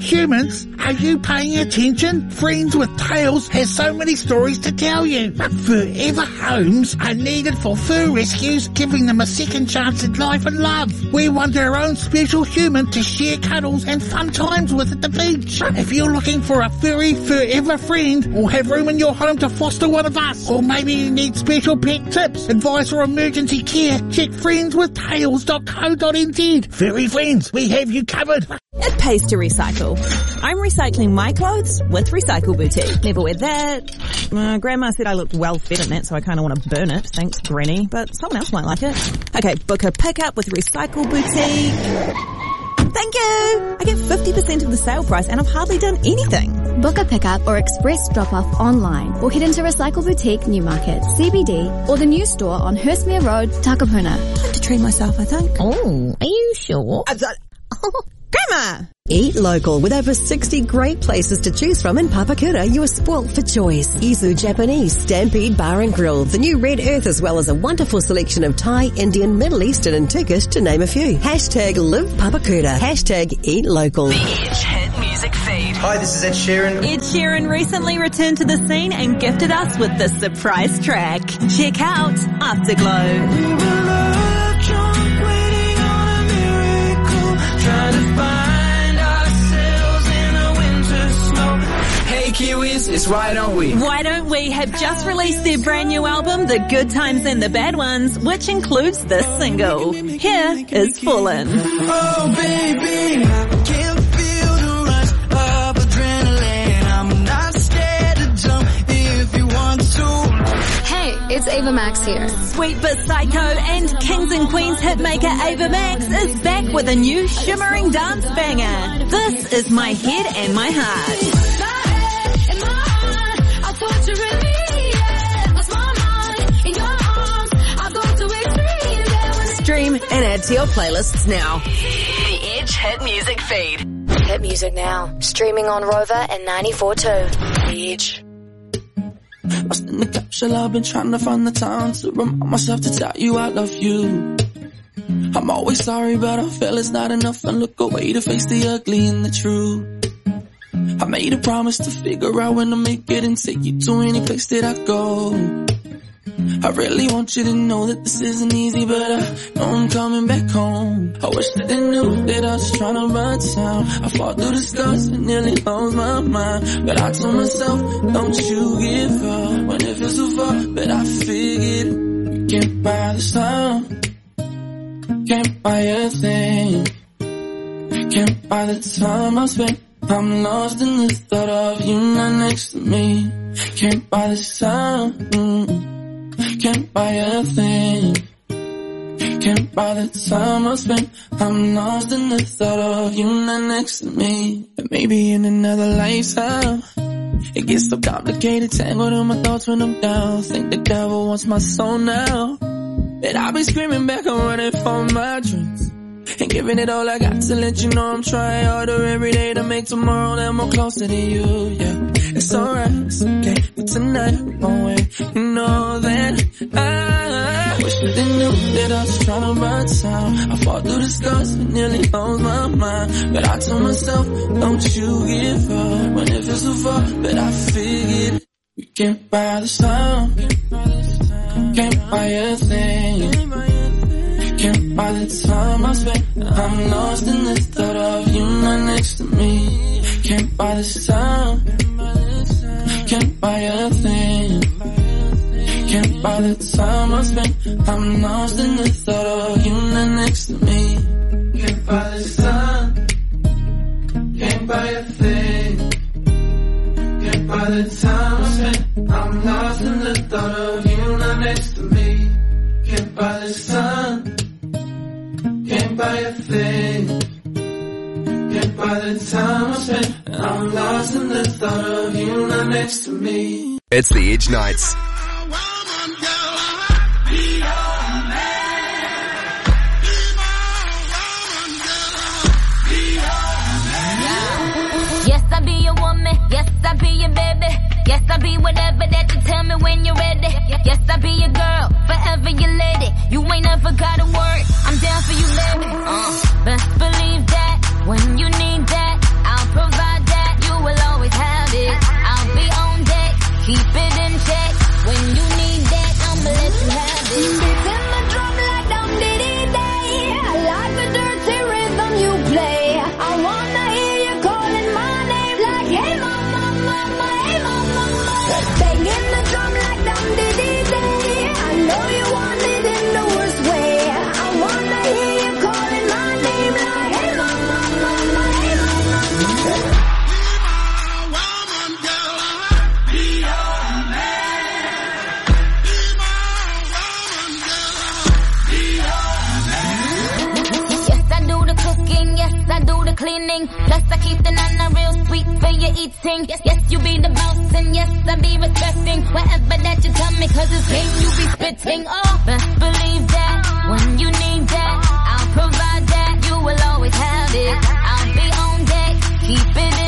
Humans, are you paying attention? Friends with Tails has so many stories to tell you. Forever homes are needed for fur rescues, giving them a second chance at life and love. We want our own special human to share cuddles and fun times with at the beach. If you're looking for a furry forever friend, or have room in your home to foster one of us, or maybe you need special pet tips, advice or emergency care, check friendswithtails.co.nz. Furry friends we have you covered.
It pays to recycle. I'm recycling my clothes with Recycle Boutique. Never wear that. My uh, grandma said I looked well fitted in that, so I kind of want to burn it. Thanks, Granny. But someone else might like it. Okay, book a pickup with Recycle Boutique. Thank you! I get 50% of the sale price and I've hardly done anything.
Book a pickup or express drop-off online or head into Recycle Boutique Newmarket, CBD or the new store on Hurstmere Road, Takapuna. Time to train myself, I think. Oh, are
you sure?
I've
done. Grandma!
Eat local with over 60 great places to choose from in Papakura. You are spoilt for choice. Izu Japanese, Stampede Bar and Grill, the new Red Earth as well as a wonderful selection of Thai, Indian, Middle Eastern and Turkish to name a few. Hashtag live Papakura. Hashtag eat local.
Hi, this is Ed
Sheeran. Ed Sheeran recently returned to the scene and gifted us with this surprise track. Check out Afterglow. Kiwis, it's Why Don't We? Why Don't We have just released their brand new album, The Good Times and the Bad Ones, which includes this single. Here is Fallen. Oh baby! It's Ava Max here. Sweet but psycho and Kings and Queens hitmaker Ava Max is back with a new shimmering dance banger. This is My Head and My Heart. stream and add to your playlists now.
The Edge Hit Music Feed. Hit Music Now. Streaming on Rover and 94.2. Edge.
I was in the capsule, I've been trying to find the time to remind myself to tell you I love you. I'm always sorry, but I feel it's not enough and look away to face the ugly and the true. I made a promise to figure out when to make it and take you to
any place that I go. I really want you to know that this isn't easy, but I know I'm coming back home. I wish that they knew that I was trying to run town. I fought through the stars and nearly lost my mind. But I told myself, don't you give up. When it feels so far, but I figured we can't buy this time. Can't buy a thing. Can't buy the time I spent. I'm lost in the thought of you not next to me. Can't buy this time. Mm -mm can't buy a thing. Can't buy the time I spent. I'm lost in the thought of you not next to me. And maybe in another lifetime. It gets so complicated, tangled in my thoughts when I'm down. Think the devil wants my soul now. And I'll be screaming back and running for my dreams. And giving it all I got to let you know I'm trying harder every day to make tomorrow that more closer to you, yeah. It's alright, it's okay, but tonight I'm away. You know that I wish that they knew that I was trying to buy time. I fought through the stars and nearly lost my mind. But I told myself, don't you give up. When it feels so far, but I figured
we
can't buy this time.
Can't buy a thing.
All the time I spent, I'm lost in this thought of you not next to me. Can't buy this time. Can't buy a thing. Can't buy the time I spent. I'm lost in the thought of you not next to me.
Can't buy this time. Can't buy a thing. Can't buy the time I spent. I'm lost in the thought of you not next to me. Can't buy
the time by things. Yet by the time I spent, I'm lost in the thought of you not next to me. It's the Edge Nights.
Yes, I be your woman. Yes, I be your baby. Yes, I'll be whatever that you tell me when you're ready. Yes, I'll be your girl, forever your lady. You ain't never got to worry. I'm down for you, baby. Uh, best believe that when you need that, I'll provide that. You will always have it. I'll be on deck, keep it in. sweet for you eating. Yes, yes, you be the boss and yes, I be respecting whatever that you tell me cause it's game you be spitting. Oh, but believe that when you need that, I'll provide that you will always have it. I'll be on deck, keep it in.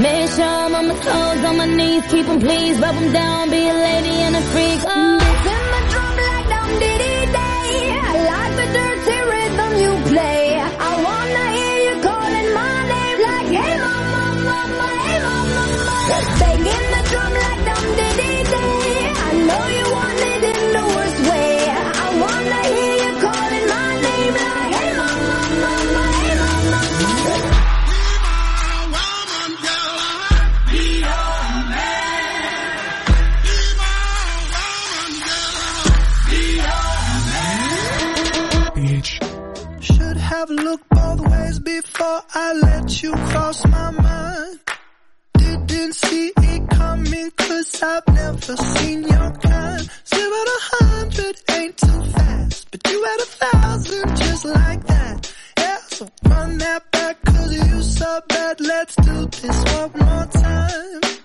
Make sure I'm on my toes, on my knees, keep them please, rub them down, be a lady and a freak. Oh. This my drum like down, diddy.
before I let you cross my mind. Didn't see it coming cause I've never seen your kind. Zero to hundred ain't too fast, but you had a thousand just like that. Yeah, so run that back cause you so bad. Let's do this one more time.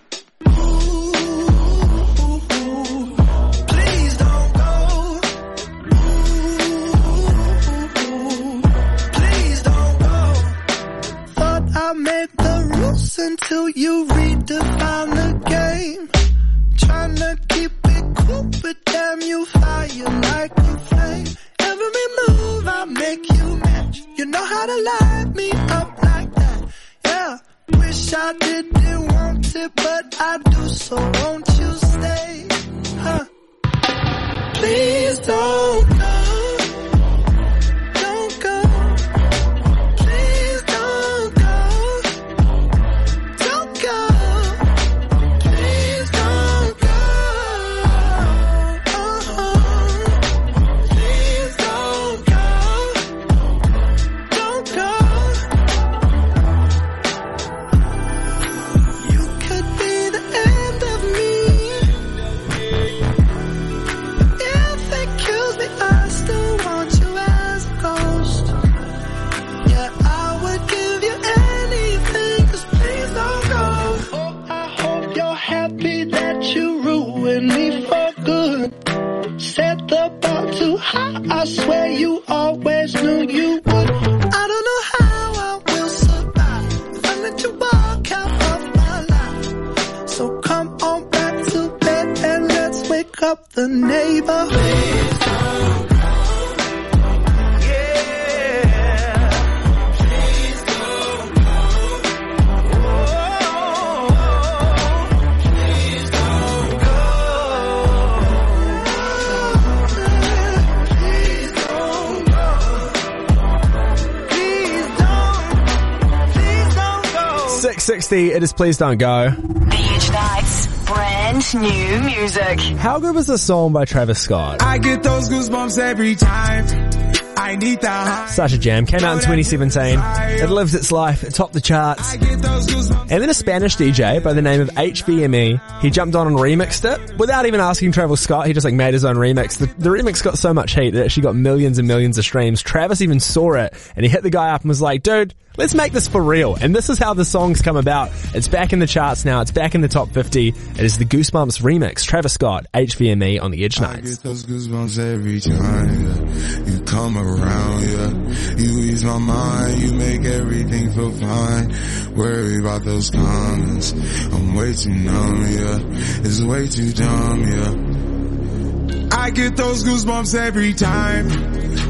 made the rules until you redefine the game. Tryna keep it cool, but damn you fire like a flame. Every move I make you match. You know how to light me up like that. Yeah, wish I didn't want it, but I do. So won't you stay? Huh? Please don't the neighborhood.
SIX60. It is. Please don't go
new music.
How good was the song by Travis Scott?
I get those goosebumps every time. I need that.
Sasha Jam came out in 2017. It lives its life. It topped the charts. And then a Spanish DJ by the name of HVME, he jumped on and remixed it without even asking Travis Scott. He just like made his own remix. The, the remix got so much heat that it actually got millions and millions of streams. Travis even saw it and he hit the guy up and was like, dude, Let's make this for real. And this is how the song's come about. It's back in the charts now. It's back in the top 50. It is the Goosebumps remix. Travis Scott, HVME on the Edge Nights. I get
those goosebumps every time yeah. you come around, yeah. You ease my mind. You make everything feel fine. Worry about those comments. I'm way too numb, yeah. It's way too dumb, yeah. I get those goosebumps every time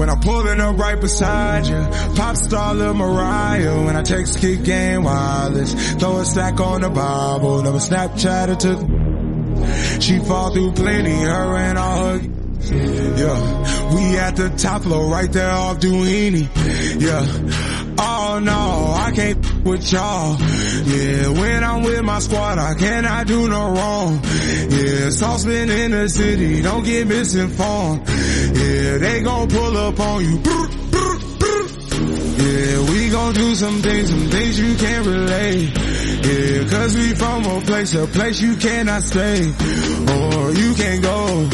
When I'm pulling up right beside you, pop star Lil Mariah. When I text kick game wireless, throw a stack on the Bible. Never Snapchat or took. She fall through plenty, her and all her. Yeah, we at the top floor right there off Duini. Yeah. Oh no, I can't with y'all. Yeah, when I'm with my squad, I cannot do no wrong. Yeah, been in the city, don't get misinformed. Yeah, they gon' pull up on you. Yeah, we gon' do some things, some things you can't relate. Yeah, cause we from a place, a place you cannot stay. Or you can't go.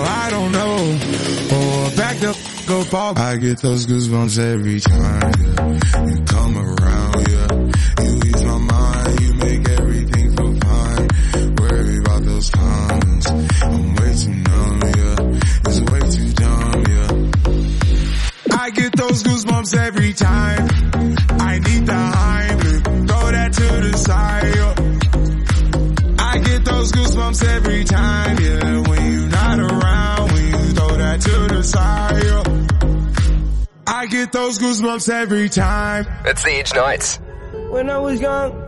I don't know. Or oh, back the go fall. I get those goosebumps every time yeah. you come around. Yeah, you ease my mind. You make everything feel fine. Worry about those times. I'm way too numb. Yeah, it's way too dumb. Yeah, I get those goosebumps every time. I need the high. Throw that to the side. Yeah. I get those goosebumps every time. Yeah. I get those goosebumps every time.
That's the Edge Nights.
When I was young.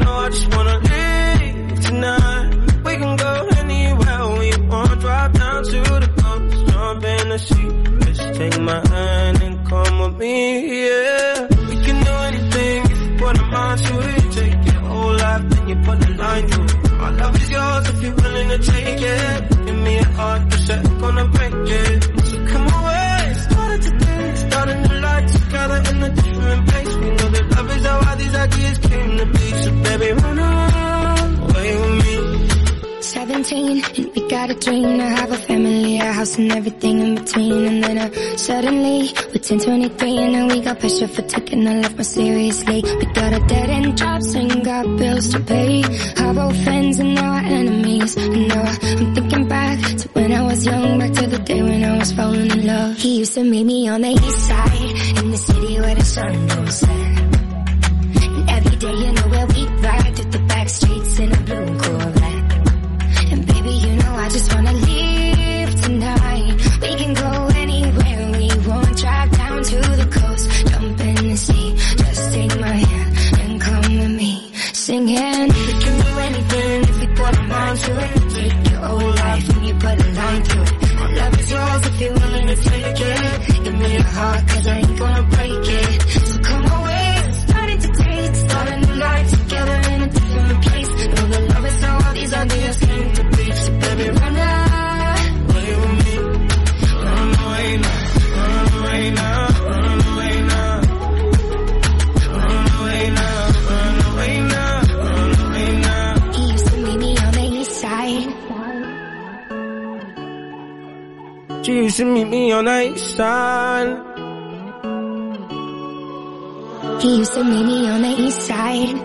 know I just wanna leave tonight. We can go anywhere we want. Drive down to the coast, jump in the sea. Just take my hand and come with me, yeah. We can do anything if you put a mind to it. Take your whole life, then you put a line through it. My love is yours if you're willing to take it. Give me a heart, cause I'm gonna break it. in a different place. We know that love is how all these ideas came to be. So baby, run away with me. 17 and we got a dream to have
a family, a house and everything in between And then uh, suddenly we're 10, 23 and then we got pressure for taking our life more seriously We got a dead end jobs and got bills to pay Our old friends and now our enemies And now I, I'm thinking back to when I was young, back to the day when I was falling in love He used to meet me on the east side, in the city where the sun don't set And every day you know where singing.
can do anything if you put a mind to it. Take your whole life and you put a line to it. love is yours if you're willing to take it. Give me your heart cause I ain't gonna break it.
She used to meet me on the east side. He used to meet me on the east side.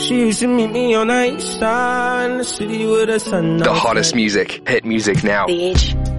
She used to meet me on the east side, the city with the sun. The hottest
music, hit music now. The Beach.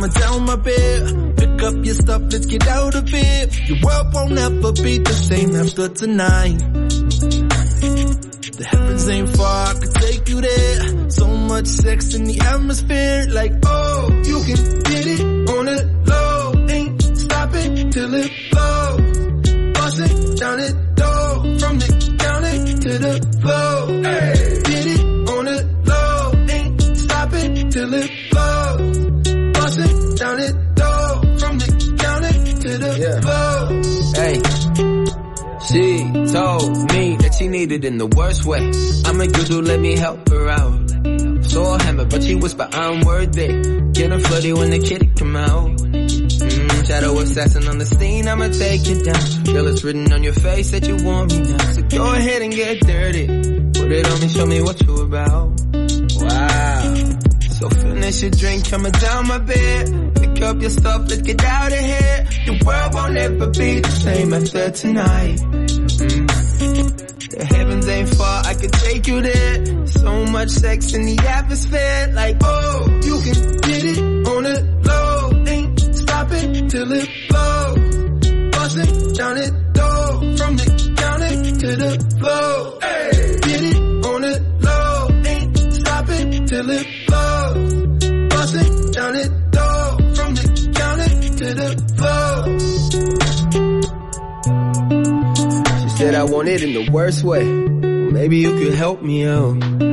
i am tell my bib. Pick up your stuff, let's get out of here. Your world won't ever be the same after tonight. The heavens ain't far, I could take you there. So much sex in the atmosphere, like, oh, you can get it on the low. Ain't stopping till it
in the worst way. I'm a usual, let me help her out. So I hammer,
but she whisper, I'm worthy. Get her flirty when the kitty come out. Mm, shadow assassin on the scene, I'ma take it down. Girl, it's written on your face that you want me now. So
go
ahead and get dirty. Put it on me, show me what you about. Wow. So finish your drink, come down my bed. Pick up your stuff, let's get out of here. The world won't ever be the same after tonight. take you there. So much sex in the atmosphere, like oh, you can get it on the low, ain't stopping till it blows. Bustin' down it door from the counter to the floor. Hey, get it on the low, ain't stopping till it
blows. Bustin' down it door from the counter to the floor. She said I want it in the worst way. Maybe you could help me out.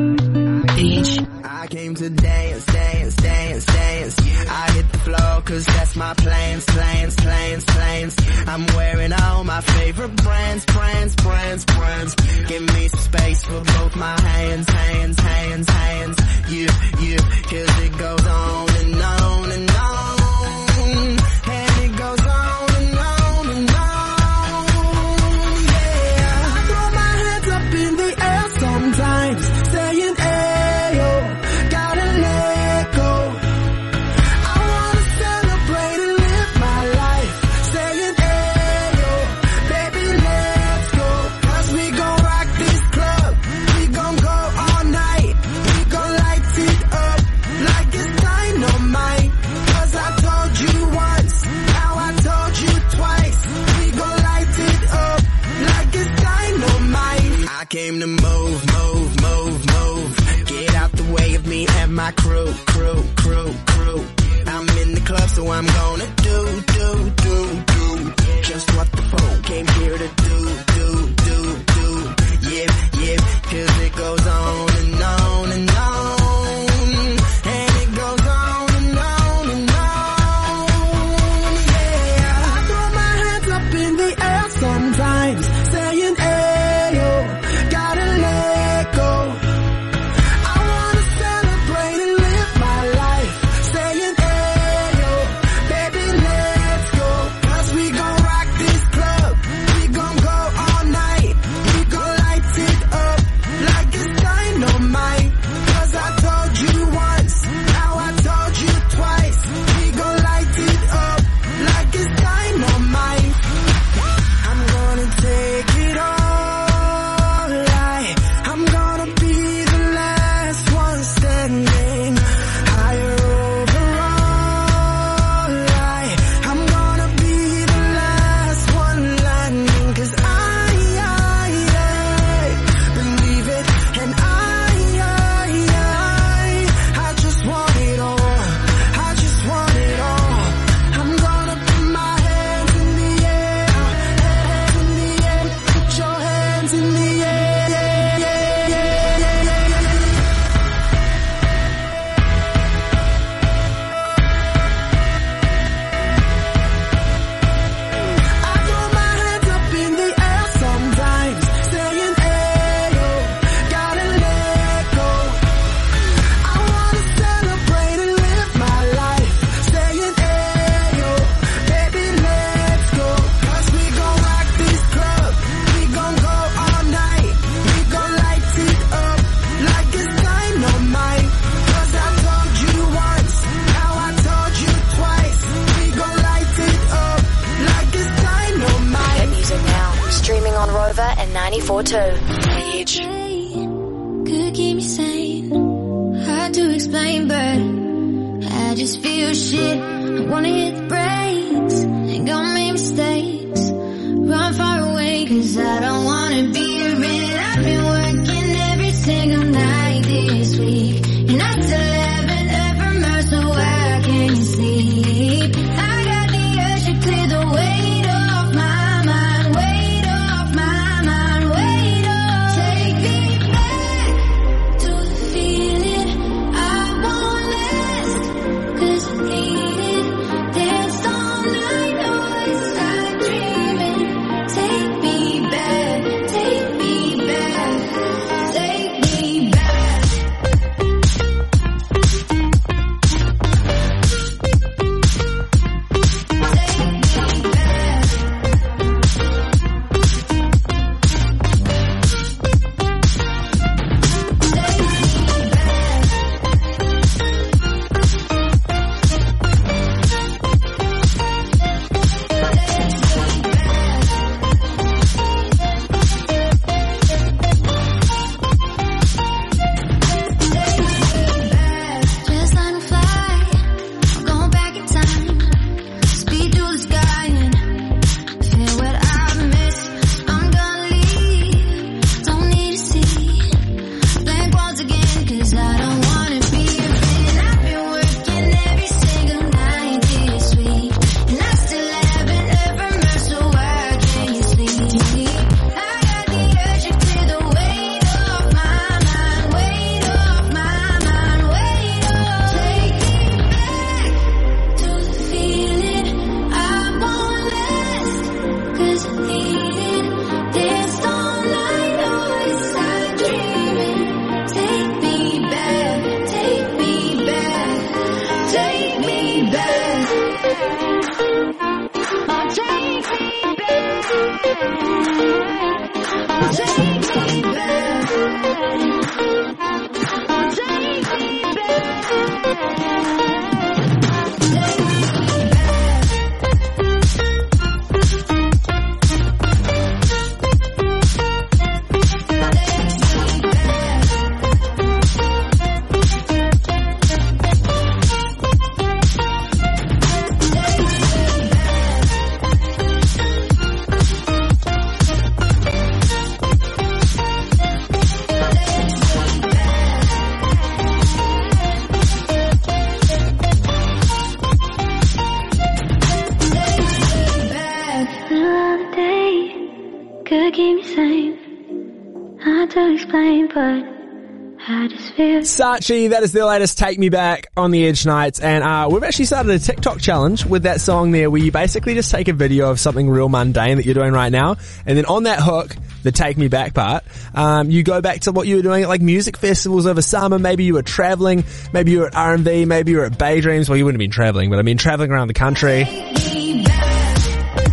Sachi, that is the latest Take Me Back on the Edge Nights. And uh, we've actually started a TikTok challenge with that song there where you basically just take a video of something real mundane that you're doing right now. And then on that hook, the Take Me Back part, um, you go back to what you were doing at like music festivals over summer. Maybe you were traveling. Maybe you were at R&V. Maybe you were at Bay Dreams. Well, you wouldn't have been traveling, but I mean traveling around the country.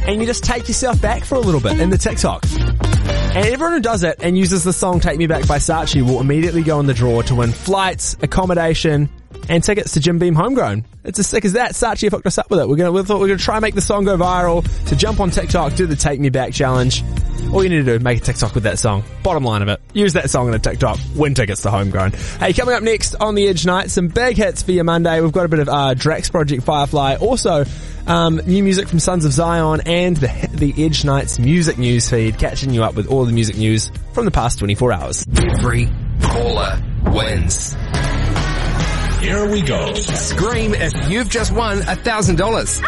And you just take yourself back for a little bit in the TikTok. And everyone who does it and uses the song Take Me Back by Sachi will immediately go in the draw to win flights, accommodation, and tickets to Jim Beam Homegrown. It's as sick as that. Sachi fucked us up with it. We're gonna, we thought we are gonna try and make the song go viral. So jump on TikTok, do the Take Me Back challenge. All you need to do, make a TikTok with that song. Bottom line of it. Use that song in a TikTok. Win tickets to Homegrown. Hey, coming up next on the Edge Night, some big hits for your Monday. We've got a bit of, uh, Drax Project Firefly. Also, um, new music from Sons of Zion and the, the Edge Nights music news feed, catching you up with all the music news from the past 24 hours.
Every caller wins. Here we go. Scream if you've just won a $1,000.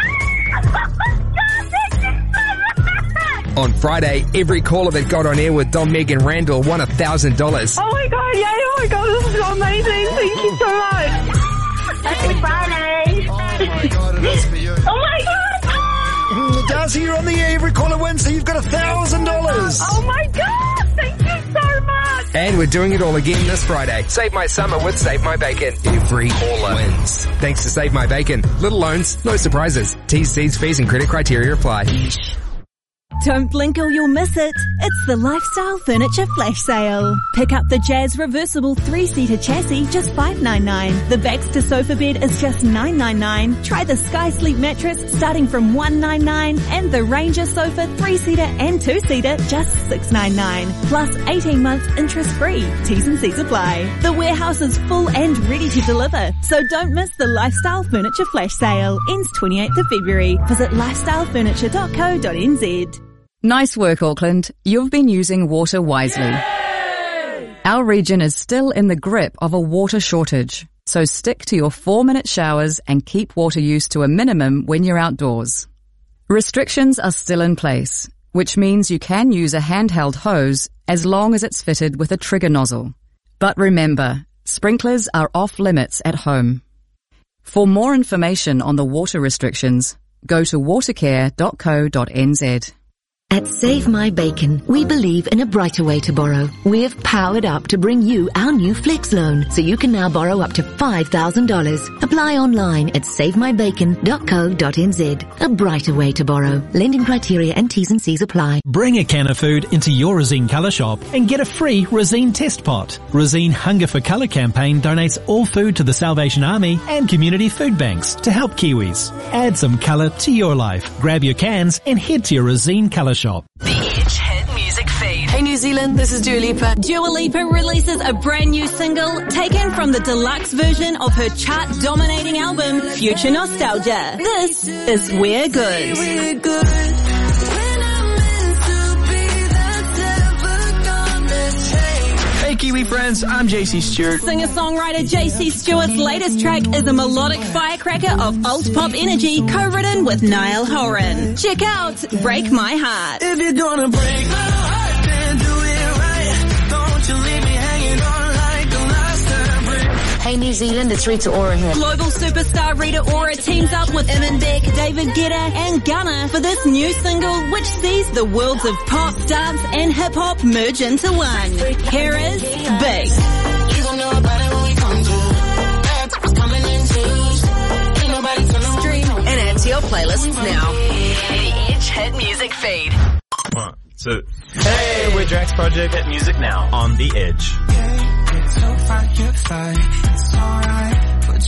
on Friday, every caller that got on air with Dom, Megan, Randell won a $1,000. Oh
my god, yay, oh my god, this is amazing. Thank you so much. Happy Friday. Oh my god, it is for you. Oh my
god. Darcy, you're on the air every caller wins, so you've got a thousand dollars. Oh
my god! Thank
so
much. And we're doing it all again this Friday. Save my summer with Save My Bacon. Every caller wins. Thanks to Save My Bacon. Little loans, no surprises. T's, C's, fees and credit criteria apply.
Don't blink or you'll miss it. It's the Lifestyle Furniture Flash Sale. Pick up the Jazz reversible three-seater chassis just $5.99. The Baxter sofa bed is just $9.99. Try the Sky Sleep mattress starting from $1.99 and the Ranger sofa three-seater and two-seater just $6.99. Plus 18 months interest-free. T's and C's apply. The warehouse is full and ready to deliver. So don't miss the Lifestyle Furniture Flash Sale. Ends 28th of February. Visit
lifestylefurniture.co.nz. Nice work, Auckland. You've been using water wisely. Yay! Our region is still in the grip of a water shortage, so stick to your four minute showers and keep water use to a minimum when you're outdoors. Restrictions are still in place, which means you can use a handheld hose as long as it's fitted with a trigger nozzle. But remember, sprinklers are off limits at home. For more information on the water restrictions, go to watercare.co.nz. At Save My Bacon, we believe in a brighter way to borrow.
We've powered up to bring you our new Flex loan, so you can now borrow up to $5,000. Apply online at savemybacon.co.nz. A brighter way to borrow. Lending criteria and T's and C's apply.
Bring a can of food into your Resene Colour Shop and get a free Resene Test Pot. Resene Hunger for Colour campaign donates all food to the Salvation Army and community food banks to help Kiwis. Add some colour to your life. Grab your cans and head to your Resene Colour show.
Hey New Zealand, this is Dua Lipa. Dua Lipa releases a brand new single taken from the deluxe version of her chart dominating album, Future Nostalgia. This is We're Good. We're good.
Kiwi friends, I'm JC Stewart.
Singer-songwriter JC Stewart's latest track is a melodic firecracker of alt pop energy co-written with Niall Horan. Check out Break My Heart. If you're gonna break my heart.
New Zealand, it's Rita Ora here.
Global superstar Rita Ora teams up with Imanbek, David Guetta and Gunna for this new single which sees the worlds of pop, dance and hip hop merge into one. Here is Big. to your playlists now. The
Edge Hit Music Feed. One,
two. Hey, we're Drax Project at Music
Now on The Edge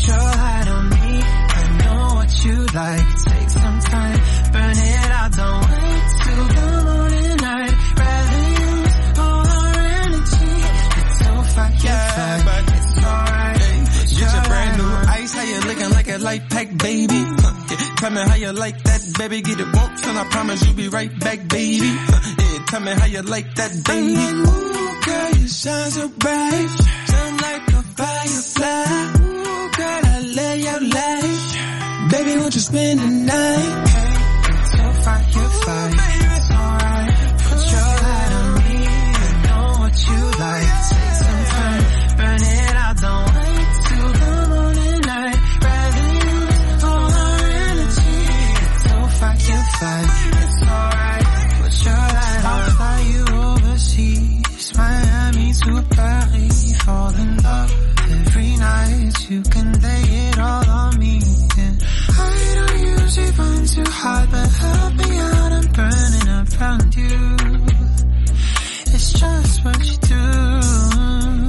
your on me. I know what you like. Take some time, burn it out. Don't wait till the morning light. Rather use all our energy. It's so fucking yeah, but
it's alright. Hey, get your, brand new ice. How you looking like a light pack, baby? Tell me how you like that, baby. Get it walked, and I promise you'll be right back, baby. yeah, tell me how you like that, baby. Ooh, girl, you shine so bright, turn like a firefly
out late. Baby, won't you spend the night? so fight your fight. It's alright. Put your light on me. I know what you like. Take some time. Burn it out. Don't wait till the morning Rather use all our energy. So fight your fight.
It's alright. Put your light on. you overseas. Miami to Paris. Fall in love every night. You can
divine too hard, but help me out. I'm burning around you. It's just what you do.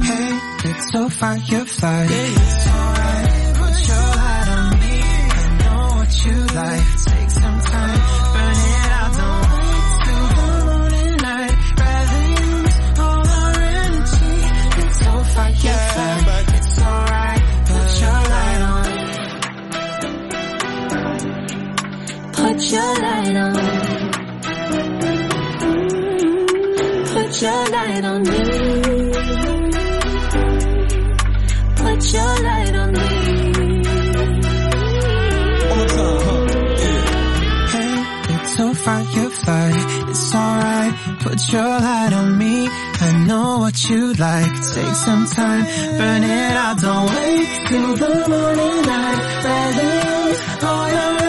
Hey, it's so firefly. Yeah, it's alright. Put your light on me. I know what you like. Take
Put your light on.
me.
Put your light on me. Put your light on me. One time, huh? yeah. Hey,
it's a firefly. It's alright. Put your light on me. I know what you like. Take some time, burn it out. Don't wait till the
morning light. Let all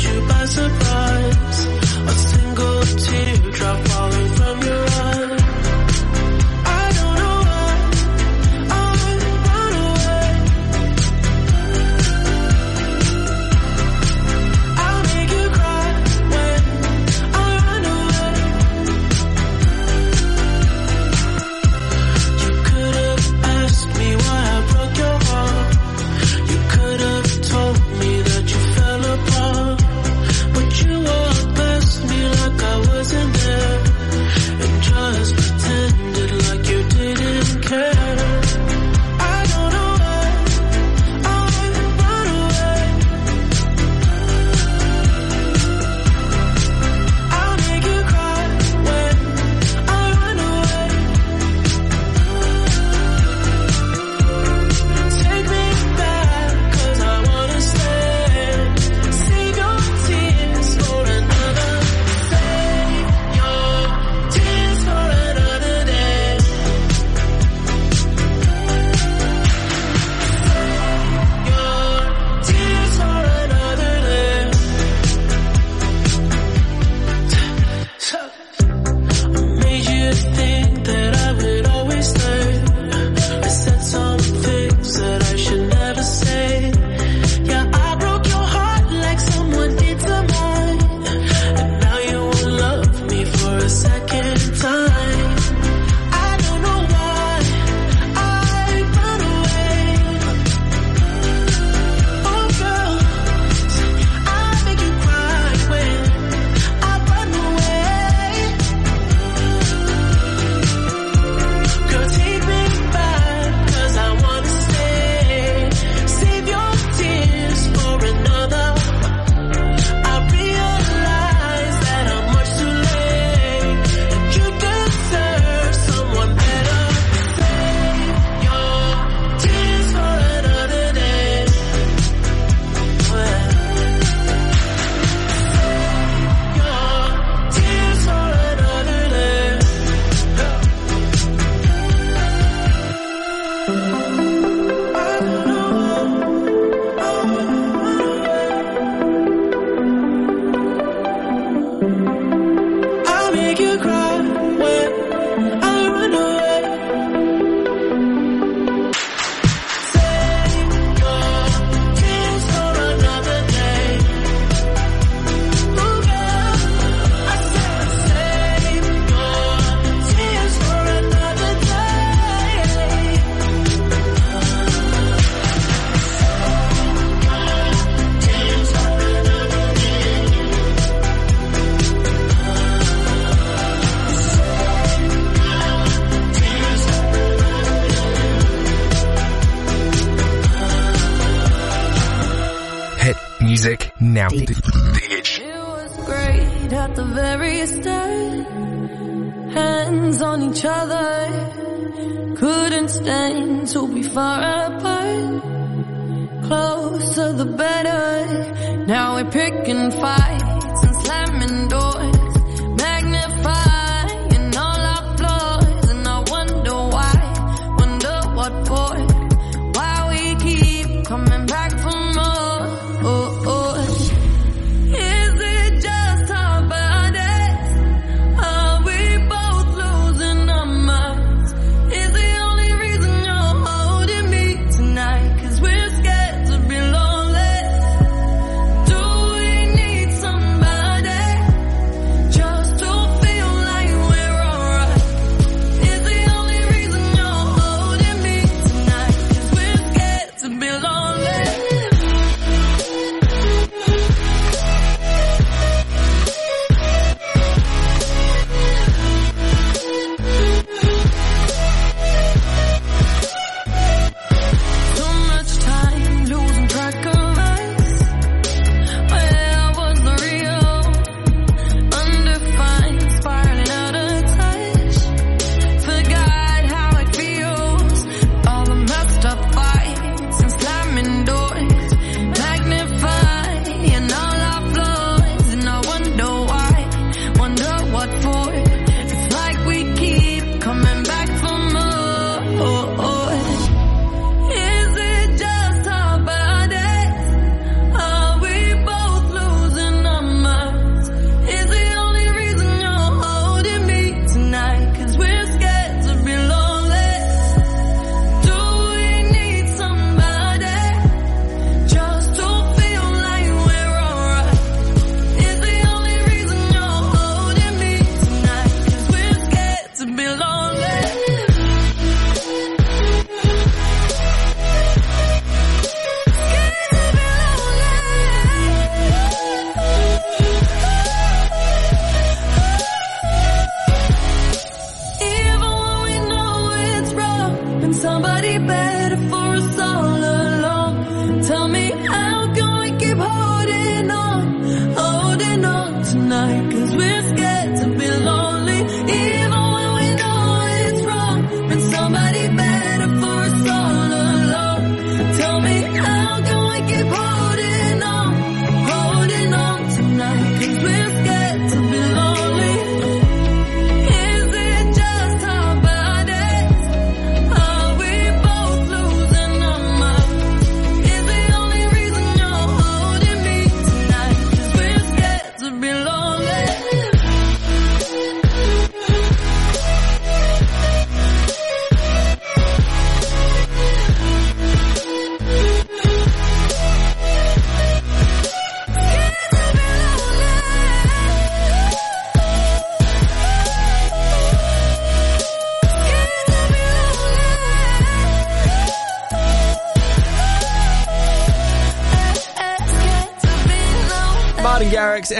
you by surprise.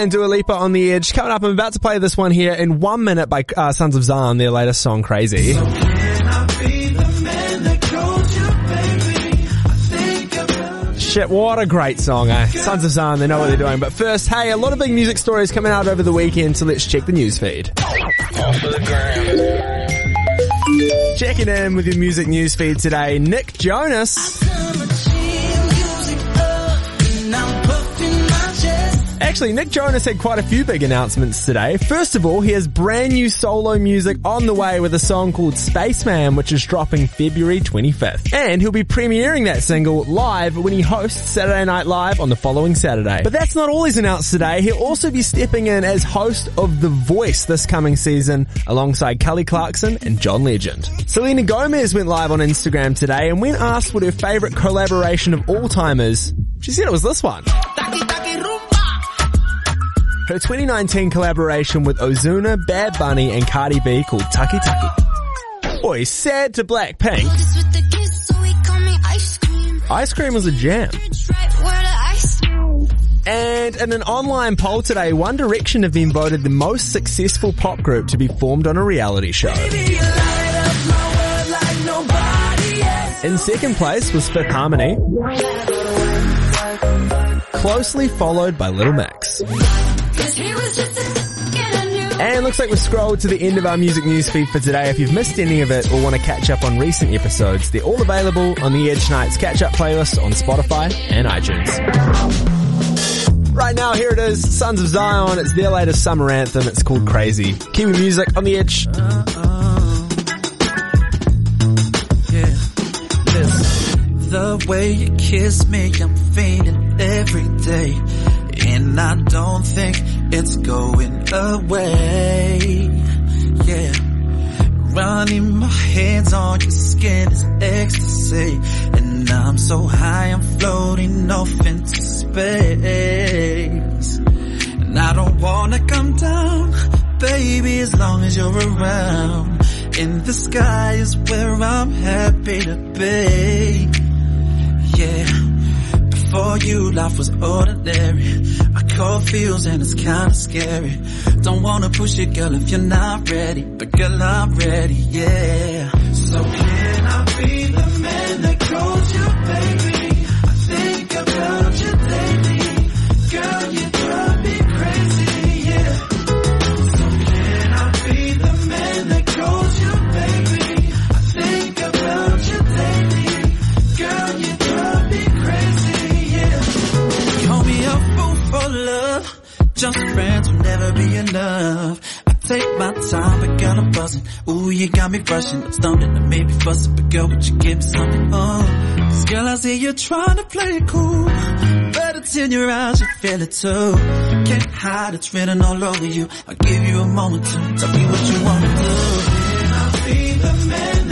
and Dua Lipa on the edge. Coming up, I'm about to play this one here in one minute by uh, Sons of Zion. their latest song, Crazy. So Shit, what a great song, eh? Sons of Zion, they know what they're doing. But first, hey, a lot of big music stories coming out over the weekend, so let's check the news feed. Checking in with your music news feed today, Nick Jonas. Actually, Nick Jonas had quite a few big announcements today. First of all, he has brand new solo music on the way with a song called Spaceman, which is dropping February 25th. And he'll be premiering that single live when he hosts Saturday Night Live on the following Saturday. But that's not all he's announced today. He'll also be stepping in as host of The Voice this coming season alongside Kelly Clarkson and John Legend. Selena Gomez went live on Instagram today and when asked what her favorite collaboration of all time is, she said it was this one. Her 2019 collaboration with Ozuna, Bad Bunny and Cardi B called Taki Taki. Boy, sad to Blackpink. Ice cream was a jam. And in an online poll today, One Direction have been voted the most successful pop group to be formed on a reality show. In second place was Fifth Harmony, closely followed by Little Mix. And looks like we've scrolled to the end of our music news feed for today. If you've missed any of it or want to catch up on recent episodes, they're all available on the Edge Nights catch up playlist on Spotify and iTunes. Right now, here it is, Sons of Zion. It's their latest summer anthem. It's called Crazy. Kiwi music on the Edge.
the way you kiss me, I'm fainting every day. And I don't think it's going away. Yeah. Running my hands on your skin is ecstasy. And I'm so high, I'm floating off into space. And I don't wanna come down, baby, as long as you're around. In the sky is where I'm happy to be. Before you, life was ordinary. I cold feels and it's kinda scary. Don't wanna push it, girl, if you're not ready. But girl, I'm ready, yeah.
So can I be the man
be enough. I take my time, but God, I'm buzzing. Ooh, you got me rushing. I'm stunning, I may be fussing, but girl, would you give me something? Oh, Cause girl, I see you trying to play it cool. But it's in your eyes, you feel it too. Can't hide, it's written all over you. I'll give you a moment to tell me what you wanna do. I'll
be the
man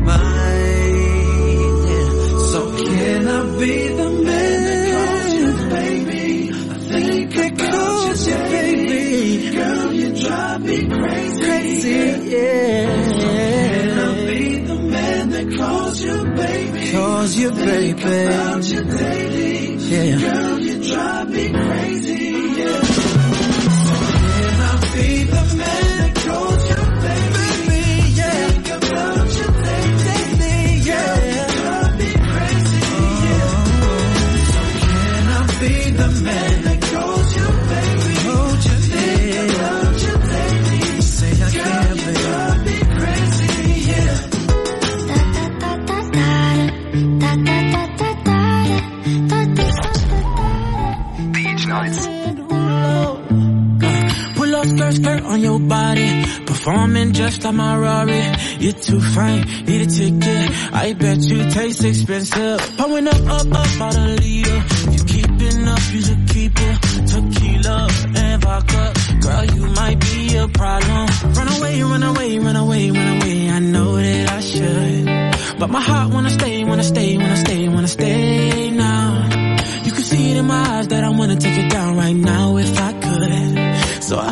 yeah. be the man that calls you baby. Calls you baby. About daily. Yeah. Girl, you drive me
crazy.
left on my Rari. You're too fine, need a ticket. I bet you taste expensive. Pumping up, up, up out a leader. You keeping up, you should keep
it. Tequila and vodka. Girl, you might be a problem. Run
away, run away, run away, run away. I know that I should. But my heart wanna stay, wanna stay, wanna stay, wanna stay now. You can see it in my eyes that I wanna take
it down right now if I could. So I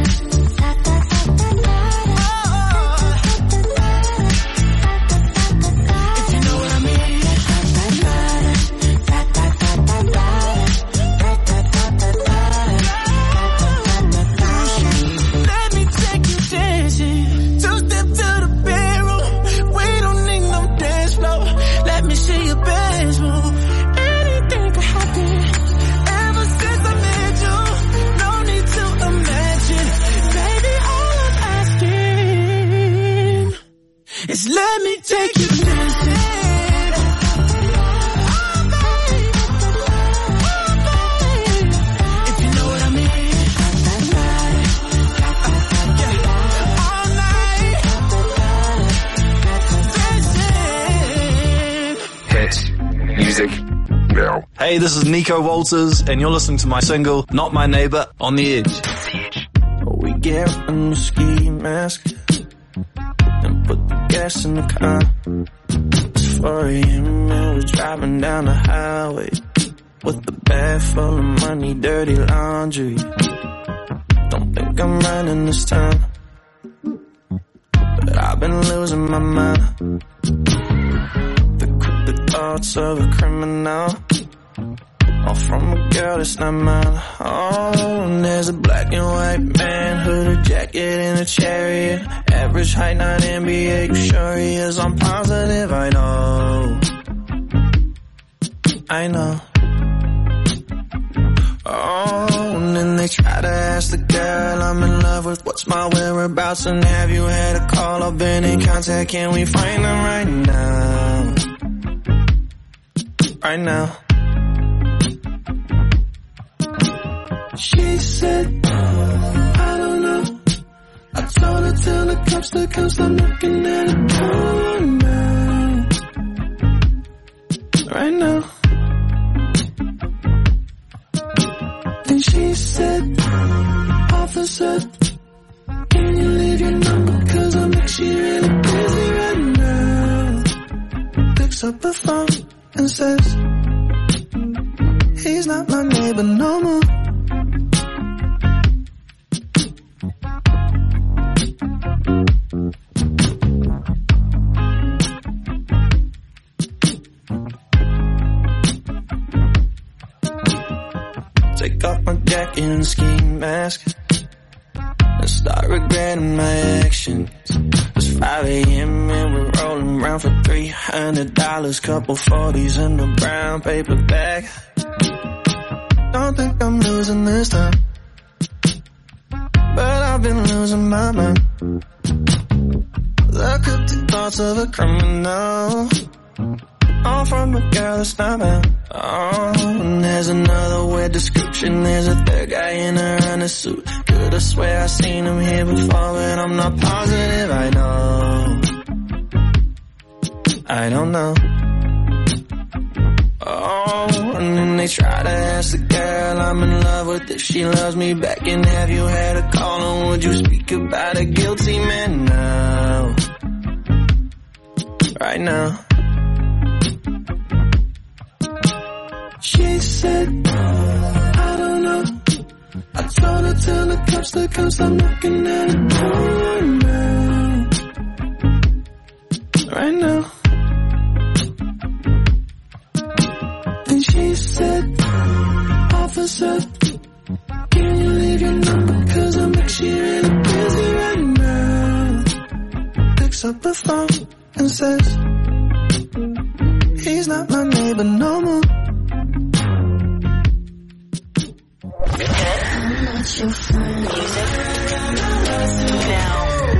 Hey, this is Nico Walters, and
you're listening to my single, Not My Neighbor, On The Edge. We get a ski mask and put the gas in the car. It's 4 a.m. and we're driving down the highway with the bag full of money, dirty laundry. Don't think I'm running this time, but I've been losing my mind. The, the thoughts of a criminal all from a girl that's not mine. Oh, and there's a black and white man, hooded jacket and a chariot. Average height, not NBA. sure he is? I'm positive. I know. I know. Oh, and then they try to ask the girl I'm in love with what's my whereabouts and have you had a call or been in contact? Can we find them right now? Right now.
She said, I don't know. I told her, tell the cops, the cops, I'm looking at a now, Right now. And she said, officer, can you leave your number? Cause I'm actually really busy right now. Picks up the phone and says, he's not my neighbor
no more.
in ski mask. I start regretting my actions. It's 5 a.m. and we're rolling around for $300. Couple 40s in a brown paper bag. Don't think I'm losing this time. But I've been losing my mind. Look at the thoughts of a criminal all from a girl that's not mine. Oh, and there's another weird description. There's a third guy in a running suit. Could I swear I seen him here before, but I'm not positive. I know. I don't know. Oh, and then they try to ask the girl I'm in love with if she loves me back. And have you had a call? And would you speak about a guilty man now? Right now.
She said, I don't know. I told her, tell the cops to come stop looking at a door now. Right now. And she said, officer, can you leave your number? Cause I'm actually really busy right now. Picks up the phone and says, he's not my neighbor no more. I'm not your friend.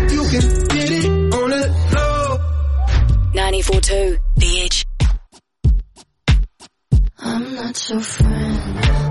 You can get it on the low. 94.2 The
I'm not your friend.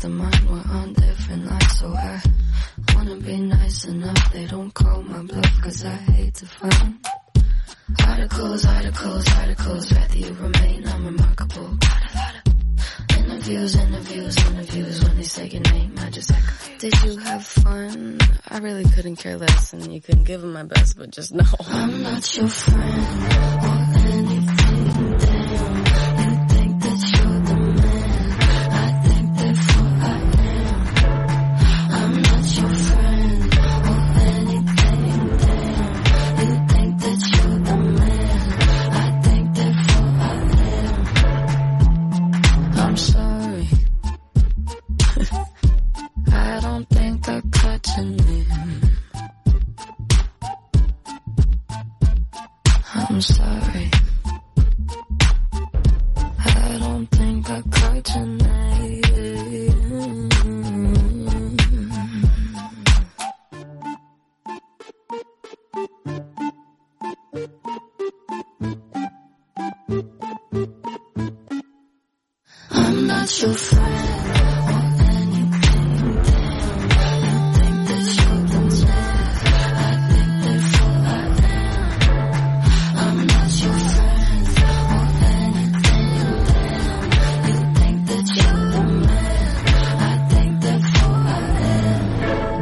The mind were on different nights, so I wanna be nice enough. They don't call my bluff, cause I hate to find articles, articles, articles. Rather you remain unremarkable.
interviews, interviews, interviews. When they say your name, I just like, did you have fun? I really couldn't care less, and you couldn't give them my best, but just know. I'm
not your friend or anything.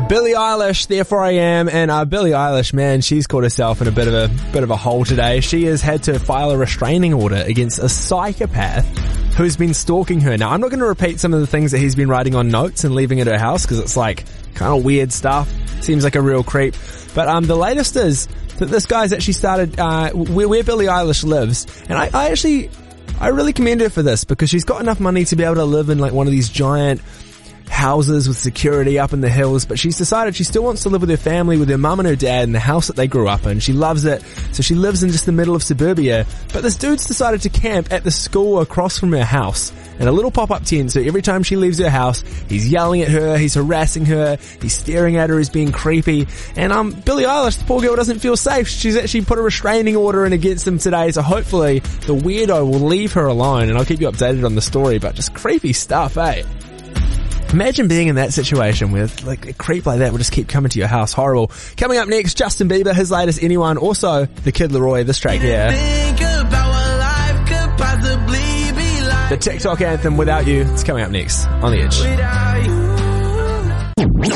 Billie Eilish, therefore I am, and uh, Billie Eilish, man, she's caught herself in a bit of a bit of a hole today. She has had to file a restraining order against a psychopath who's been stalking her. Now, I'm not going to repeat some of the things that he's been writing on notes and leaving at her house because it's like kind of weird stuff. Seems like a real creep. But um, the latest is that this guy's actually started uh, where, where Billie Eilish lives, and I, I actually I really commend her for this because she's got enough money to be able to live in like one of these giant houses with security up in the hills, but she's decided she still wants to live with her family, with her mum and her dad in the house that they grew up in. She loves it, so she lives in just the middle of suburbia. But this dude's decided to camp at the school across from her house in a little pop-up tent, so every time she leaves her house, he's yelling at her, he's harassing her, he's staring at her, he's being creepy. And um, Billie Eilish, the poor girl doesn't feel safe. She's actually put a restraining order in against him today, so hopefully the weirdo will leave her alone, and I'll keep you updated on the story, but just creepy stuff, eh? Imagine being in that situation with like a creep like that will just keep coming to your house. Horrible. Coming up next, Justin Bieber, his latest anyone, also the Kid LAROI, this track here. Like the TikTok anthem Without You. It's coming up next on the edge.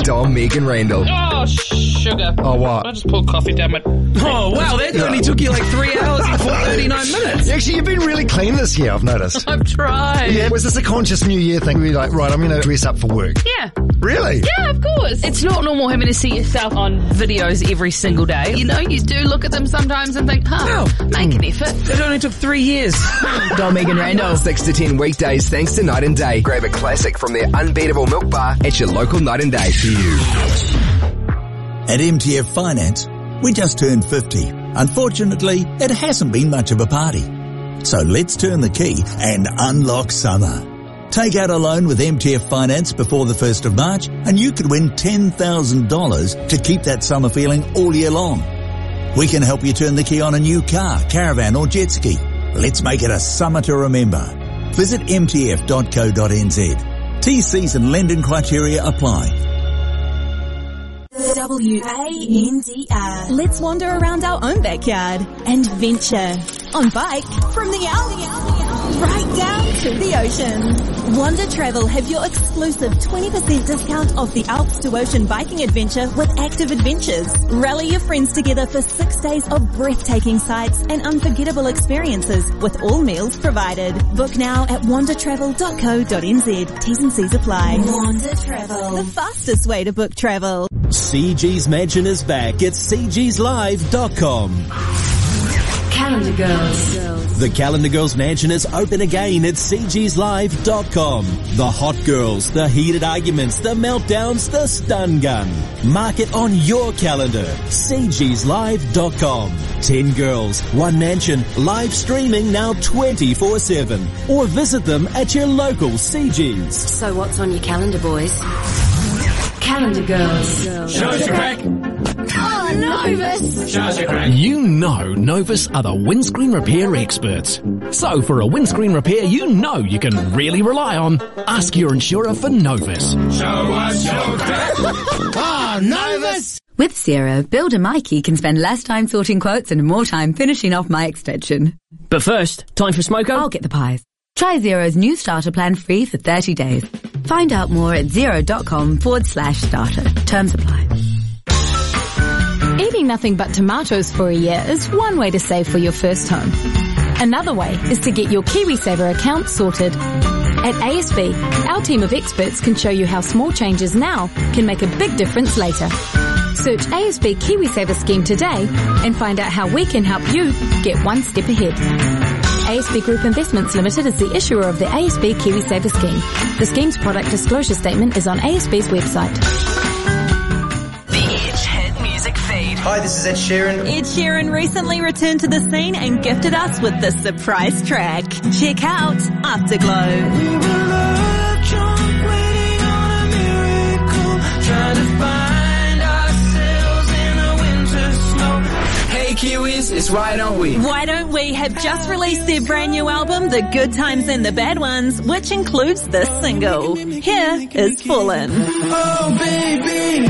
Dom Meg and Randell. Oh!
Oh, sugar.
Oh, what? I just pulled coffee, damn it.
Oh, wow, that yeah.
only took you like three hours and 39 minutes.
Actually, you've been really clean this year, I've noticed. I've tried. Yeah, was this a
conscious New Year thing? Be like, right, I'm going to dress up for work.
Yeah. Really? Yeah, of
course. It's not normal having to see yourself on videos every single day. You know, you do look at them sometimes
and think, huh, oh, no.
make an effort. It only took three years. Dom, Meg and Randell. 6 to 10 weekdays thanks to Night and Day. Grab a classic from their unbeatable milk bar at your local Night and Day for
you. At MTF Finance, we just turned 50. Unfortunately, it hasn't been much of a party. So let's turn the key and unlock summer. Take out a loan with MTF Finance before the 1st of March and you could win $10,000 to keep that summer feeling all year long. We can help you turn the key on a new car, caravan or jet ski. Let's make it a summer to remember. Visit mtf.co.nz. TCs and lending criteria apply.
WANDR. Let's wander around our own backyard and venture on bike from the alley right down to the ocean. Wander Travel have your exclusive 20% discount off the Alps to Ocean biking adventure with Active Adventures. Rally your friends together for six days of breathtaking sights and unforgettable experiences with all meals provided. Book now at wandertravel.co.nz. T's and C's apply. Wander Travel. The fastest way to book travel.
CG's Mansion is back at cgslive.com.
Calendar Girls.
The Calendar Girls Mansion is open again at cgslive.com. The hot girls, the heated arguments, the meltdowns, the stun gun. Mark it on your calendar. cgslive.com. 10 girls, one mansion, live streaming now 24-7. Or visit them at your local CGs.
So what's on your calendar, boys? Calendar
Girls. Show us your Novus?
You know Novus are the windscreen repair experts. So for a windscreen repair you know you can really rely on, ask your insurer for Novus. Show us
your
crack. Novus! With Xero, Builder Mikey can spend less time sorting quotes and more time finishing off my extension. But first, time for Smoko? I'll get the pies. Try Xero's new starter plan free for 30 days. Find out more at xero.com forward slash starter. Terms apply. Eating nothing but tomatoes for a year is
one way to save for your first home. Another way is to get your KiwiSaver account sorted. At ASB, our team of experts can show you how small changes now can make a big difference later. Search ASB KiwiSaver scheme today and find out how we can help you get one step ahead. ASB Group Investments Limited is the issuer of the ASB KiwiSaver scheme. The scheme's product disclosure statement is on ASB's website.
Hi, this is Ed Sheeran. Ed Sheeran recently returned to the scene and gifted us with the surprise track. Check out Afterglow. Kiwis, it's Why Don't We. Why Don't We have just released their brand new album, The Good Times and the Bad Ones, which includes this single. Here is Fallen. Oh baby,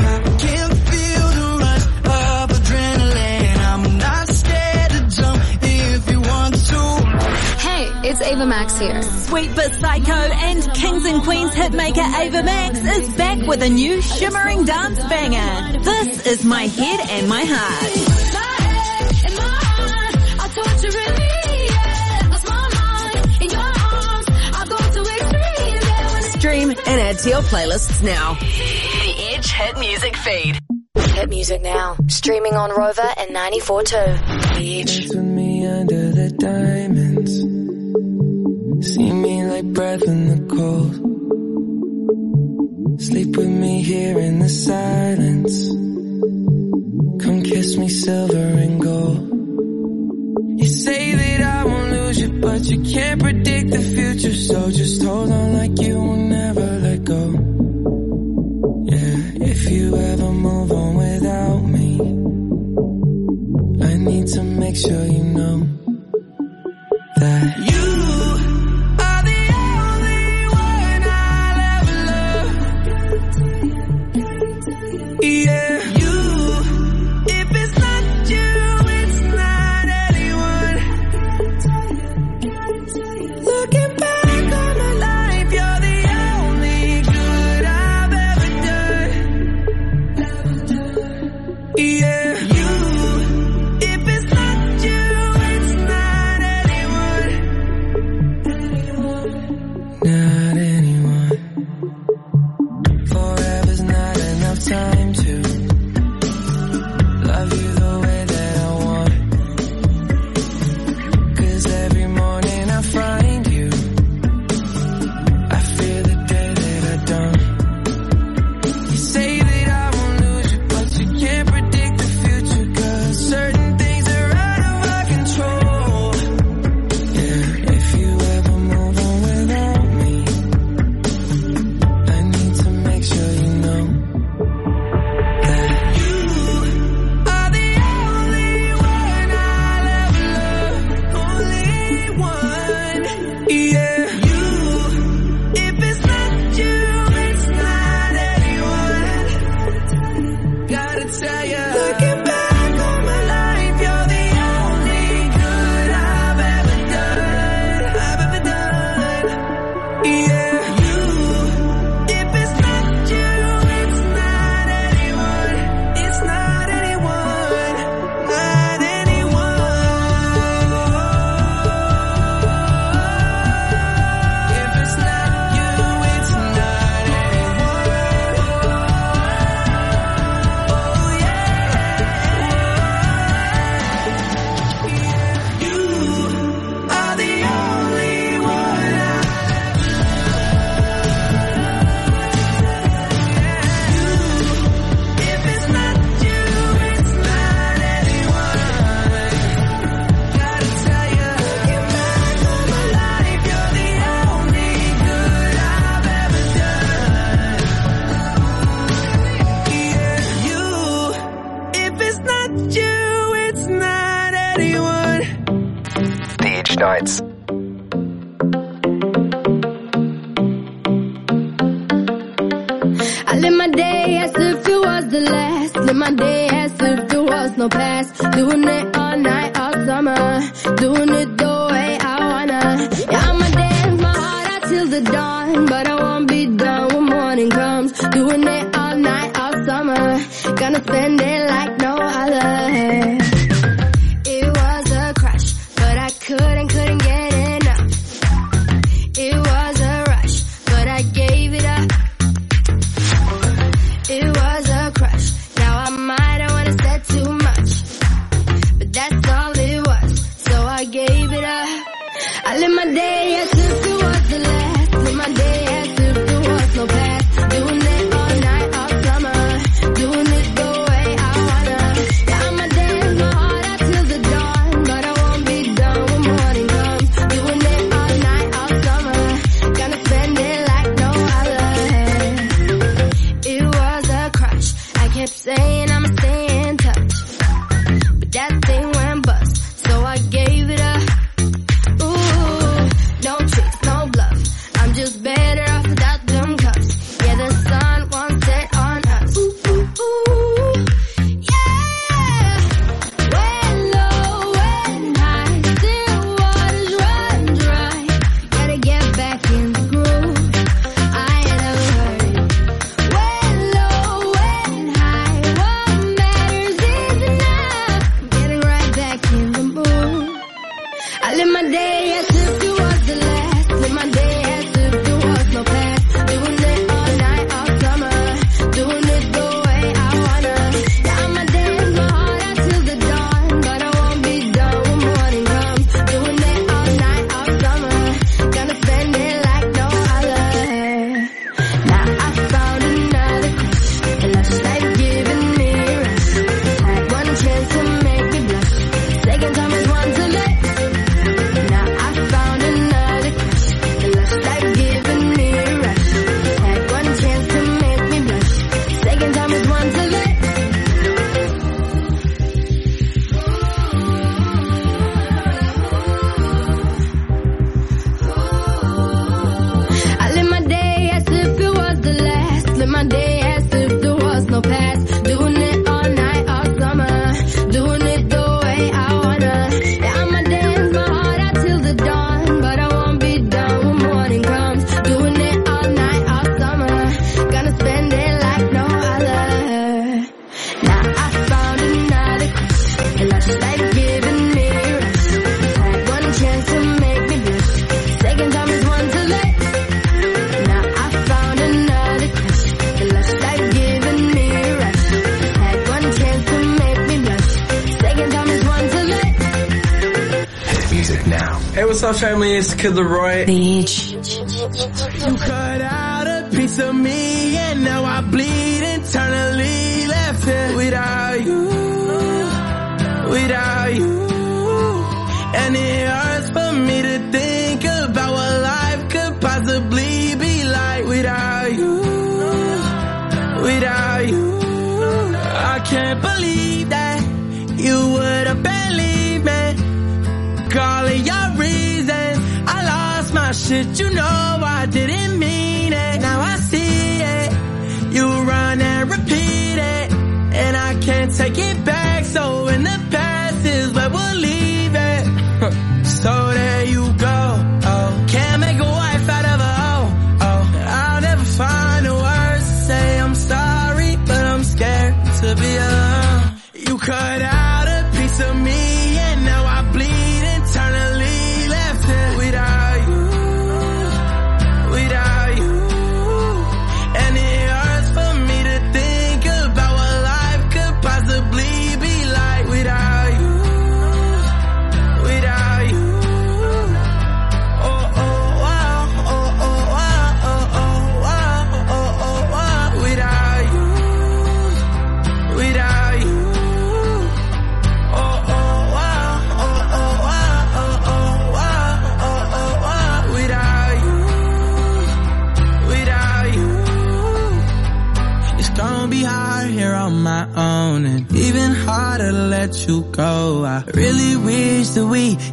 it's Ava Max here. Sweet but psycho and Kings and Queens hitmaker Ava Max is back with a new shimmering dance banger. This is my head and my heart. Stream and add to your playlists now.
The Edge Hit
Music Feed. Hit music now. Streaming on Rova and 94.2. The
Edge. With me under the diamond. See me like breath in the cold. Sleep with me here in the silence. Come kiss me silver and gold. You say that I won't lose you, but you can't predict the future. So just hold on like you will never let go. Yeah, if you ever move on without me, I need to make sure you know that you family is to the right. age. so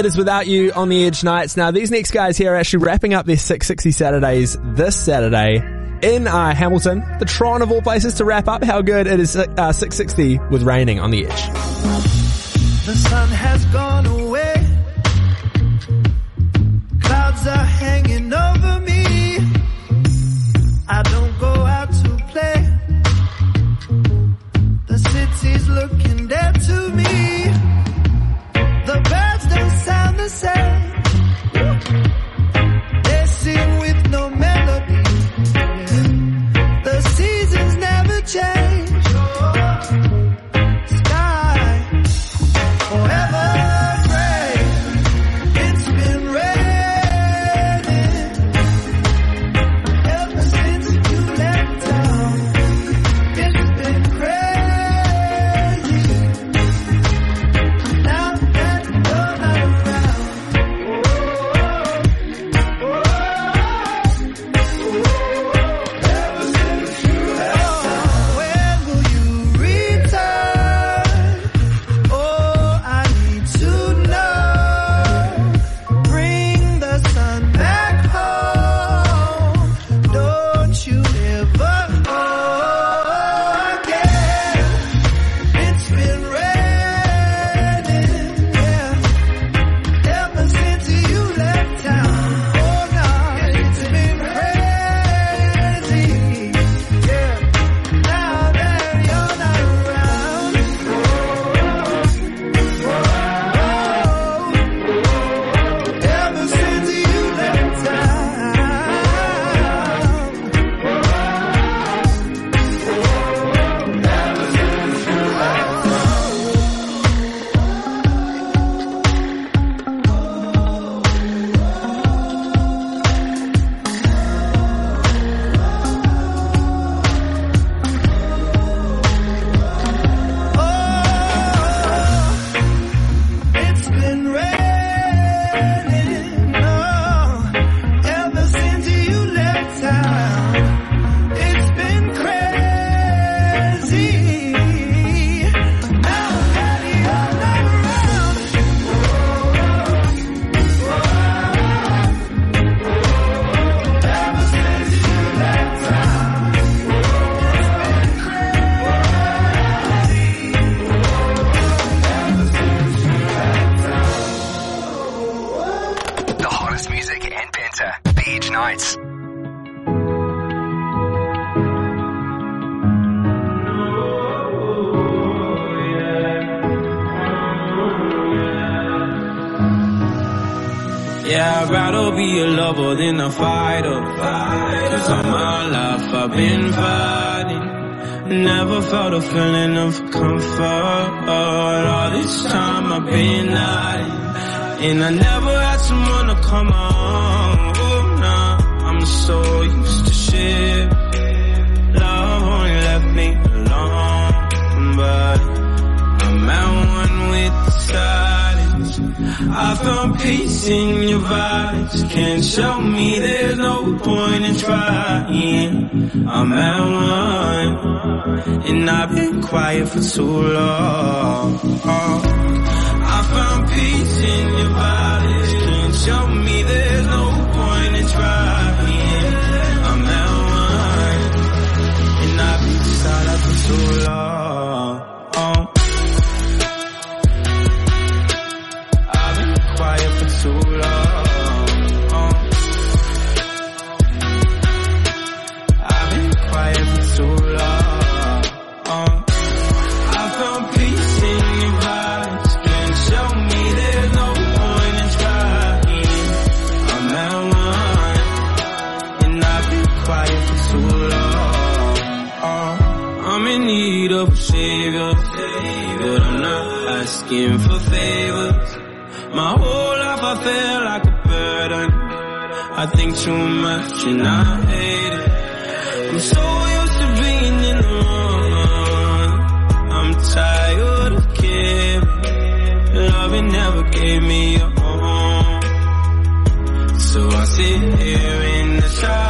It is Without You on the Edge Nights. Now, these next guys here are actually wrapping up their SIX60 Saturdays this Saturday in uh, Hamilton, the Tron of all places to wrap up. How good it is uh, SIX60 with raining on the edge.
quiet for too long. Oh, I'm in need of a savior, but I'm not asking for favors. My whole life I feel like a burden. I think too much and I hate
it.
I'm so used to being in the wrong. I'm tired of caring. Loving never gave me a
home.
So I sit here in the shower.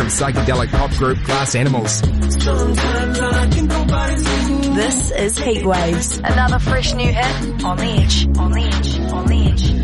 from psychedelic pop group Glass Animals.
This is Heat Waves, another fresh new hit on the edge, on the edge, on the edge.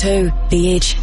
To The Edge.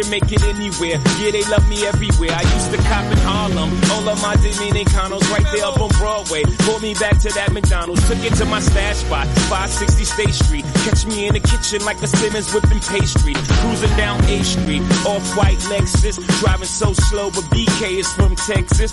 can make it anywhere. Yeah, they love me everywhere. I used to cop in Harlem. All of my Dominicanos right there up on Broadway. Pulled me back to that McDonald's. Took it to my stash spot, 560 State Street. Catch me in the kitchen like a Simmons whipping pastry. Cruising down A Street, off white Lexus. Driving so slow, but BK is from Texas.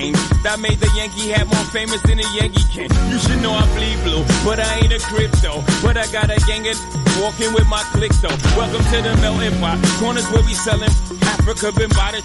King. That made the Yankee hat more famous than the Yankee King. You should know I bleed blue, but I ain't a crypto. But I got a gang of walking with my click though. Welcome to the melting pot. Corners where we selling Africa been bought it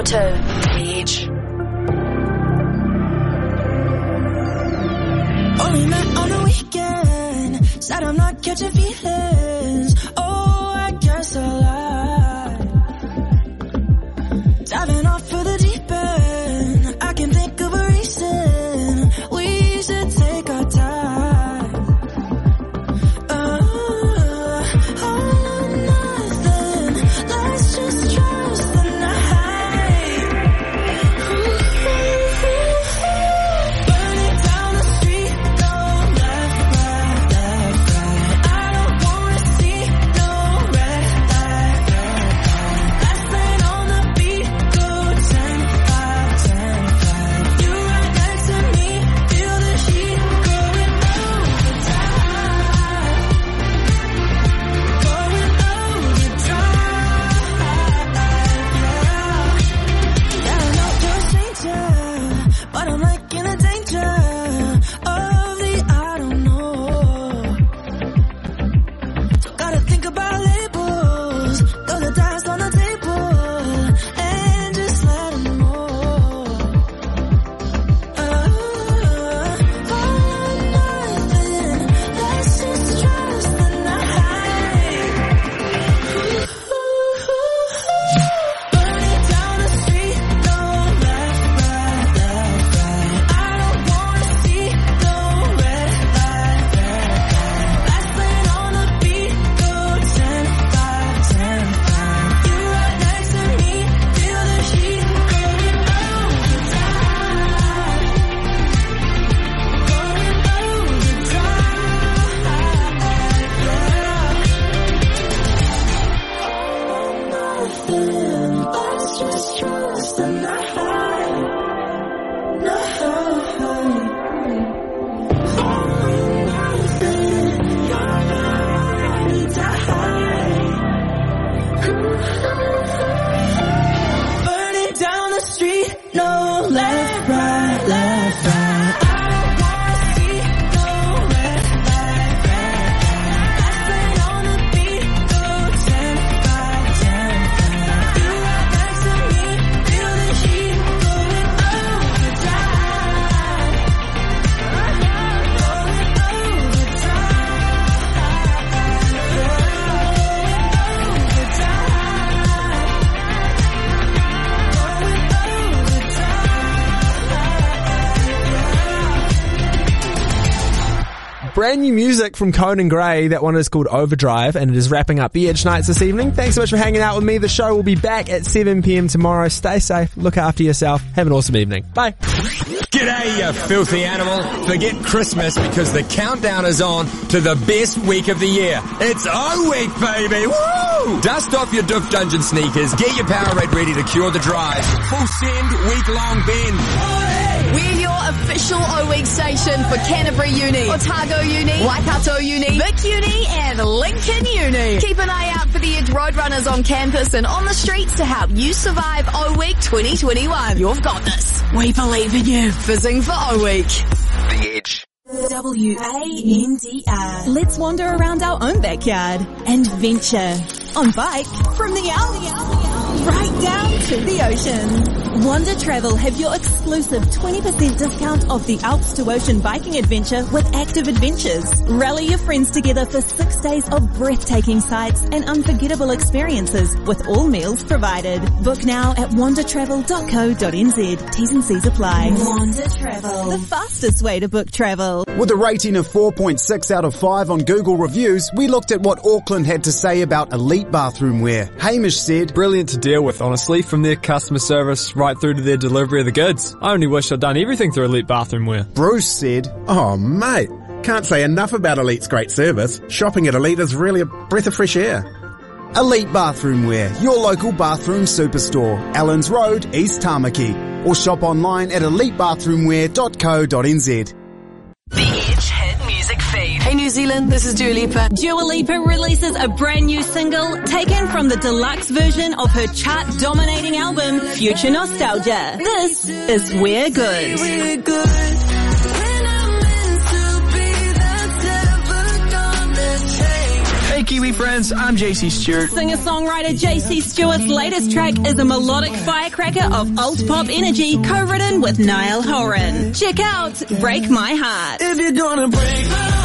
Auto.
Brand new music from Conan Gray. That one is called Overdrive, and it is wrapping up the Edge Nights this evening. Thanks so much for hanging out with me. The show will be back at 7 p.m. tomorrow. Stay safe, look after yourself. Have an awesome evening. Bye.
G'day, you filthy animal.
Forget Christmas because the countdown is on to the best week of the year. It's O Week, baby! Woo! Dust off your Doof Dungeon sneakers. Get your Powerade ready to cure the drive.
Full send, week long bend. We're your official O-Week station for Canterbury Uni, Otago Uni, Waikato Uni, Vic Uni and Lincoln Uni. Keep an eye out for the Edge Roadrunners on campus and on the streets to help you survive O-Week 2021. You've got this. We believe in you. Fizzing for O-Week. The
Edge. W-A-N-D-R. Let's wander around our own backyard and venture on bike from the alley right down to the ocean. Wander Travel have your exclusive 20% discount off the Alps to Ocean biking adventure with Active Adventures. Rally your friends together for six days of breathtaking sights and unforgettable experiences with all meals provided. Book now at wandertravel.co.nz. T's and C's apply. Wander Travel. The
fastest way to book travel. With a rating of 4.6 out of 5 on Google reviews, we looked at what Auckland had to say about elite bathroom
wear.
Hamish said, Brilliant to deal with, honestly, from their customer service
right through to their delivery of the goods. I only wish I'd done everything through Elite Bathroomware. Bruce said, Oh mate, can't say enough about Elite's great service. Shopping at Elite is really a breath of
fresh air. Elite Bathroomware, your local bathroom superstore, Allen's Road, East Tamaki. Or shop online at elitebathroomware.co.nz.
Hey New Zealand, this is Dua Lipa. Dua Lipa releases a brand new single taken from the deluxe version of her chart-dominating album, Future Nostalgia. This is We're Good. We're good. Hey Kiwi friends,
I'm JC Stewart.
Singer-songwriter JC Stewart's latest track is a melodic firecracker of alt pop energy co-written with Niall Horan. Check out Break My Heart.
If you're gonna break
my
heart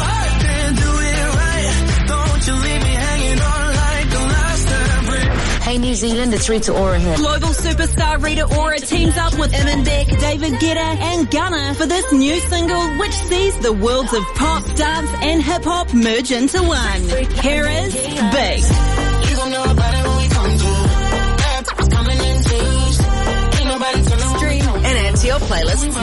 Hey New Zealand, it's Rita Ora here.
Global superstar Rita Ora teams up with Imanbek, David Guetta and Gunna for this new single which sees the worlds of pop, dance and hip hop merge into one. Here is Big.
Stream and add to your playlist now.